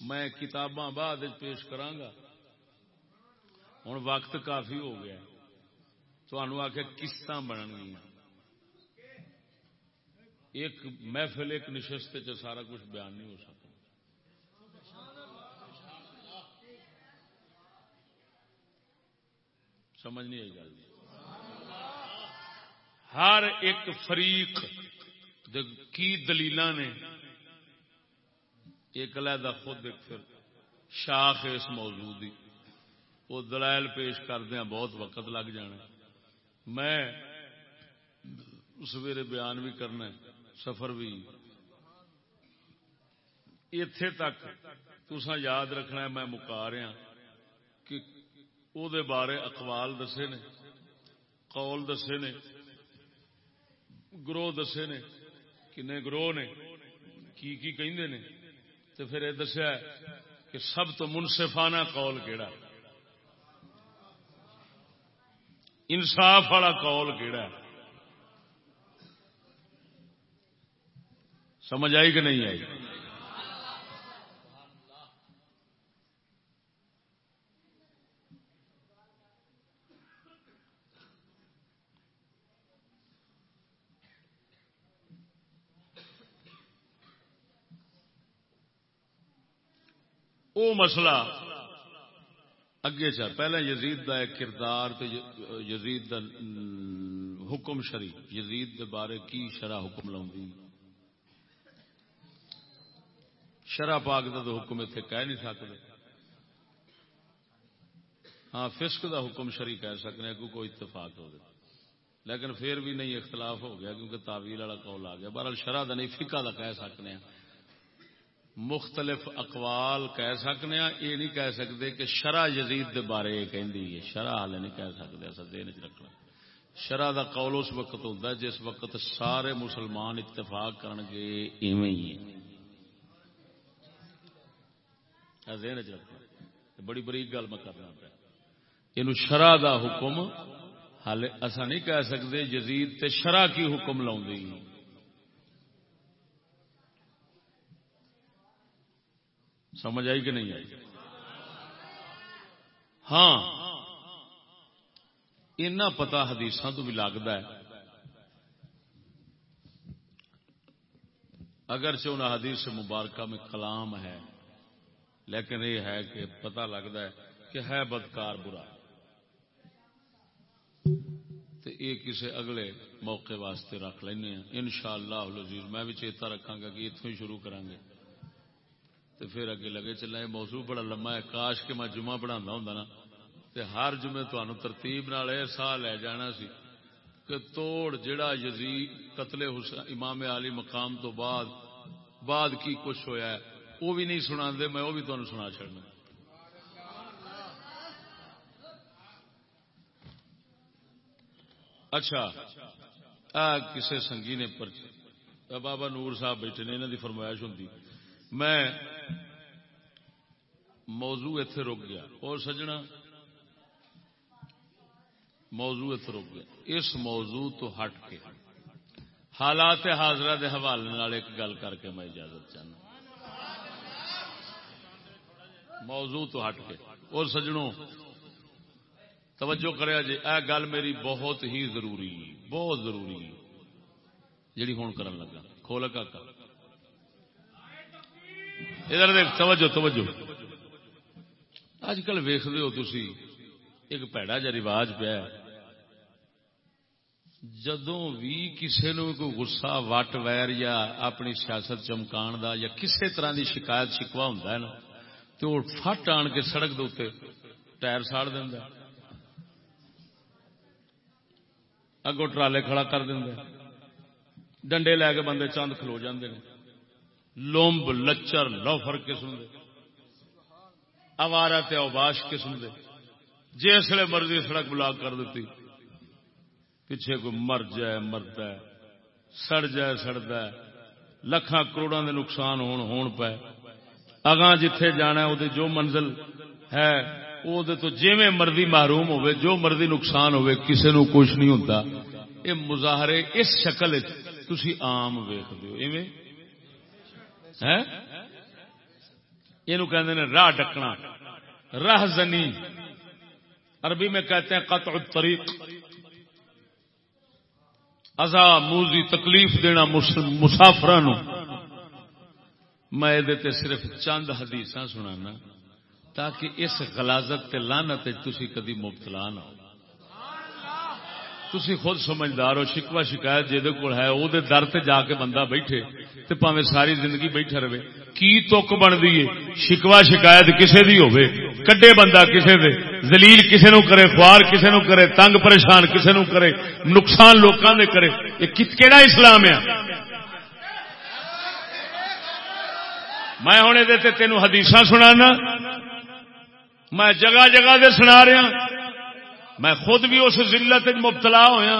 [SPEAKER 1] میں کتاباں بعد پیش کرانگا ہوں وقت کافی ہو گیا تو آخیا قسط بنن گیا ایک محفل، ایک نشست سارا کچھ بیان نہیں ہو سکتا سمجھ نہیں آئی گل۔ ہر ایک فریق کی دلیل نے؟ ایک علیحدہ خود ایک پھر شاخ اس موضوع دی۔ وہ دلائل پیش کردیا بہت وقت لگ جانا میں سویرے بیان بھی کرنا سفر بھی۔ اتے تک تسا یاد رکھنا میں مکا رہا کہ او دے بارے اقوال دسے نے، قول دسے نے، گروہ دسے نے۔ کنے گروہ نے کی کی کہندے نے تے پھر یہ دسیا کہ سب تو منصفانہ قول کیڑا انصاف والا قول کیڑا سمجھ آئی کہ نہیں آئی وہ مسئلہ۔ اگے چا پہلے یزید دا ایک کردار تے یزید دا حکم شری یزید دے بارے کی شرح حکم لاؤں شرح پاک دا تو حکم اتنے کہہ نہیں سکتے ہاں فسق دا حکم شری کہہ سکنے، کو کوئی اتفاق ہو لیکن پھر بھی نہیں، اختلاف ہو گیا، کیونکہ تعویل والا کال آ گیا۔ بہرحال شرح دا نہیں فکا دا کہہ سکنے ہیں۔ مختلف اقوال کہہ سکنے یہ نہیں کہہ سکتے کہ شرح یزید دے بارے یہ کہ شرح ہال نہیں کہہ سکتے ایسا دین چ رکھنا شرح دا قول اس وقت ہوتا ہے جس وقت سارے مسلمان اتفاق کرن گے، ایویں ہی دین چ رکھنا بڑی بڑی گل میں کرنا پیا یہ شرح دا حکم ہال اصا نہیں کہہ سکتے، یزید تے شرح کی حکم لاؤں سمجھ آئی کہ نہیں آئی؟ ہاں۔ اینا پتا حدیث تو بھی لگتا ہے۔ اگر ان حدیث مبارکہ میں کلام ہے، لیکن یہ ہے کہ پتا لگتا ہے کہ ہے بدکار برا۔ تو یہ کسی اگلے موقع واسطے رکھ لینا ان شاء اللہ میں بھی چیتا رکھا گا کہ اتوں ہی شروع کریں گے تو پھر اگے لگے چلا یہ موضوع بڑا لما ہے۔ کاش کے میں جمعہ بنا ہوں نا۔ ہر جمعے ترتیب نال سا لے جانا سی کہ توڑ جڑا یزید، قتل حسین، امام علی مقام تو بعد بعد کی کچھ ہویا ہے، وہ بھی نہیں سنا دے میں وہ بھی تمہیں سنا چڑنا اچھا آ کسے سنگی نے بابا نور صاحب بیٹھے نے انہوں کی فرمائش ہوں میں موضوع اتے رک گیا۔ اور سجنا، موضوع ات رک گیا۔ اس موضوع تو ہٹ کے حالات حاضرہ دے حوالے ایک گل کر کے میں اجازت چاہنا۔ موضوع تو ہٹ کے۔ اور سجنوں، توجہ کریا جی اے گل میری بہت ہی ضروری، بہت ضروری جیڑی ہوں کرن لگا۔ کھول کا ادھر دیکھ، توجہ توجہ۔ اج کل ویختے ہو تھی ایک پیڑا جا رواج پیا جدوں بھی کسی نو کوئی گسا وٹ، ویر یا اپنی سیاست چمکان دا یا کسی طرح دی شکایت شکوا ہوں نا تو وہ فٹ آن کے سڑک دے ٹائر ساڑ دینا اگو ٹرالے کھڑا کر دیں ڈنڈے لے کے بندے چند کھلو جاندے لومب، لچر، لوفر قسم دے اوارا تے اوباش قسم دے۔ جسے مرضی سڑک بلاک کر دیتی، پیچھے کوئی مر جائے مرد ہے، سڑ جائے، سڑتا ہے لکھان کروڑوں دے نقصان ہون ہون پہ اگاں جتھے جانا ہے وہ جو منزل ہے وہ تو جیویں مرضی محروم ہوئے جو مرضی نقصان ہوئے کسے نو کچھ نہیں ہوتا یہ مظاہرے اس شکل تھی آم ویخ دو یہ راہ ڈکنا، راہ زنی۔ عربی میں کہتے ہیں قطع الطریق۔ ازا موزی، تکلیف دینا مسافر میں یہ صرف چند حدیث سنانا تاکہ اس غلازت تے لانت تھی کدی مبتلا نہ ہو۔ تھی خود سمجھدار ہو شکوا شکایت جہد کول ہے وہ در تے جا کے بندہ بیٹھے تے پاوے ساری زندگی بیٹھا رہے۔ کی تک بنتی ہے؟ شکوا شکایت کسے دی ہوے کڈے بندہ کسے دے؟ زلیل کسے نو کرے، خوار کسے نو کرے، تنگ پریشان کسے نو کرے، نقصان لوکاں دے کرے۔ یہ کیڑا اسلام ہے؟ میں ہوں یہ تینوں حدیث سنانا، میں جگہ جگہ دے سنا رہا۔ میں خود بھی اس ضلعت مبتلا ہوا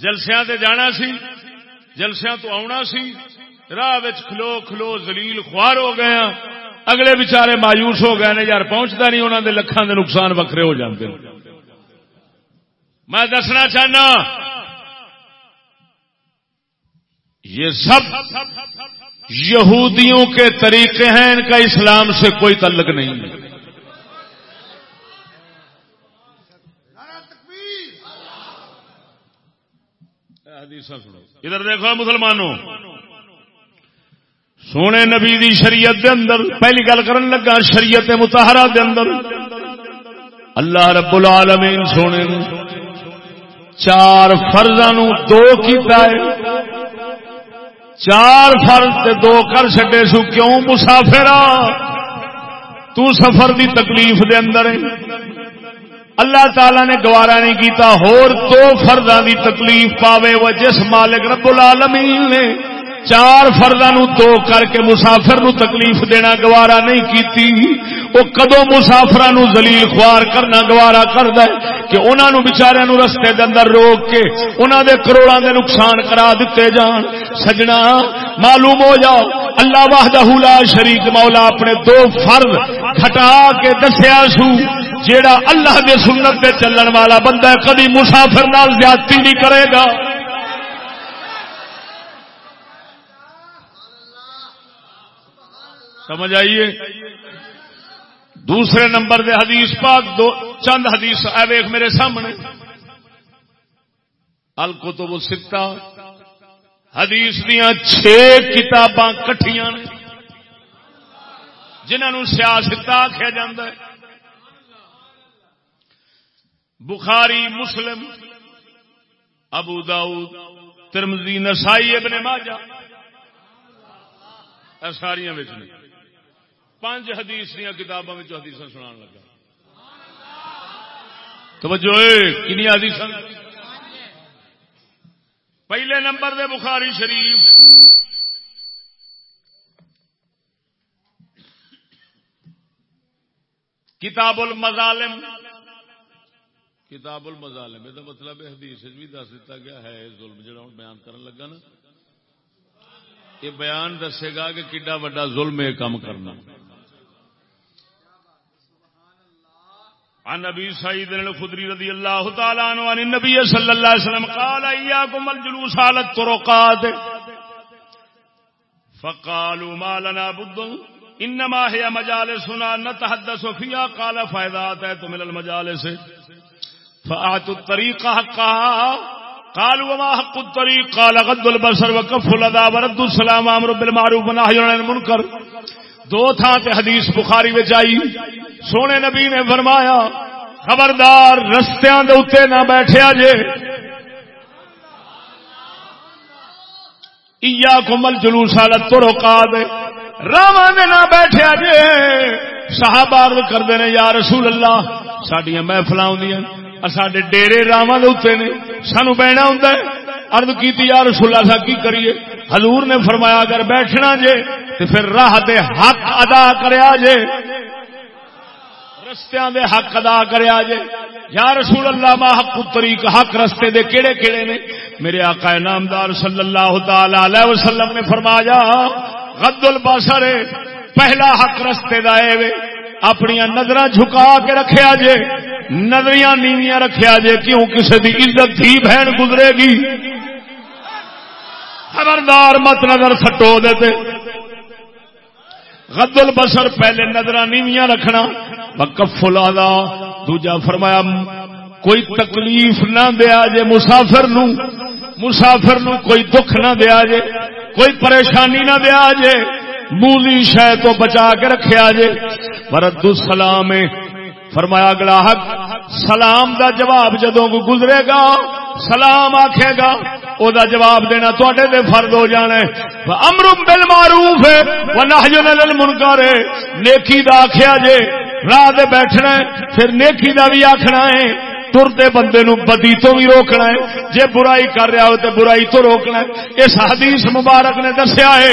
[SPEAKER 1] جلسیا تے جانا سی جلسیا تو آنا سی، راہ کھلو کھلو زلیل خوار ہو گئے ہاں۔ اگلے بچارے مایوس ہو گئے نے، یار پہنچتا نہیں انہوں دے لکھان دے نقصان وکھرے ہو جاتے میں دسنا چاہنا، یہ سب یہودیوں کے طریقے ہیں، ان کا اسلام سے کوئی تعلق نہیں۔ ہے ادھر دیکھو مسلمانوں، سونے نبی دی شریعت دے اندر، پہلی گل کرن لگا شریعت متحرہ دے اندر، اللہ رب العالمین سونے نو چار فرضاں دو کیتا ہے۔ چار فرض تے دو کر چڈے سو کیوں مسافر تو سفر دی تکلیف دے اندر ہے۔ اللہ تعالی نے گوارا نہیں کیتا، ہور دو فرداں دی تکلیف پاوے وہ جس مالک رب العالمین نے چار فرداں نو دو کر کے مسافر نو تکلیف دینا گوارا نہیں کیتی۔ وہ کدو مسافر نو زلیل خوار کرنا گوارا کرد کہ انہوں نے بچارے نو رستے دے اندر روک کے انہوں دے کروڑا دے نقصان کرا دیتے جان۔ سجنا، معلوم ہو جاؤ، اللہ وحدہ لا شریک، مولا اپنے دو فرد گھٹا کے دسیا سو۔ جیڑا اللہ دے سنت دے چلن والا بندہ کدی مسافر نال زیادتی نہیں کرے گا۔ سمجھ آئیے؟ دوسرے نمبر دے حدیث پاک، دو چند حدیث، اے ویخ میرے سامنے۔ الکتب ستا حدیث دیا چھ کتاباں کٹیاں جنہوں سیاست آخیا جا بخاری، مسلم، ابو داؤد ترمزی نسائی، ابن ماجہ۔ ساریا پانچ حدیث دیا کتابوں میں حدیث سنا لگا۔ توجہ کنیا حدیث پہلے نمبر دے بخاری شریف۔ کتاب المظالم۔ کتاب المظالم. یہ مطلب حدیث بھی دس دیتا گیا ہے ظلم جڑا ہوں بیان کرن لگا نا۔ یہ بیان دسے گا کہ کڈا وڈا ظلم ہے کام کرنا۔ عن ابي سعيد الخدري رضي الله تعالى عنه عن النبي صلى الله عليه وسلم قال اياكم الجلوس على الطرقات. فقالوا ما لنا بد، انما هي مجالسنا نتحدث فيها، قال، فاذا اتيت من المجالس؟ فاعطوا الطريق حقها قالوا وما حق الطريق؟ قال غض البصر وكف الاذى ورد السلام امر بالمعروف ونهي عن المنكر دو تھا تے حدیث بخاری وچ آئی. سونے نبی نے فرمایا، خبردار، رستیاں دے اوتے نہ بیٹھیا جے. ایا کمل جلوس والا ترکا دے راواں دے نہ بیٹھیا جے. صحابہ عرض کردے نے، یا رسول اللہ، ساڈیاں محفلاں ہوندیاں. ساڈے ڈیرے راواں دے اوتے نے سانو بہنا ہوندا ہے۔ عرض کیتی، یا رسول اللہ صاحب، کی کریے؟ حضور نے فرمایا، اگر بیٹھنا جے تو پھر راہ دے حق ادا کریا جے۔ رستیاں دے حق ادا کریا جے۔ یا رسول اللہ، ما حق الطریق حق رستے دے کیڑے کیڑے نے؟ میرے آقا نامدار صلی اللہ تعالی علیہ وسلم نے فرمایا غد البصر، پہلا حق رستے دا اے وے۔ اپنی نظر جھکا کے رکھیا جے، نظریاں نیویاں رکھیا جے، کیوں کسی دی عزت تھی بہن گزرے گی؟ خبردار مت نظر سٹو دیتے غد البصر پہلے نظر نیویاں رکھنا، وقف دا دوجا فرمایا، کوئی تکلیف نہ دیا جے مسافر نو مسافر نو کوئی دکھ نہ دیا جے، کوئی پریشانی نہ دیا جے۔ مولی شہ تو بچا کے رکھیا جے۔ مرد السلام فرمایا اگلا حق، سلام دا جواب جدوں کو گزرے گا، سلام آکھے گا، او دا جواب دینا تواڈے تے فرض ہو جانا ہے۔ امر بالمعروف ہے ونهی عن المنکر نیکی دا آکھیا جے، راہ دے بیٹھنا ہے، پھر نیکی دا بھی آکھنا ہے۔ ترتے بندے نو بدی تو بھی روکنا ہے۔ جے برائی کر رہا ہو تو برائی تو روکنا ہے۔ اس حدیث مبارک نے دسیا ہے،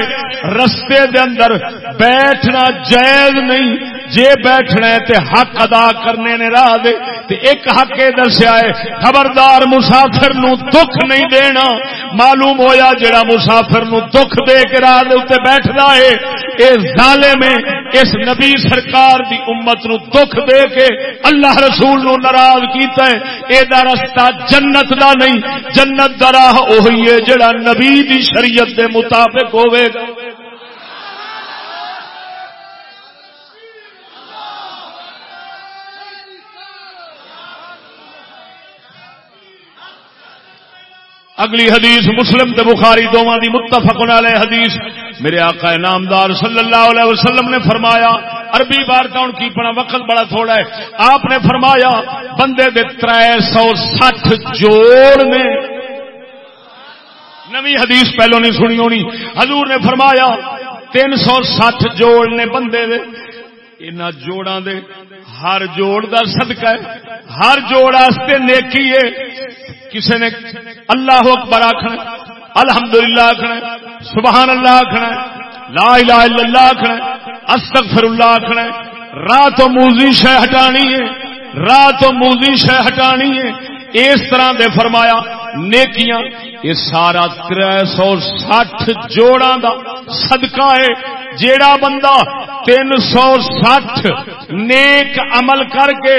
[SPEAKER 1] رستے دے اندر بیٹھنا جائز نہیں۔ جے بیٹھنا ہے تے حق ادا کرنے نے راہ دے۔ تے ایک حق یہ دسیا ہے، خبردار مسافر نو دکھ نہیں دینا۔ معلوم ہویا جڑا مسافر نو دکھ دے کے راہ دے اتنے بیٹھدا ہے، اے ظالم ہے۔ اس نبی سرکار دی امت نو دکھ دے کے اللہ رسول نو ناراض کیتا ہے دا رستہ جنت دا نہیں، جنت دا راہ اوہی ہے جڑا نبی دی شریعت دے مطابق ہوے گا۔ اگلی حدیث مسلم تے بخاری دونوں دی متفق علیہ حدیث۔ میرے آقا نامدار صلی اللہ علیہ وسلم نے فرمایا، عربی بارتا ہوں کی پڑا وقت بڑا تھوڑا ہے۔ آپ نے فرمایا، بندے دے تر سو سٹھ جوڑ نے۔ نوی حدیث پہلو نہیں سنی ہونی۔ حضور نے فرمایا، تین سو سٹھ جوڑ نے بندے دے۔ ان جوڑا دے ہر جوڑ دا صدقہ ہے۔ ہر جوڑ آستے نیکی ہے۔ کسی نے اللہ اکبر آخنا الحمدللہ آخنا سبحان اللہ آخنا لا الہ الا اللہ آخنا استغفر اللہ آخنا رات و موزی شہ ہٹانی ہے رات و موزی شہ ہٹانی ہے۔ اس طرح دے فرمایا، نیکیاں یہ سارا تر سو سٹھ جوڑا دا صدقہ ہے۔ جیڑا بندہ تین سو سٹھ نیک عمل کر کے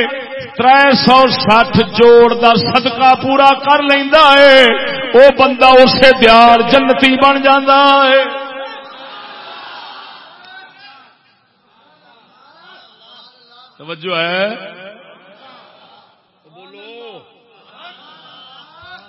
[SPEAKER 1] تر سو سٹھ جوڑ دا صدقہ پورا کر لینا ہے وہ بندہ اسے دیار جنتی بن جانا ہے۔ توجہ ہے۔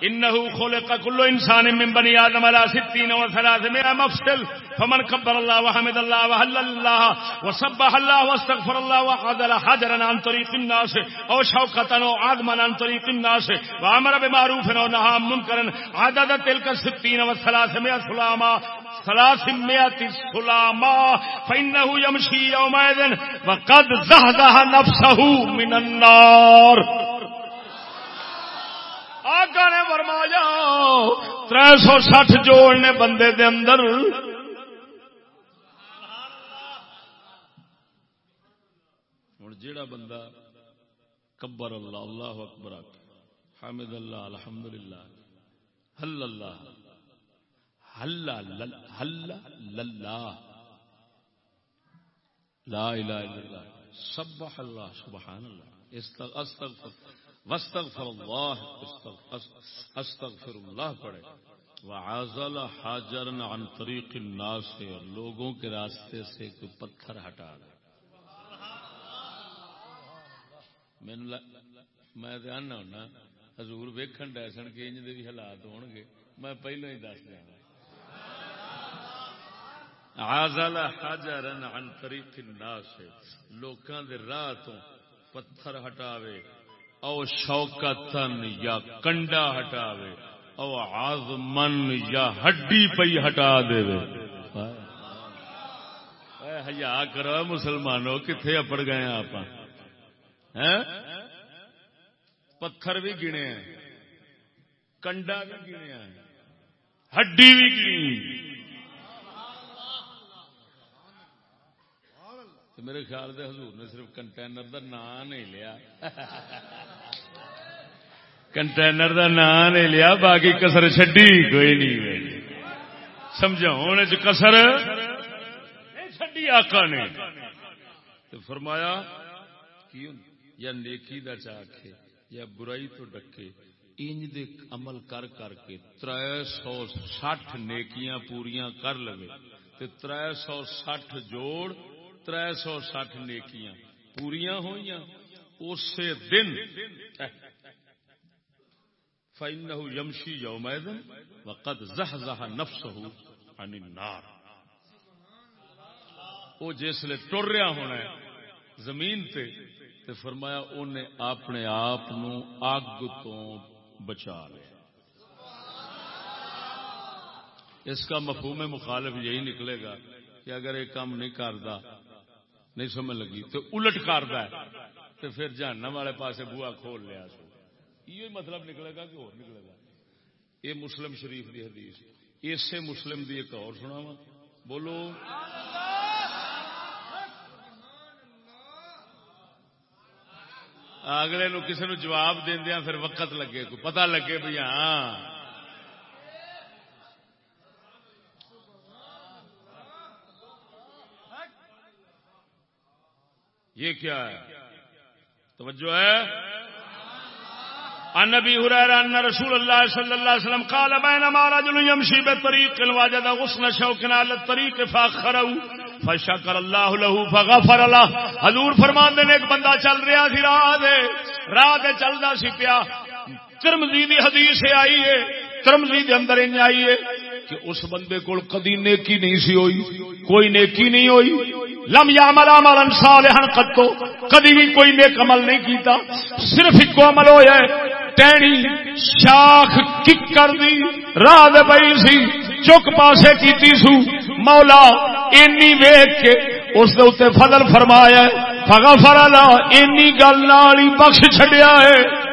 [SPEAKER 1] انه خلق كل انسان من بني ادم على 60 و300 مفصل. فمن كبر الله وحمد الله وهلل الله وسبح الله واستغفر الله وعدل حجرا عن طريق الناس او شوكه او عظما عن طريق الناس وامر بمعروف ونهى عن منكر. عدد تلك 60 و300 سلاما. ثلاثمائة سلاما. فإنه يمشي يومئذ. وقد زهدها نفسه من النار. آقا نے فرمایا تر سو سٹھ جوڑ نے بندے دے اندر۔ ہوں جیڑا بندہ کبر اللہ اللہ اکبر حامد اللہ الحمد للہ حل اللہ حل حل للہ لا الہ الا اللہ، سبح اللہ، سبحان اللہ استغفر واستغفر اللہ استغفر اللہ پڑھے. وعازل حاجرن عن طریق الناس سے اور لوگوں کے راستے سے کوئی پتھر ہٹا رہا میں آنا ہونا، حضور ویکھن ڈے سن کے انج دے بھی حالات ہون گے، میں پہلو ہی دس دیا عازل حاجرن عن طریق الناس، لوکاں دے راہ تو پتھر ہٹاوے. او شوکتن یا کنڈا ہٹاوے او عظمن یا ہڈی پئی ہٹا دے ہیا کرو مسلمانوں کتنے اپڑ گئے آپ پتھر بھی گنے ہیں، کنڈا بھی گنیا ہڈی بھی گنی۔ میرے خیال سے حضور نے صرف کنٹینر کا نام نہیں لیا۔ *laughs* کنٹینر کا نام نہیں لیا، باقی کسر چڈی کوئی نہیں سمجھا ہونے چ کسر چڈی آقا نے۔ تو فرمایا یا نیکی دا چاکھے، یا برائی تو ڈکے انج دے عمل کر کر کے تر سو سٹھ نیکیاں پوریاں کر لگے تر سو سٹھ جوڑ تر سو سٹھ نیکیاں پوریا ہوئی اسی دن فإنه يمشي يومئذ وقد زحزح نفسه عن النار۔ وہ جسے ٹر رہا ہونا ہے زمین تے تے فرمایا انہیں اپنے آپ اگ تو بچا لیا۔ اس کا مفہوم مخالف یہی نکلے گا کہ اگر یہ کام نہیں کرتا نہیں سمجھ لگی تو الٹ کرتا ہے۔ تو پھر جہنم والے پاسے بوا کھول لیا سو۔ یہ مطلب نکلے گا کہ اور نکلے گا؟ یہ مسلم شریف دی حدیث۔ اسے مسلم دی ایک اور سنا بولو۔ اگلے نو کسی نو جواب دیا پھر وقت لگے۔ کو پتہ لگے بھائی ہاں۔ یہ کیا ہے؟ توجہ ہے؟ عن ابي هريره ان رسول الله صلى الله عليه وسلم قال بينما رجل يمشي بالطريق وجد غصن شوك على الطريق فاخره فشكر الله له فغفر له. حضور فرمان نے ایک بندہ چل رہا سی راہ دے راہ دے چلدا سی پیا۔ ترمذی دی حدیث آئی ہے، ترمذی دے اندر ان آئی ہے کہ اس بندے کول کدی نیکی نہیں سی ہوئی، کوئی نیکی نہیں ہوئی۔ لم یعمل عملا صالحا قد کدی بھی کوئی نیک عمل نہیں کیتا۔ صرف ایک عمل ہویا ہے ٹہنی شاخ ککر دی، راہ دے پئی سی، چک پاسے کیتی سو۔ مولا، اینی ویکھ کے اس دے اوتے فضل فرمایا ہے۔ فغفر اللہ، اینی گل نال ہی بخش چھڈیا ہے۔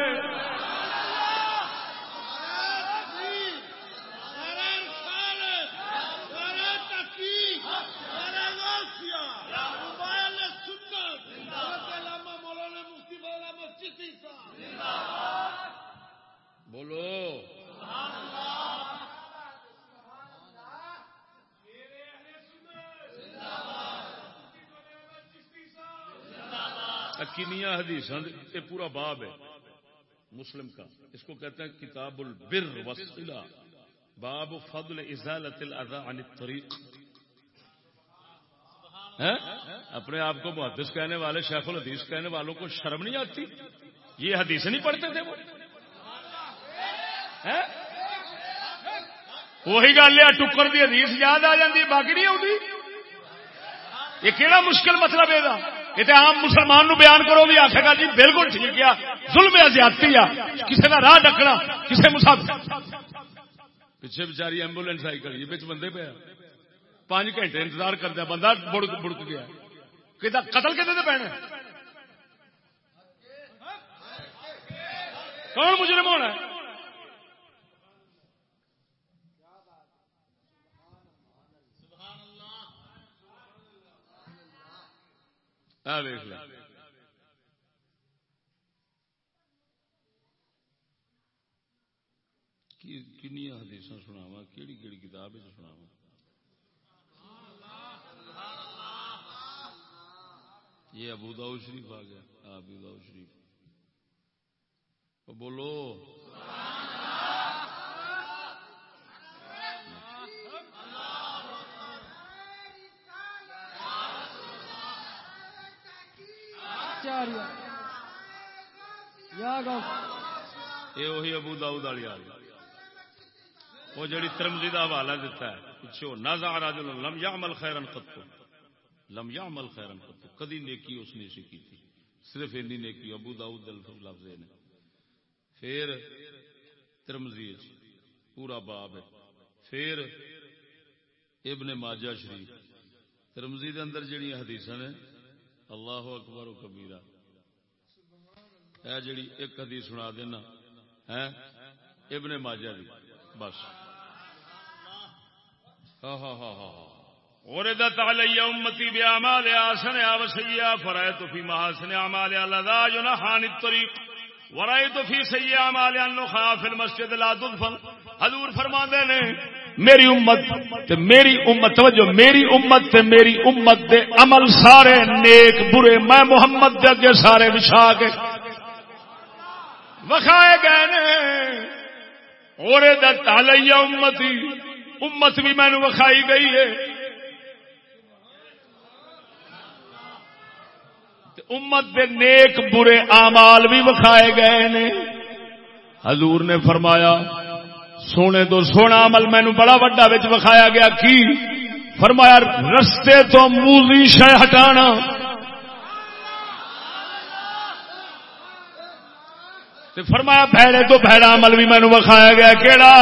[SPEAKER 1] حدیث یہ پورا باب ہے۔ مسلم کا۔ اس کو کہتے ہیں کتاب البر وسیلہ باب فضل ازالت الاذى عن الطریق۔ اپنے آپ کو محدث کہنے والے، شیخ الحدیث کہنے والوں کو شرم نہیں آتی؟ یہ حدیث نہیں پڑھتے تھے وہ؟ وہی گل ہے، ٹکر دی حدیث یاد آ جاتی باقی نہیں آتی؟ یہ کہڑا مشکل مطلب ہے یہ تو عام مسلمان نو بیان کرو بھی آخے گا جی بالکل ٹھیک ہے، ظلم ہے، زیادتی آ کسی کا راہ ڈکنا کسی مسافر پیچھے بچاری ایمبولینس آئی کری بچ بندے پہ پانچ گھنٹے انتظار کرتا بندہ بڑک بڑک گیا۔ کہ قتل کتنے پینا کون مجرم ہونا ہے؟ ویخ ل کنیا حدیث سناوا کہڑی کہڑی کتاب سناوا یہ ابو داؤ شریف آ گیا۔ ابو داؤ شریف۔ بولو۔ یہ وہی ابو داؤد والی آ گئی وہ جڑی ترمزی کا حوالہ دیتا ہے پچھو نازا راج لم یا عمل خیرن قطو لم عمل خیرن قطو کدی نیکی اس نے سیکھی تھی۔ صرف اینی نیکی، ابو داؤد لفظ نے پھر ترمزی جی، پورا باب ہے۔ پھر ابن ماجہ شریف۔ ترمزی دے اندر جڑی حدیث نے اللہ اکبر و کبیرہ۔ اے جڑی ایک حدیث سنا دینا ہے ابن ماجہ دی۔ بس۔ وردت علی امتی باعمالها حسنها وسیئها فرایت فی محاسن اعمالها لذا جنحان الطریق ورایت فی سیئ اعمالها النخا فی المسجد لا تدفن۔ حضور فرماندے نے میری امت تے میری امت، توجہ، میری امت تے میری امت دے عمل سارے نیک، برے، میں محمد دے اگے سارے وچھا کے وکھائے گئے نے۔ اور علیہ امتی، امت بھی مینو وکھائی گئی ہے۔ امت دے نیک، برے آمال بھی وکھائے گئے نے۔ حضور نے فرمایا سونے تو سونا عمل مینو بڑا وڈا وکھایا گیا، کی؟ فرمایا، رستے تو موزی شہ ہٹانا۔ فرمایا بھڑے تو بھڑا عمل بھی مینو وکھایا گیا کہڑا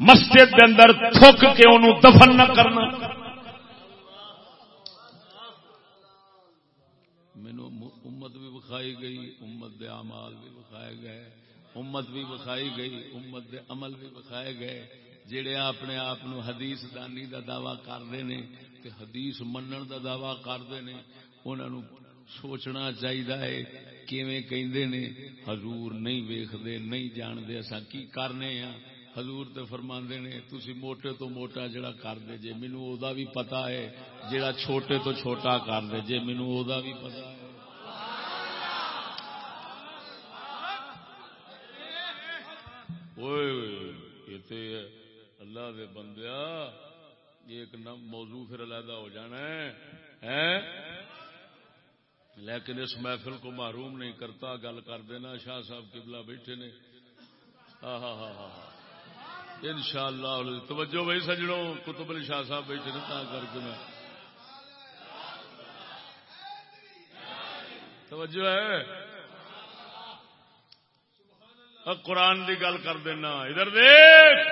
[SPEAKER 1] مسجد کے اندر تھک کے انہوں دفن نہ کرنا۔ مینو امت بھی بخائی گئی، امت دے امال بھی بخائے گئے۔ امت بھی بخائی گئی، امت دے عمل بھی بخائے گئے۔ جڑے اپنے آپ حدیث دانی دا دعوی کرتے ہیں حدیث منن دا دعوی کرتے ہیں انہوں سوچنا چاہیے کیویں نے، حضور نہیں ویختے نہیں جانتے اصا کی کرنے ہاں؟ حضور تے فرماندے نے، تسی موٹے تو موٹا جڑا کر دے جے مینوں او دا بھی پتا ہے، جڑا چھوٹے تو چھوٹا کر دے جے مینوں او دا بھی پتا ہے۔ اوئے اللہ دے بندیا ایک موضوع پھر علیحدہ ہو جانا ہے لیکن اس محفل کو معروم نہیں کرتا، گل کر دینا، شاہ صاحب قبلہ بیٹھے نے۔ ہاں ہاں ہاں ہاں ان شاء اللہ توجہ بھائی سجڑوں کتب علی شاہ صاحب بیٹھے نے کر کے میں۔ توجہ ہے؟ قرآن کی گل کر دینا۔ ادھر دیکھ۔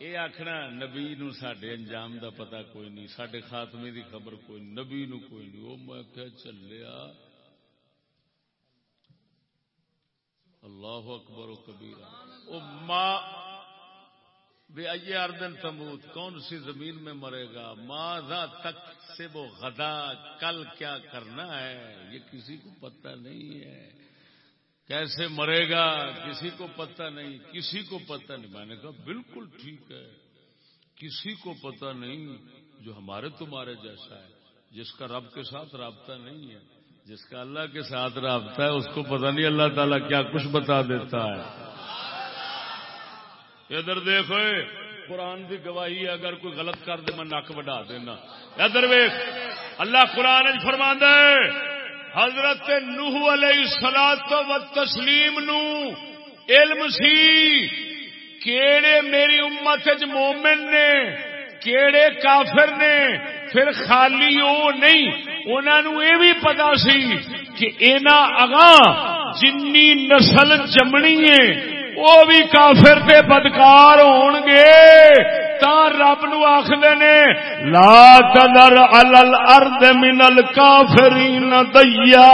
[SPEAKER 1] یہ آخنا نبی نو سڈے انجام دا پتا کوئی نہیں سڈے خاتمے دی خبر کوئی نبی نو کوئی نہیں۔ وہ میں کیا چلیا۔ اللہ اکبر و کبیرہ۔ او ماں، بے اردن تموت، کون سی زمین میں مرے گا؟ ماں تک سے وہ غدا، کل کیا کرنا ہے؟ یہ کسی کو پتہ نہیں ہے۔ کیسے مرے گا، کسی کو پتہ نہیں، کسی کو پتہ نہیں۔ میں نے کہا، بالکل ٹھیک ہے۔ کسی کو پتہ نہیں جو ہمارے تمہارے جیسا ہے، جس کا رب کے ساتھ رابطہ نہیں ہے، جس کا اللہ کے ساتھ رابطہ ہے، اس کو پتہ نہیں اللہ تعالیٰ کیا کچھ بتا دیتا ہے۔ ادھر دیکھو، قرآن کی گواہی ہے، اگر کوئی غلط کر دے، میں نک بڑھا دینا۔ ادھر ویخ اللہ قرآن فرمان ہے۔ حضرت نوح علیہ سلاد و تسلیم نو علم سی کیڑے میری امت مومن نے، کیڑے کافر نے، پھر خالی وہ نہیں انہوں یہ بھی پتا سی کہ اینا اگاں جنی نسل جمنی ہے وہ بھی کافر تے بدکار ہون گے رب نو آخر نے، لا تدر الل ارد منل کافری دیا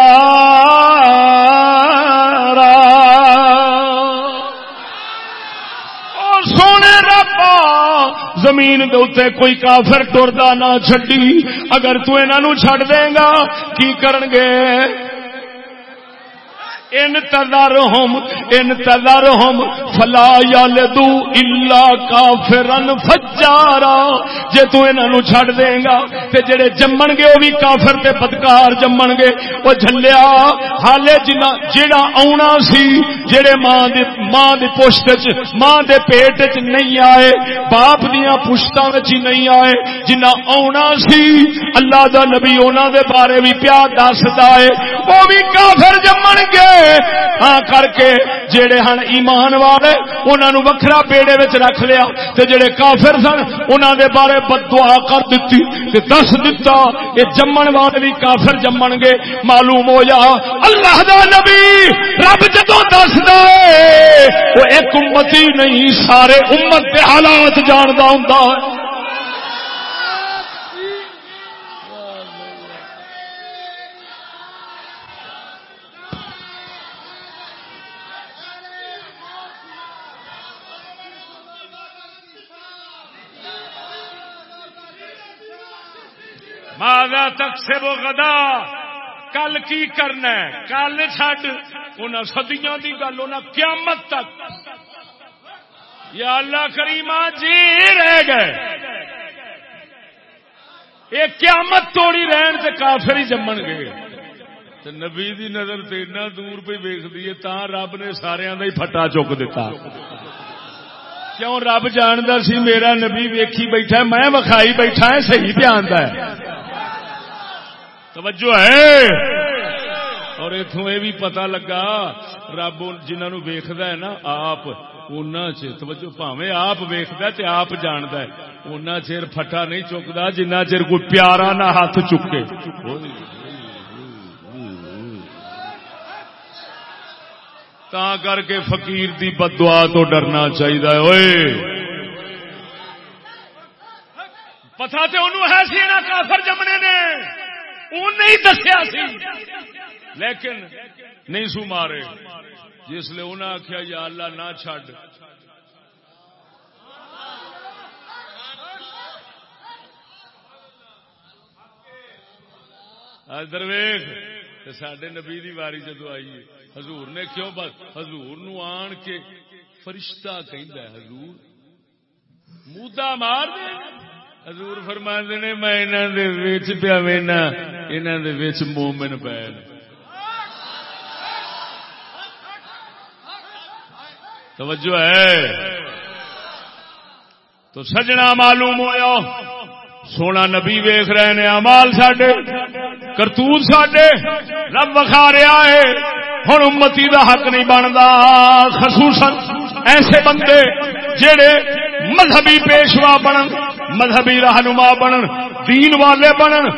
[SPEAKER 1] سونے رب
[SPEAKER 4] زمین دے اتنے کوئی کافر ٹردا نہ چڈی اگر تو انہوں چھڈ دے گا، کی کرن گے؟ ان تذرہم ان تذرہم فلا یلدو الا کافرن فجارا۔ جے تو انہاں نو چھڈ دے گا، تے جڑے جمن گے او بھی کافر تے بدکار جمن گے۔ او جھلیا، حالے جنا جڑا آونا سی جڑے ماں دی ماں دی پشت وچ ماں دے پیٹ وچ نہیں آئے، باپ دیاں پشتاں وچ نہیں آئے۔ جنا آونا سی، اللہ دا نبی انہاں دے بارے بھی پیار دسدا ہے، او بھی کافر جمن گے۔ ہاں کر کے جڑے ہن ایمان والے انہوں نے وکھرا بیڑے وچ رکھ لیا تے جڑے کافر سن انہوں دے بارے بد دعا کر دیتی تے دس دتا یہ جمن والے بھی کافر جمن گے۔ معلوم ہو جا اللہ دا نبی رب جدو دسدا ہے وہ ایک امتی نہیں، سارے امت کے حالات جاندا ہوندا ہے۔
[SPEAKER 1] مادا تک سے وہ گدا کل کی کرنا ہے؟ کل چڈ ان سدیاں کی گل ان قیامت تک۔ یا اللہ کریما جی رہ گئے۔ یہ قیامت توڑی رہن سے کافر ہی جمن گے تے نبی دی نظر تے اتنا دور پہ ویکتی ہے تا رب نے سارا ہی پھٹا چک دیتا کیوں رب جاندا سی؟ میرا نبی ویکھی بیٹھا میں وکھائی بیٹھا ہے، صحیح پہ آندا ہے۔ توجہ ہے۔ اور اتوں یہ بھی پتا لگا، رب جنہوں ویخد ہے نا، آپ توجہ پاوے آپ ویخد تے آپ جاند ہے۔ ان چیر پٹا نہیں چکتا جنہ چر کوئی پیارا نہ ہاتھ چکے۔ تا کر کے فقیر دی بدعا تو ڈرنا چاہیے ہوئے پتا تو انہوں ہے سی نا کافر جمنے نے۔ نہیں دسیا سی۔ لیکن نہیں سو مارے۔ جس لیے انہیں آخیا یا اللہ نہ چڈ درویش سڈے نبی دی واری جدو آئی حضور نے کیوں بس حضور نو آن کے فرشتہ کہ حضور مودا مار دے۔ حضور فرما نے، میں پیا وینا انہوں مومن پے توجہ ہے۔ تو سجنا معلوم ہوا سونا نبی ویخ رہے نے، امال سڈے کرتوت سڈے رب وکھا رہا ہے۔ ہوں امتی دا حق نہیں بنتا خصوصاً ایسے بندے جڑے مذہبی پیشوا بنن۔ مذہبی رہنما بنن، دین والے بنن،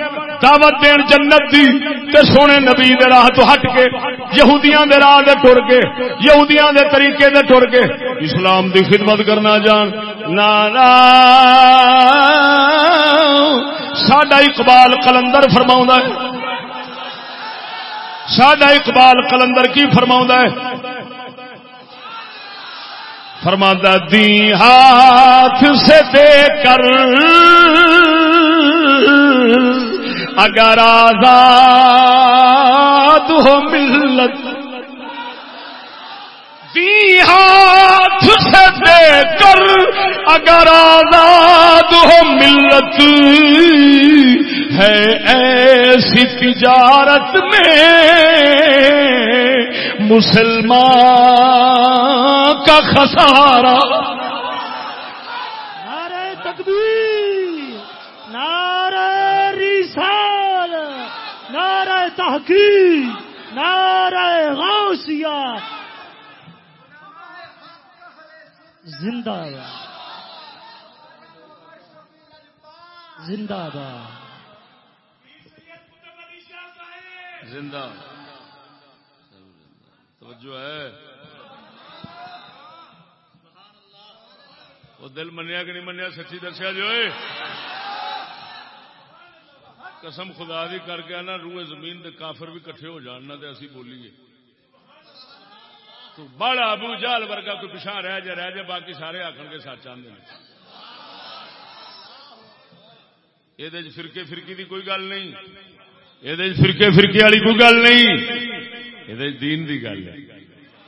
[SPEAKER 1] دعوت دین جنت دی، تے سونے نبی دے راہ تو ہٹ کے، یہودیاں دے راہ دے ٹر کے، یہودیاں دے طریقے دے ٹر کے، اسلام دی خدمت کرنا جان۔ نا ساڈا اقبال کلندر فرما ہے۔ ساڈا اقبال کلندر کی فرما ہے؟ فرماندہ دی ہاتھ سے دے کر۔ اگر آزاد ہو ملت ہاتھ سے دے کر اگر آزاد ہو ملت ہے ایسی تجارت میں مسلمان کا خسارا
[SPEAKER 2] نعرہ تکبیر، نعرہ رسال نعرہ تحقیق، نعرہ غوثیہ۔ زندہ باد زندہ باد
[SPEAKER 1] زندہ۔ توجہ ہے۔ وہ دل منیا کہ نہیں منیا، سچی دسیا جی، جو قسم خدا دی کر کے نا روئے زمین دے کافر بھی کٹھے ہو جاننا تے اسی بولیے۔ تو بڑا ابو جال ورگا کوئی پچھا رہ جائے رہ جائے، باقی سارے آخر کے ساتھ چاہتے ہیں۔ یہ فرقے فرقی دی کوئی گل نہیں۔ یہ فرقے فرقے والی کوئی گل نہیں۔ یہ دین دی گل ہے۔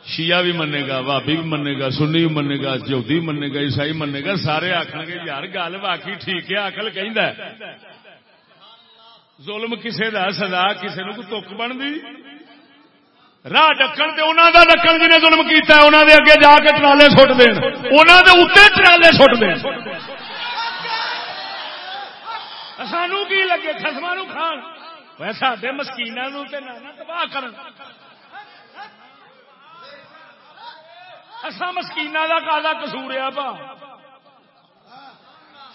[SPEAKER 1] شیعہ بھی منے گا بھابی بھی منے گا، سنی بھی منے گا بھی منے گا، عیسائی منے گا، سارے آخر گے، یار گل باقی ٹھیک ہے اکل کہ ظلم کسے دا، سزا کسے نو کوئی تک بنتی راہ ڈکن تے انہاں دا ڈکن جنہیں ظلم کیتا ہے، انہاں دے اگے جا کے ٹرالے سٹ دین۔ انہاں دے اوتے ٹرالے سٹ دین۔ سانو کی لگے خسما نو کھان؟ ویسا دے مسکینا نو تے نہ تباہ کرن۔ اسا مسکینا دا کالا قصور ہے پا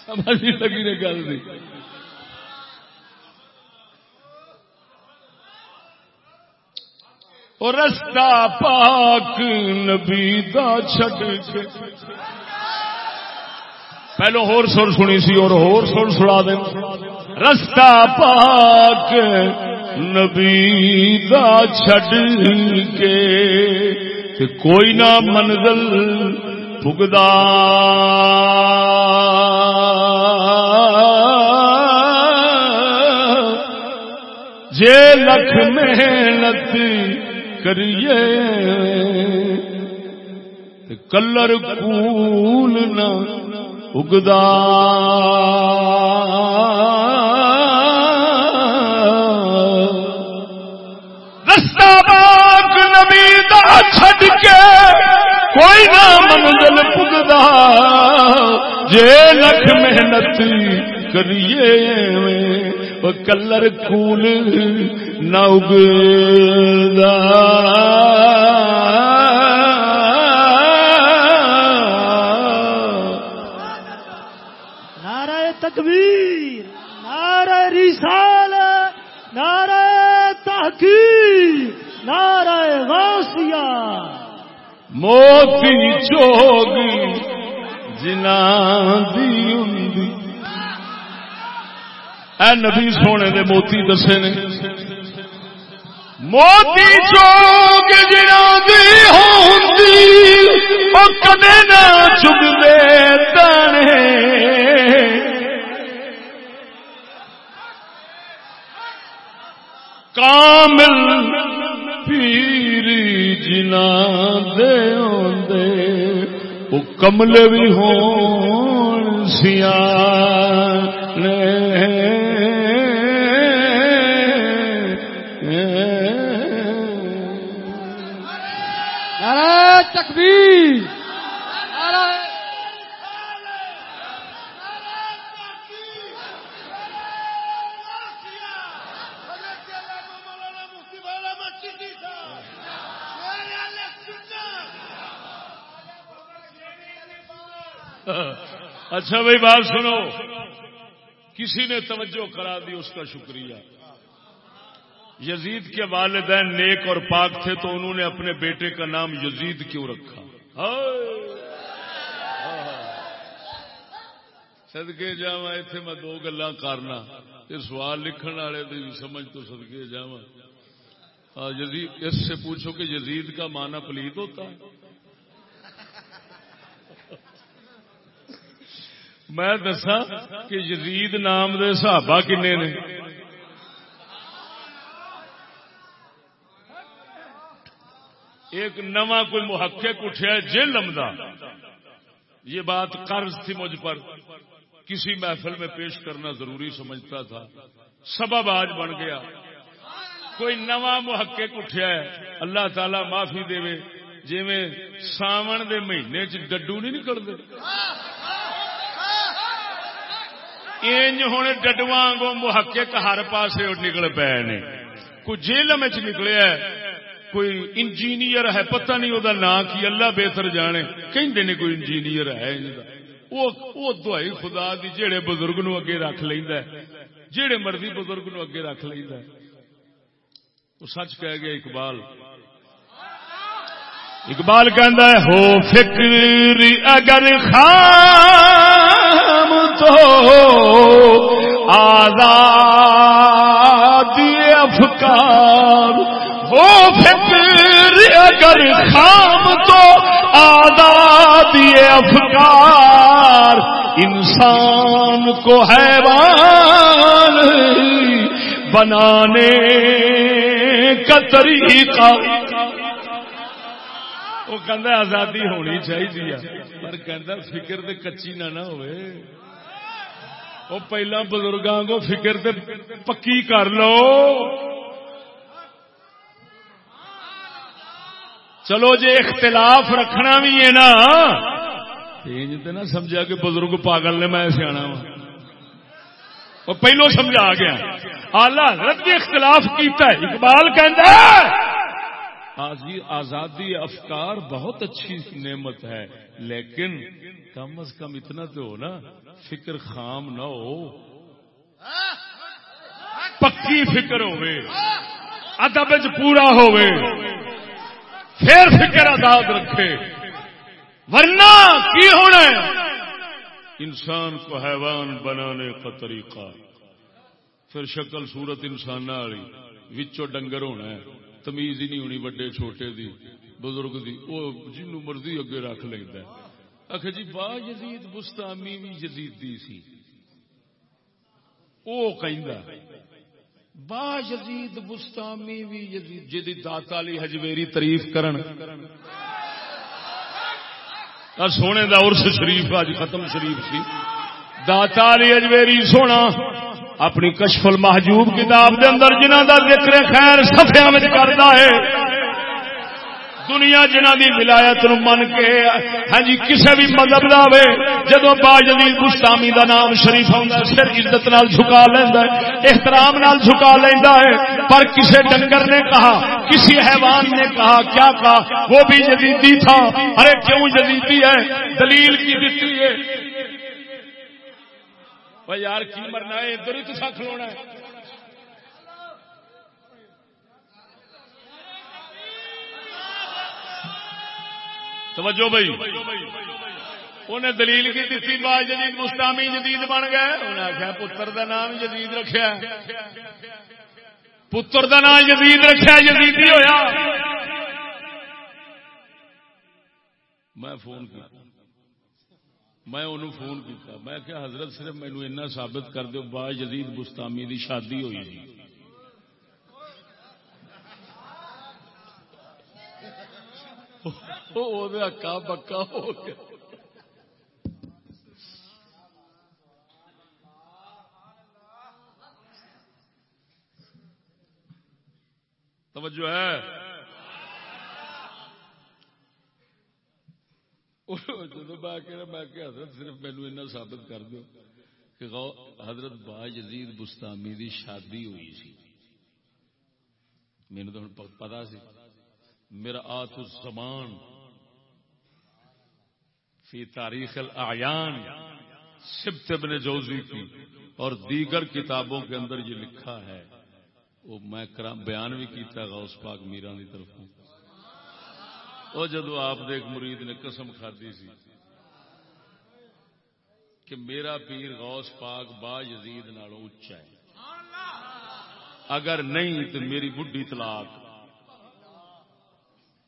[SPEAKER 1] سمجھ لگی نے گل دی۔ رستہ پاک نبی دا چھٹ کے۔ پہلو ہور سر سنی سی اور ہور سر سنا دیں۔ رستہ پاک نبی دا چھٹ کے۔ کوئی نہ منزل پگدا جے لکھ محنت کریے۔ کلر کول نہ اگدا۔ رستہ باغ نبی دا چھڈ کے کوئی نہ منزل پگدا۔ جے لکھ محنت کریے۔ کلر کول نہ اگدا۔
[SPEAKER 2] نعرہ تکبیر نعرہ رسال نعرہ تحقیق نعرہ غوثیہ
[SPEAKER 1] موتی چوگ جنا دی اندی اے نبی سونے دے موتی دسے نے، موتی چوگ جنا دی ہوندی، او کدے نہ چگدے تنے کامل پیری جنا دے ہوندے، او کملے بھی ہون سیاں
[SPEAKER 3] نعرہ تکبیر۔ نعرہ
[SPEAKER 1] اچھا بھائی بات سنو۔ کسی نے توجہ کرا دی اس کا شکریہ۔ یزید کے والدین نیک اور پاک تھے تو انہوں نے اپنے بیٹے کا نام یزید کیوں رکھا؟ سدکے جا اتے میں دو گلا کرنا یہ سوال لکھن والے سمجھ تو سدکے جا اس سے پوچھو کہ یزید کا معنی پلیت ہوتا؟ ہے میں دسا کہ یزید نام دے صحابہ کنے نے؟ ایک نواں کوئی محقق اٹھیا جیل لمدا یہ بات قرض تھی مجھ پر۔ کسی محفل میں پیش کرنا ضروری سمجھتا تھا۔ سبب آج بن گیا۔ کوئی نواں محقق اٹھیا ہے، اللہ تعالی معافی دے جی میں ساون دے مہینے چ ڈڈو نہیں نکلتے۔ انج ہوں ڈڈواں محقق ہر پاسے نکل پے نے۔ کوئی جیل میں نکلیا کوئی انجینئر ہے، پتہ نہیں وہ نام کی، اللہ بہتر جانے۔ کہیں نے کوئی انجینئر ہے وہ دوائی خدا دی جہے بزرگ نو اگے رکھ لینا جہے مرضی بزرگ نو اگے رکھ لینا وہ سچ کہہ گیا، اقبال۔ اقبال کہندا ہے، ہو فکر اگر خام تو آزاد افکار ہو فکر اگر خام تو آزاد افکار انسان کو حیوان بنانے کا طریقہ۔ وہ کہہ آزادی ہونی چاہیے پر کہ فکر تو کچی نہ نہ ہوئے۔ وہ پہلا بزرگوں کو فکر تے پکی کر لو۔ چلو جی اختلاف رکھنا بھی ہے نا۔ تو نہ سمجھا کہ بزرگ پاگل نے میں سیا وہ پہلو سمجھا گیا۔ آلہ حضرت بھی اختلاف کیتا ہے۔ اقبال کہہ جی آزادی افکار بہت اچھی نعمت ہے، لیکن کم از کم اتنا تو ہو نا، فکر خام نہ ہو۔ پکی فکر ہوئے۔ ادب پورا ہوئے۔ پھر فکر آزاد رکھے۔ ورنہ کی ہونا ہے؟ انسان کو حیوان بنانے کا طریقہ۔ پھر شکل صورت انسان والی وچوں ڈنگر ہونا ہے۔ تمیز ہی نہیں ہونی وڈے چھوٹے دی، بزرگ دی۔ وہ جنو مرضی اگے رکھ لینا آخ جی با جدید بستامی بھی جدیدی سی۔ وہ کہ با یزید بستامی بھی یزید جدی داتا علی حجویری تعریف کرن۔ سونے دا عرس شریف اج ختم شریف سی۔ داتا علی حجویری سونا۔ اپنی کشف المحجوب کتاب دے اندر جنہ دا ذکر خیر سفیا میں کرتا ہے۔ دنیا جنہ دی ولایت نو من کے ہاں جی کسے بھی مذہب دا ہوے جدوں با جلیل گستامی دا نام شریف ہوندا سر عزت نال جھکا لیندا ہے، احترام نال جھکا لیندا ہے، پر کسے ڈنگر نے کہا، کسی حیوان نے کہا، کیا کہا؟ وہ بھی جدیدی تھا۔ ارے کیوں جدیدی ہے؟ دلیل کی دیتی ہے۔ یار، کی مرنا ہے؟ ادھر ہی تو کھلونا ہے۔ توجہ بھائی۔ انہیں دلیل کی دیتی با جدید مستامی جدید بن گئے۔ انہیں آخیا پتر دا نام جدید رکھا پتر دا نام جدید رکھا جدید ہویا۔ میں فون کیا۔ میں انہوں فون کیتا۔ میں کیا حضرت صرف مینو ایسا ثابت کر دو با جدید بستامی دی شادی ہوئی۔ جی اکا بکا ہو گیا توجہ ہے۔ جب میں کہ حضرت صرف مینو ایسا ثابت کر دو کہ حضرت با جدید بستامی دی شادی ہوئی سی۔ مینو تو پتا سی۔ میرا آت الزمان فی تاریخ الاعیان سبت ابن جوزی کی، اور دیگر کتابوں کے اندر یہ لکھا ہے۔ وہ میں بیان بھی کیتا غوث پاک میران کی طرف وہ جدو آپ ایک مرید نے قسم کھدی سی کہ میرا پیر غوث پاک با یزید نالوں اچا ہے۔ اگر نہیں تو میری بڈی طلاق۔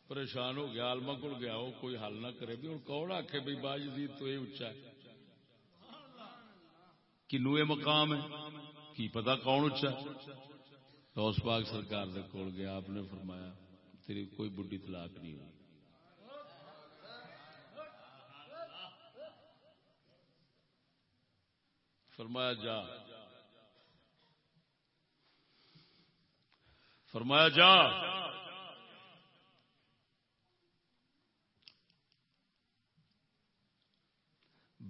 [SPEAKER 1] پریشان ہو گیا آلما کو گیا، وہ کوئی حل نہ کرے۔ بھی اور کون آخے بھائی با یزید تو یہ اچا ہے؟ کنو یہ مقام ہے؟ کی پتا کون اچا غوث پاک سرکار دے کول گیا، آپ نے فرمایا، تیری کوئی بڈی طلاق نہیں ہوئی۔ فرمایا، جا۔ فرمایا، جا۔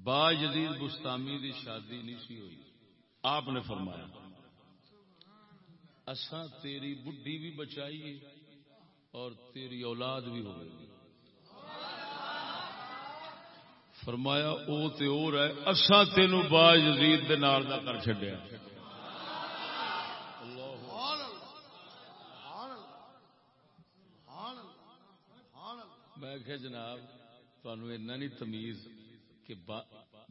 [SPEAKER 1] با جدید بستامی دی شادی نہیں سی ہوئی۔ آپ نے فرمایا، اساں تیری بڈھی بھی بچائیے اور تیری اولاد بھی ہوئی فرمایا، او تے اور ہے، اساں تینو با یزید دے نال دا کر چھڈیا۔ میں کہ جناب، تانوں اتنا نہیں تمیز۔ کہ با,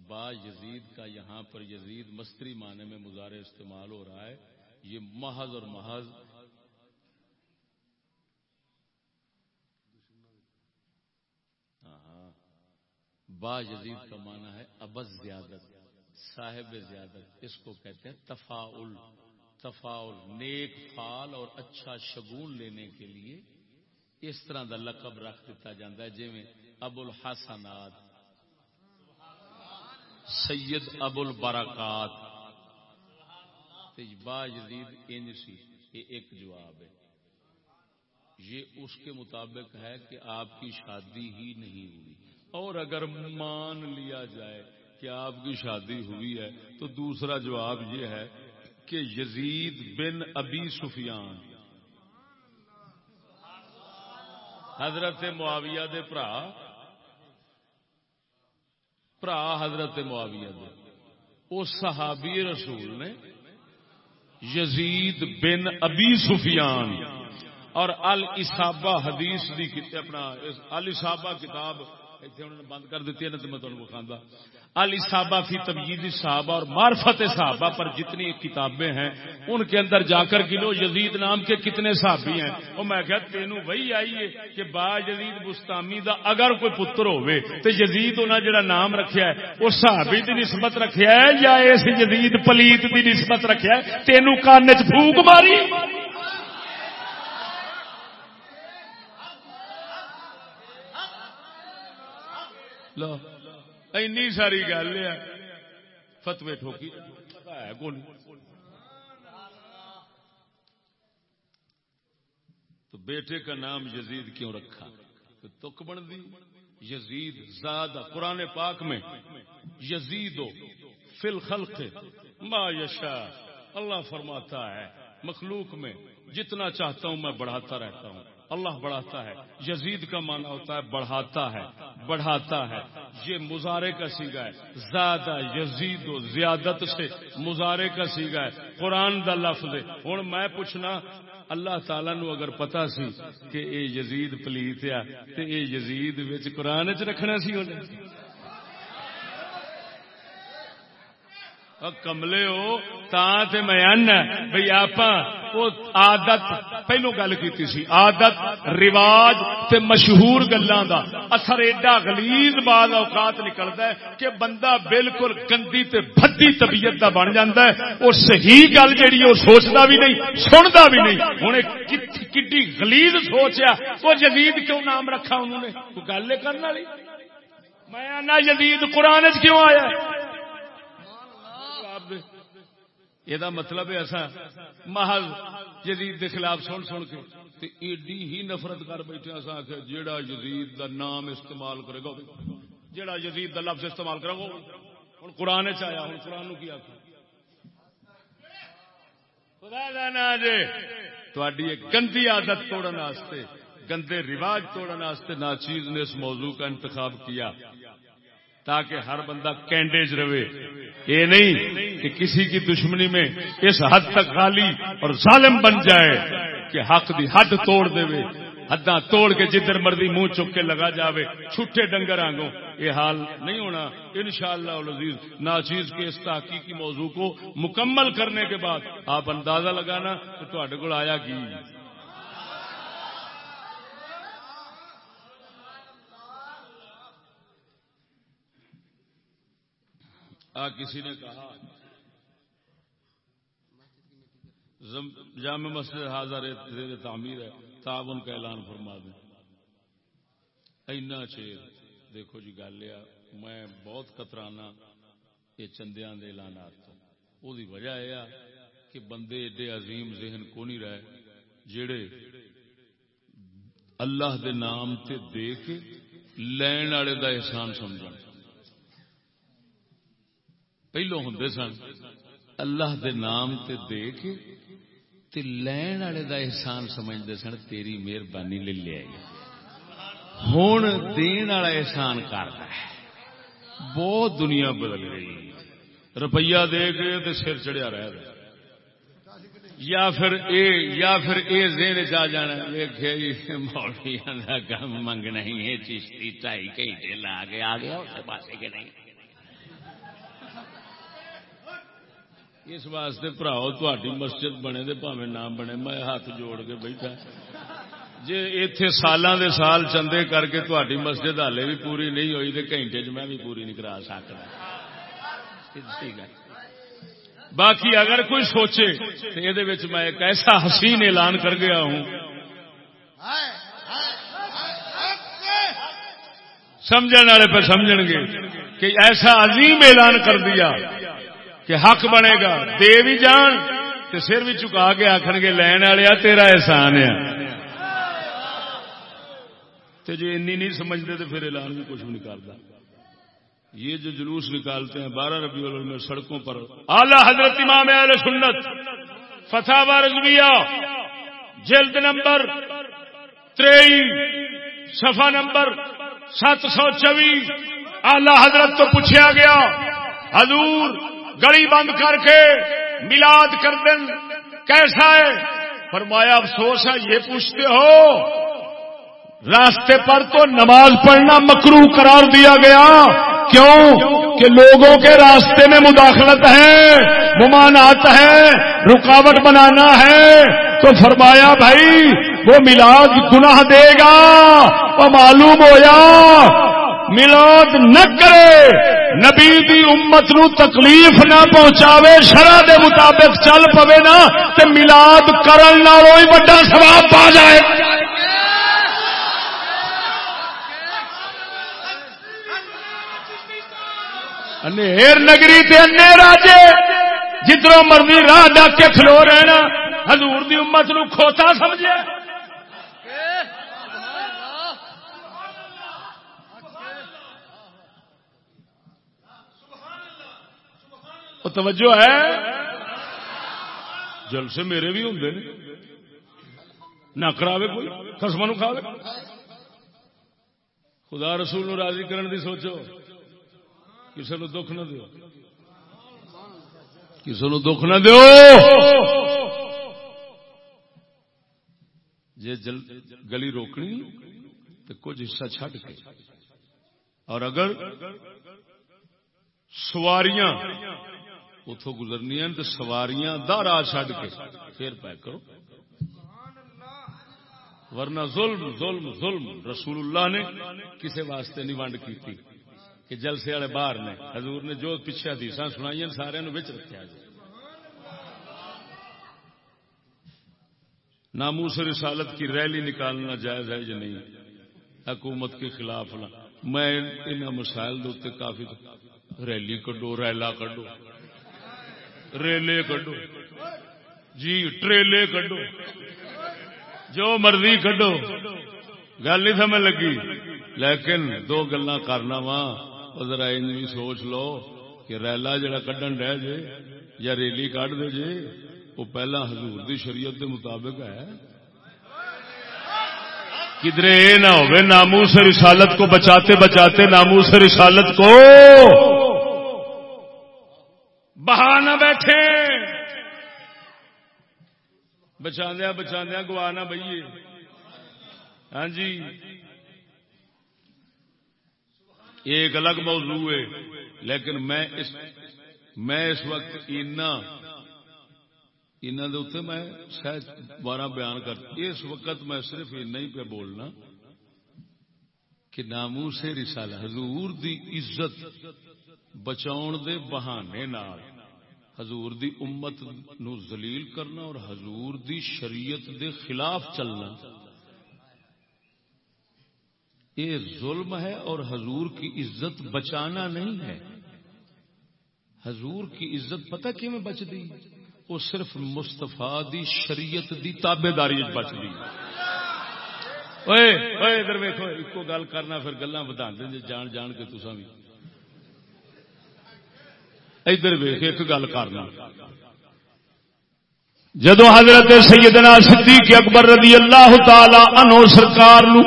[SPEAKER 1] با یزید کا یہاں پر یزید مستری معنی میں مظاہرے استعمال ہو رہا ہے یہ محض اور محض با یزید کا معنی ہے ابز زیادت صاحب زیادت اس کو کہتے ہیں تفاعل تفاعل نیک فال اور اچھا شگون لینے کے لیے اس طرح کا لقب رکھ دیتا جاتا ہے جی میں ابو الحسنات سید ابو البرکات۔ با یزید انج سی، یہ ایک جواب ہے۔ یہ اس کے مطابق ہے کہ آپ کی شادی ہی نہیں ہوئی۔ اور اگر مان لیا جائے کہ آپ کی شادی ہوئی ہے، تو دوسرا جواب یہ ہے کہ یزید بن ابی سفیان۔ حضرت معاویہ دے برا برا حضرت معاویہ دے اس صحابی رسول نے یزید بن ابی سفیان اور الصابہ حدیث دی اپنا الصابہ کتاب اتنے انہوں نے بند کر دیتی ہے نا تو میں تمہیں بخاندہ۔ علی صحابہ فی تبجید صحابہ اور معرفت صحابہ پر جتنی کتابیں ہیں، ان کے اندر جا کر گلو یزید نام کے کتنے صحابی ہیں۔ وہ میں کہ تینوں وہی آئیے کہ با یزید بستامی دا اگر کوئی پتر ہوئے تو یزید انہاں جڑا نام رکھیا ہے، وہ صحابی دی نسبت رکھیا ہے یا اس یزید پلیت دی نسبت رکھیا ہے؟ تینوں کان چ پھوک ماری۔ لو این ساری گل ہے۔ فتوے ٹھوکی ہے کون۔ تو بیٹے کا نام یزید کیوں رکھا؟ تو تک بن دی۔ یزید زیادہ قرآن پاک میں یزید فل خلق ما یشا اللہ فرماتا ہے، مخلوق میں جتنا چاہتا ہوں میں بڑھاتا رہتا ہوں۔ اللہ بڑھاتا ہے۔ یزید کا معنی ہوتا ہے بڑھاتا ہے بڑھاتا ہے۔ یہ مزارے کا سیگا ہے۔ زیادہ یزید و زیادت سے مزارے کا سیگا ہے۔ قرآن دا لفظ ہوں میں پوچھنا، اللہ تعالی نو اگر پتا سی کہ اے یزید پلیت آ تو اے یزید قرآن چ رکھنا سی انہیں؟ کملے ہو، تا تے میں آنا بھئی آپ آدت پہلو گل کی سی آدت رواج تے مشہور گلوں دا۔ اثر ایڈا غلیظ بعض اوقات نکلتا ہے کہ بندہ بالکل گندی تے بھدی طبیعت دا بن جاندا ہے۔ اور صحیح گل جیڑی وہ سوچتا بھی نہیں سنتا بھی نہیں۔ ہوں کڈی غلیظ سوچیا، وہ جدید کیوں نام رکھا انہوں نے؟ کوئی گل کرنے والی؟ میں آنا جدید قرآن کیوں آیا یہ مطلب ہے ایسا محض جدید کے خلاف سن سن کے ایڈی ہی نفرت کر بیٹھے ایسا کہ جیڑا جدید دا نام استعمال کرے گا جیڑا جدید دا لفظ استعمال کرے گا ہوں قرآن چیا ہوں قرآن کی آخر تھی گندی عادت توڑنے گندے رواج توڑنے ناچیز نے اس موضوع کا انتخاب کیا تاکہ ہر بندہ کینڈیج رہے۔ یہ نہیں کہ کسی کی دشمنی میں اس حد تک خالی اور ظالم بن جائے کہ حق دی حد توڑ دے۔ حداں توڑ کے جدھر مرضی منہ چک کے لگا جاوے چھٹے ڈنگر آنگوں۔ یہ حال نہیں ہونا۔ انشاءاللہ العزیز ناچیز کے اس تحقیقی موضوع کو مکمل کرنے کے بعد آپ اندازہ لگانا کہ تے کو آیا کی؟ آ، کسی نے کہا جامع مسجد حاضر تعمیر ہے، تعاون کا اعلان فرما دیں۔ اینا چیر، دیکھو جی گل یہ میں بہت کترانا یہ چندیاں دے اعلانات تو۔ وہ وجہ یہ کہ بندے ایڈے عظیم ذہن کو نہیں رہے جڑے اللہ دے نام تے دے کے لین والے دا احسان سمجھ پہلو ہوں سن اللہ دے نام تے دے کے تے لین والے دا احسان سمجھتے سن تیری مہربانی لے لیا ہوں دین والا احسان کرتا ہے بہت دنیا بدل گئی روپیہ دے کے تے سر چڑیا رہ گیا یا پھر اے یا پھر اے زین جا جانا ویکھے مولویاں دا کم منگنا ہی ہے چشتی ٹائی کئی لا کے آ گیا اس پاسے کے نہیں اس واسطے تھی مسجد بنے دے پاوے نام بنے۔ میں ہاتھ جوڑ کے بیٹھا۔ جی اتے سالاں دے سال چندے کر کے تاری مسجد ہالے بھی پوری نہیں ہوئی تو گھنٹے چ میں بھی پوری نہیں کرا سکتا باقی اگر کوئی سوچے تو یہ میں ایک ایسا حسین اعلان کر گیا ہوں۔ سمجھ والے پہ سمجھ گے کہ ایسا عظیم اعلان کر دیا۔ کہ حق بنے گا۔ دے بھی جان تو سر بھی چکا کے آخر گے، لین والے تیرا احسان ہے۔ تو جو انی نہیں سمجھتے تو پھر اعلان بھی کچھ بھی نہیں کرتا یہ جو جلوس نکالتے ہیں، بارہ ربیع الاول میں سڑکوں پر۔ اعلی حضرت امام اہل سنت فتح رضویہ، جلد نمبر تری صفحہ نمبر سات سو چوی آلہ حضرت تو پوچھا گیا، حضور گڑی بند کر کے ملاد کر دن کیسا ہے؟ فرمایا، افسوس ہے، یہ پوچھتے ہو، راستے پر تو نماز پڑھنا مکرو قرار دیا گیا۔ کیوں؟ کہ لوگوں کے راستے میں مداخلت ہے ممانات ہے، رکاوٹ بنانا ہے۔ تو فرمایا، بھائی، وہ ملاد گناہ دے گا، وہ معلوم ہویا۔ ملاد نہ کرے، نبی دی امت نو تکلیف نہ پہنچاوے شرح دے مطابق چل پوے نا، تے ملاد کرن نالوں ہی بڑا ثواب پا جائے۔ انیر نگری تے انے راجے، جدروں مرضی راہ جا کے کھلو رہنا حضور دی امت نو کھوتا سمجھے وہ توجہ ہے؟ جلسے میرے بھی ہوں نہ کراوے کوئی خسما کھاوے۔ خدا رسول نو راضی کرن دی سوچو۔ کسی نو دکھ نہ دیو۔ کسی نو دکھ نہ دیو۔ جی جل گلی روکنی تو کچھ حصہ چھڈ کے۔ اور اگر سواریاں اتوں گزرنی تو سواریاں دارا چڈ کے۔ پھر پیک کرو۔ ورنہ ظلم ظلم ظلم۔ رسول اللہ نے کسی واسطے نہیں ونڈ کی کہ جلسے والے باہر نے۔ حضور نے جو پیچھے حدیث سنائی سارے رکھا جی ناموس رسالت کی ریلی نکالنا جائز ہے یا نہیں؟ حکومت کے خلاف میں ان مسائل کافی ریلی کڈو، ریلا کڈو۔ ریلے کڈو۔ جی ٹریلے کڈو۔ جو مرضی کڈو۔ گل نہیں سمجھ لگی۔ لیکن دو گلا کرنا وا ذرا بھی سوچ لو کہ ریلا جڑا کڈن رہ جے یا ریلی کڈ دے جے وہ پہلا حضور دی شریعت دے مطابق ہے۔ کدھر یہ نہ ہو نامو سے رسالت کو بچاتے بچاتے نامو سے رسالت کو بہا نہ بیٹھے۔ بچاندیا بچاندیا گوا نہ بئیے۔ ہاں جی۔ یہ ایک الگ موضوع ہے، لیکن میں اس میں اس وقت اینا میں شاید بارہ بیان کر، اس وقت میں صرف اینا ہی پہ بولنا کہ نامو سے رسالہ، حضور دی عزت بچاؤ دے بہانے نال۔ حضور دی امت نو ذلیل کرنا اور حضور دی شریعت دے خلاف چلنا۔ یہ ظلم ہے اور حضور کی عزت بچانا نہیں ہے۔ حضور کی عزت پتہ کی میں بچ دی؟ وہ صرف مستفا دی شریعت دی تابے داری بچ دی۔ ادھر ویکو ایک گل کرنا، پھر گلا بتا دیں جان جان کے تصا بھی ادھر ویخ ایک گل کرنا۔ جدو حضرت سیدنا صدیق اکبر رضی اللہ تعالی عنہ سرکار نو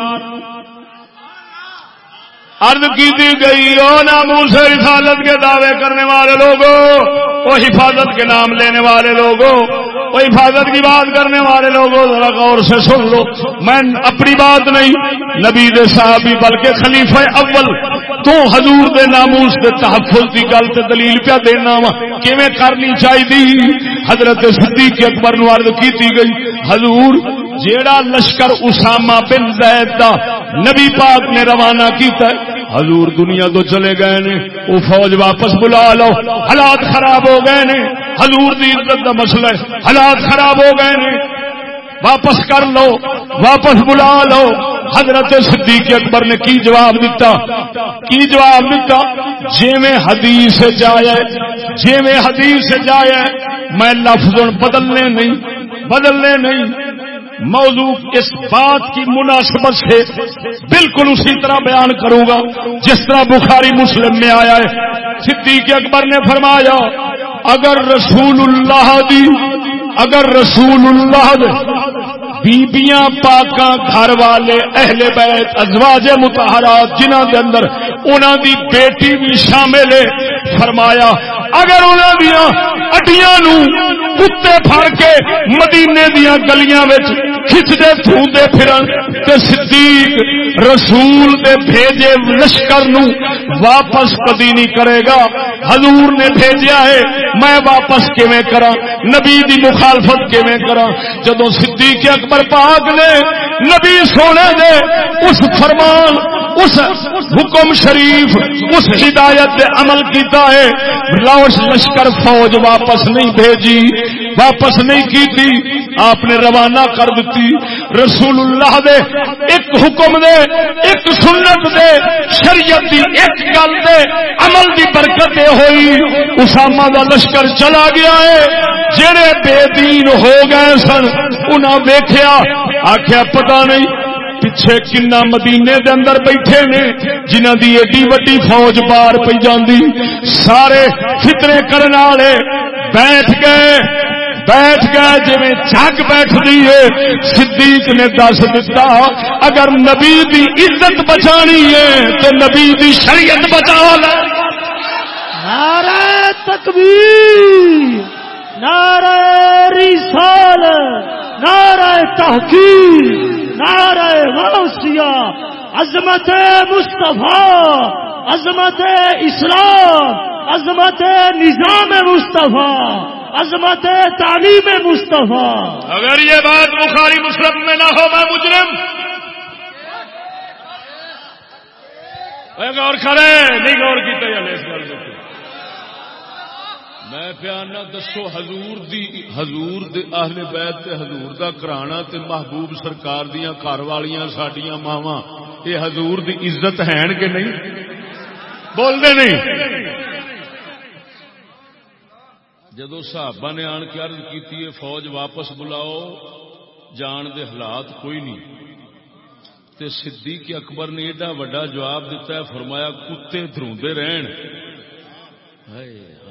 [SPEAKER 1] عرض کی دی گئی، او نامو سے رسالت کے دعوے کرنے والے لوگوں وہ حفاظت کے نام لینے والے لوگوں وہ حفاظت کی بات کرنے والے لوگوں ذرا غور سے سن لو۔ میں اپنی بات نہیں، نبی دے صحابی بلکہ خلیفہ اول تو حضور دے ناموس دے تحفظ دی گل تے دلیل پیا دینا وا۔ کیویں کرنی چاہیے حضرت صدیق اکبر نو عرض کیتی گئی۔ حضور، جیڑا لشکر اسامہ بن زید دا نبی پاک نے روانہ کیتا ہے، حضور دنیا تو چلے گئے نے وہ فوج واپس بلا لو۔ حالات خراب ہو گئے نے، حضور دی عزت دا مسئلہ ہے۔ حالات خراب ہو گئے نے۔ واپس کر لو، واپس بلا لو۔ حضرت صدیق اکبر نے کی جواب دیتا کی جواب دیتا جی میں حدیث جایا جی میں حدیث جایا میں لفظ بدلنے نہیں بدلنے نہیں۔ موضوع اس بات کی مناسبت سے بالکل اسی طرح بیان کروں گا، جس طرح بخاری مسلم میں آیا ہے۔ صدیق اکبر نے فرمایا، اگر رسول اللہ دی اگر رسول اللہ بیبیاں پاکاں گھر والے اہل بیت ازواج متحرات جنہ کے اندر انہوں دی بیٹی بھی شامل ہے، فرمایا، اگر انہوں دیاں اڈیاں نو کتے پھڑ کے مدینے دیا گلیاں کھچتے تھوندے پھرن تے صدیق رسول دے بھیجے لشکر نو واپس کدی نہیں کرے گا۔ حضور نے بھیجیا ہے، میں واپس کیویں کراں؟ نبی دی مخالفت کیویں کراں؟ جدوں صدیق اکبر پاک نے نبی سونے دے اس فرمان اس حکم شریف، اس ہدایت عمل کیتا ہے۔ لاؤس لشکر فوج واپس نہیں بھیجی، واپس نہیں کی تھی آپ نے روانہ کر دیتی رسول اللہ دے ایک حکم دے، ایک سنت دے، شریعت دی ایک گل دے، عمل دی برکت ہوئی۔ اسامہ دا لشکر چلا گیا ہے۔ جڑے بے دین ہو گئے سن، انہاں ویکھیا آخیا پتہ نہیں پیچھے کنا مدینے دے اندر بیٹھے نے جنہ دی ایڈی وڈی فوج بار پی جاندی۔ سارے فطرے کرنے والے بیٹھ گئے بیٹھ گئے جی جگ بیٹھ ہے۔ صدیق نے دس دتا، اگر نبی دی عزت بچانی ہے تو نبی دی شریعت بچا
[SPEAKER 2] نعرہ تکبیر، نعرہ رسال نعرہ تحقیق، نعرہ غوثیہ عظمت مصطفیٰ، عظمت اسلام، عظمت نظام مصطفیٰ، عظمت تعلیم مصطفیٰ۔
[SPEAKER 1] اگر یہ بات بخاری مسلم میں نہ ہو، میں مجرم۔ غور کرے نہیں غور کی تیار میں پیانا دسو حضور دی حضور دے اہل بیت تے حضور دا کرانا تے محبوب سرکار دیاں گھر والیاں ساڈیاں ماواں۔ یہ حضور دی عزت ہیں کہ نہیں؟ بول دے نہیں۔ جدو صحابہ نے آن کے عرض کی فوج واپس بلاؤ، جان دے حالات کوئی نہیں۔ تے صدیق اکبر نے ایڈا وڈا جواب دیتا ہے، فرمایا، کتے دروندے رہن۔ ہائے۔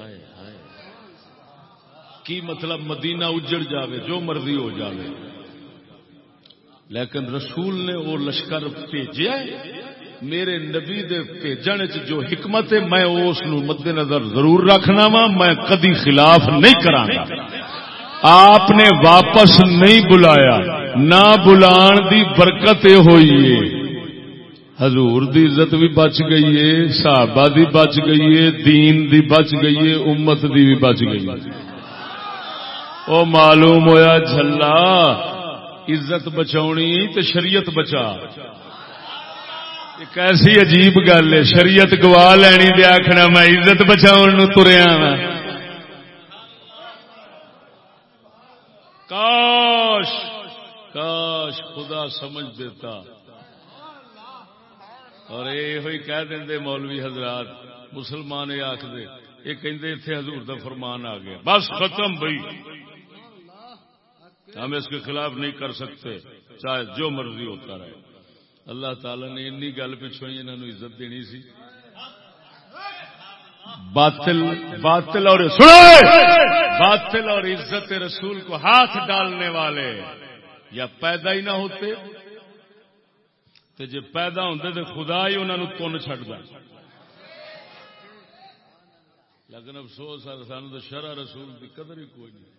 [SPEAKER 1] کی مطلب مدینہ اجڑ جاوے، جو مرضی ہو جاوے۔ لیکن رسول نے وہ لشکر بھیجا میرے نبی دے بھیجن جو حکمت ہے، میں اس مد نظر ضرور رکھنا وا، میں کدی خلاف نہیں کرا آپ نے واپس نہیں بلایا، نہ بلان دی برکت یہ ہوئی ہے حضور دی عزت بھی بچ گئی ہے صحابہ دی بچ گئی ہے دین دی بچ گئی ہے امت دی بھی بچ گئی ہے او معلوم ہویا جھلا عزت بچاونی تو شریعت بچا۔ ایک ایسی عجیب گل ہے، شریعت گوا لینی دے آخنا میں عزت بچاؤ تریا کاش کاش خدا سمجھ دیتا۔ اور یہ ہوئی کہہ دیں مولوی حضرات، مسلمان یہ آخر یہ کہتے اتنے حضور دا فرمان آ گیا۔ بس ختم بھائی ہم اس کے خلاف نہیں کر سکتے، چاہے جو مرضی ہوتا رہے۔ اللہ تعالی نے انی گل پچھو انہوں نے عزت دینی سی۔ باطل باطل اور باطل اور عزت رسول کو ہاتھ ڈالنے والے یا پیدا ہی نہ ہوتے تو جی پیدا ہوتے تو خدا ہی انہوں نے تن چڈتا لیکن افسوس سان تو شرح رسول کی قدر ہی کوئی نہیں۔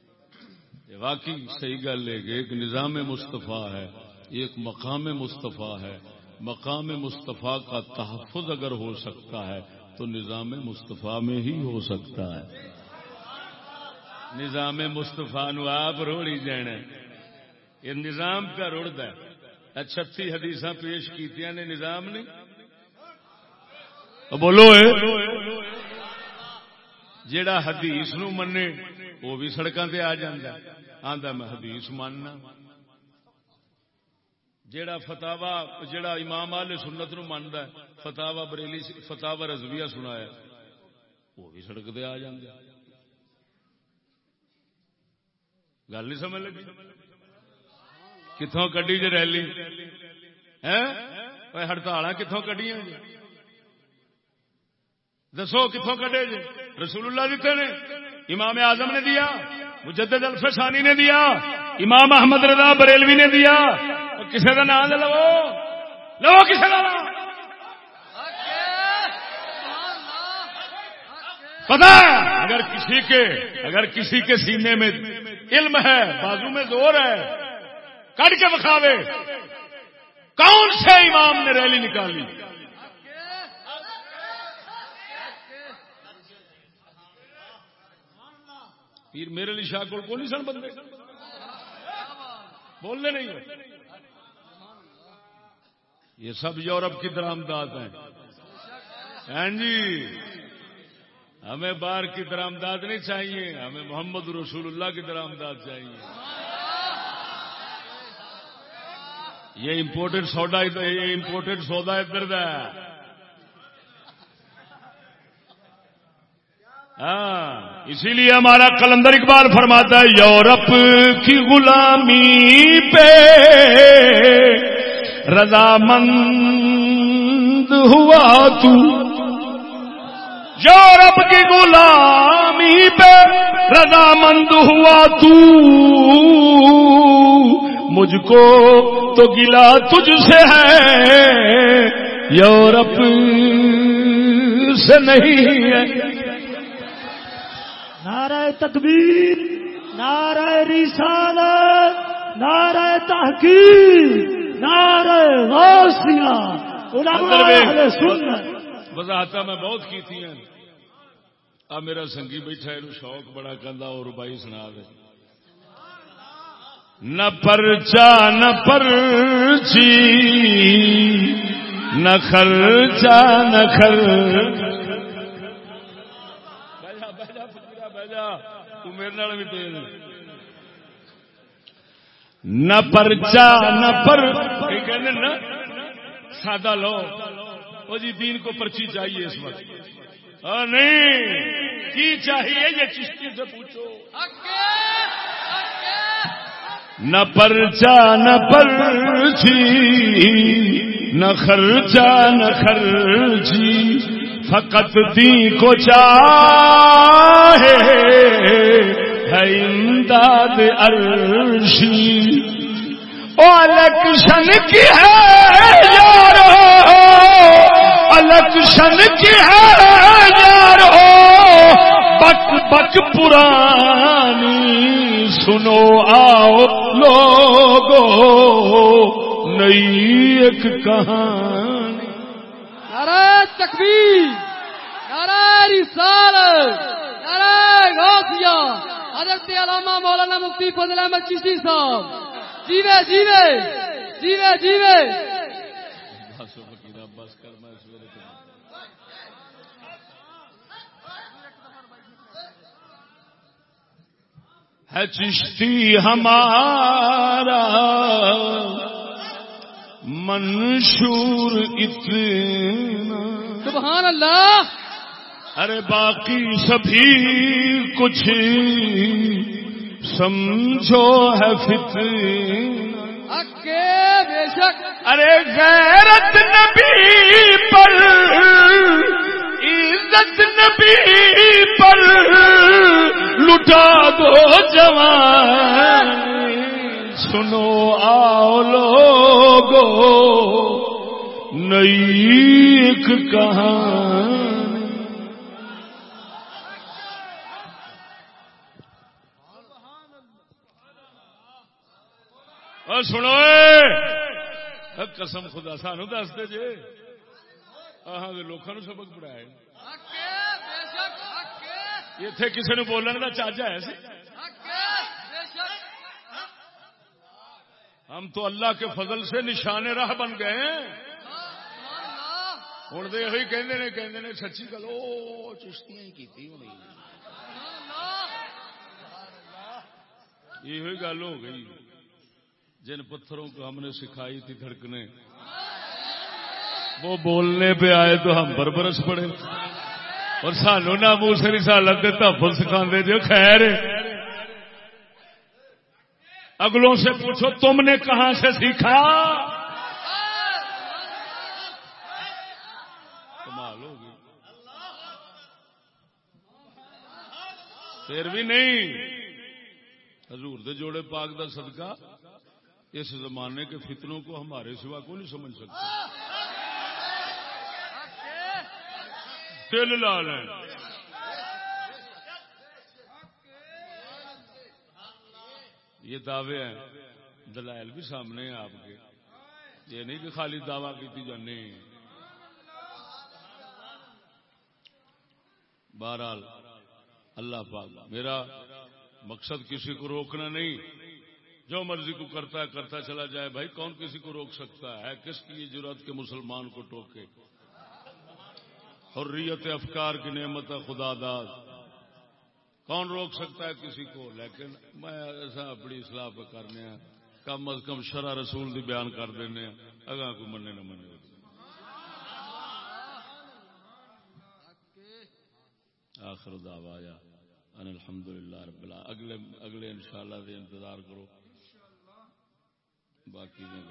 [SPEAKER 1] واقعی صحیح گل ہے کہ ایک نظام مصطفیٰ ہے، ایک مقام مصطفیٰ ہے۔ مقام مصطفیٰ کا تحفظ اگر ہو سکتا ہے، تو نظام مصطفیٰ میں ہی ہو سکتا ہے۔ نظام مستفا نو آپ روڑی جانا یہ نظام کا رڑد ہے۔ چھتی حدیث پیش کیتیاں نے نظام نے۔
[SPEAKER 4] بولو
[SPEAKER 1] جیڑا حدیث نو منے، وہ بھی سڑکاں تے آ جاندا آندا میں حدیث ماننا۔ جیڑا فتاوا جیڑا امام آل سنت نو ماندا ہے فتاوا بریلی فتاوا رضویہ سنایا وہ بھی سڑک تے آ جاندا گل نہیں سمجھ لگی؟ کتوں کڈی جی ریلی؟ ہڑتال کتوں کڈیاں جی؟ دسو کتوں کڈے جی؟ رسول اللہ دیتے نے، امام اعظم نے دیا۔ مجدد الفسانی نے دیا، امام احمد رضا بریلوی نے دیا کسی کا نام لو۔ لو کسی کا نام۔ پتا اگر کسی کے، اگر کسی کے سینے میں علم ہے، بازو میں زور ہے کٹ کے بکھاوے کون سے امام نے ریلی نکالی؟ پیر میرے لیے شاہ کو نہیں سن بندے؟ بولنے نہیں یہ سب یورپ کی درامداد ہیں۔ ہاں جی۔ ہمیں باہر کی درامداد نہیں چاہیے۔ ہمیں محمد رسول اللہ کی درامداد چاہیے۔ یہ امپورٹڈ سوڈا یہ امپورٹڈ سودا ادھر ہے۔ ہاں اسی لیے ہمارا کلندر اقبال فرماتا ہے، یورپ کی غلامی پہ رضامند ہوا تو۔ یورپ کی غلامی پہ رضامند ہوا تو۔ مجھ کو تو گلا تجھ سے ہے۔ یورپ سے نہیں ہے۔
[SPEAKER 2] نعرہ تکبیر نعرہ رسالت نعرہ تحقیق نعرہ غوثیہ علماء اہل سنت۔
[SPEAKER 1] وضاحت میں بہت کی تھی اب میرا سنگی بیٹھا ہے شوق بڑا کندا اور بائی سنا دے۔ نہ پرچا نہ پرچی نہ خرچا نہ خر میرے بھی تیز نہ پرچا نہ پر۔ نا سادہ لو وہ جی دین کو پرچی چاہیے اس وقت۔ نہیں۔ کی چاہیے یہ چشتی سے پوچھو۔ نہ پرچا نہ پرچی نہ خرچا نہ خرچی۔ فقط دی کو چاہے ہے امداد عرشی۔ او الیکشن کی ہے یارو الیکشن کی ہے یارو۔ بک بک پرانی سنو آؤ لوگو، نئی ایک کہانی۔
[SPEAKER 3] نعرہ تکبیر، نعرہ رسالت، نعرہ غوثیہ حضرت علامہ مولانا مفتی فضل احمد چشتی صاحب۔ جیوے جیوے جیوے جیوے۔
[SPEAKER 1] بس بس کر میں سویرے ہے چشتی ہمارا۔ منشور اتنا۔
[SPEAKER 3] سبحان اللہ۔
[SPEAKER 1] ارے باقی سبھی کچھ سمجھو ہے
[SPEAKER 3] بے شک۔
[SPEAKER 1] ارے غیرت نبی پر عزت نبی پر لٹا دو جوان۔ سنو آؤ لوگو نئی ایک اور سنو قسم خدا سانو دس دے جے۔ آہاں لوگوں سبق پڑھایا اتنے کسی نے بولنے کا چاج ہے سی
[SPEAKER 3] اکے بے شک
[SPEAKER 1] ہم تو اللہ کے فضل سے نشان راہ بن گئے ہیں۔ ہوں تو یہ کہ سچی گل وہ چشتیاں ہی کی یہ گل ہو گئی۔ جن پتھروں کو ہم نے سکھائی تھی دھڑکنے۔ وہ بولنے پہ آئے تو ہم بربرس پڑے۔ اور سانو نہ منہ سے رسالت دے تحفظ سکھاندے جو خیر اگلوں سے پوچھو تم نے کہاں سے سیکھا؟ کمال ہوگی پھر بھی نہیں۔ حضور دے جوڑے پاک دا صدقہ اس زمانے کے فتنوں کو ہمارے سوا کو نہیں سمجھ سکتا۔ دل لال یہ دعوے ہیں، دلائل بھی سامنے ہیں آپ کے۔ یہ نہیں کہ خالی دعوی کی جانے۔ بہرحال، اللہ پاک، میرا مقصد کسی کو روکنا نہیں۔ جو مرضی کو کرتا ہے، کرتا چلا جائے۔ بھائی، کون کسی کو روک سکتا ہے؟ کس کی یہ ضرورت کے مسلمان کو ٹوکے؟ حریت افکار کی نعمت ہے، خدا داد کون روک سکتا ہے کسی کو؟ لیکن میں ایسا اپنی اصلاح پہ کرنے ہیں۔ کم از کم شرح رسول دی بیان کر دینے اگاں کو مننے نہ منے آخر دعوایا ان الحمدللہ رب اللہ اگلے اگلے انشاءاللہ دے انتظار کرو۔ باقی دیں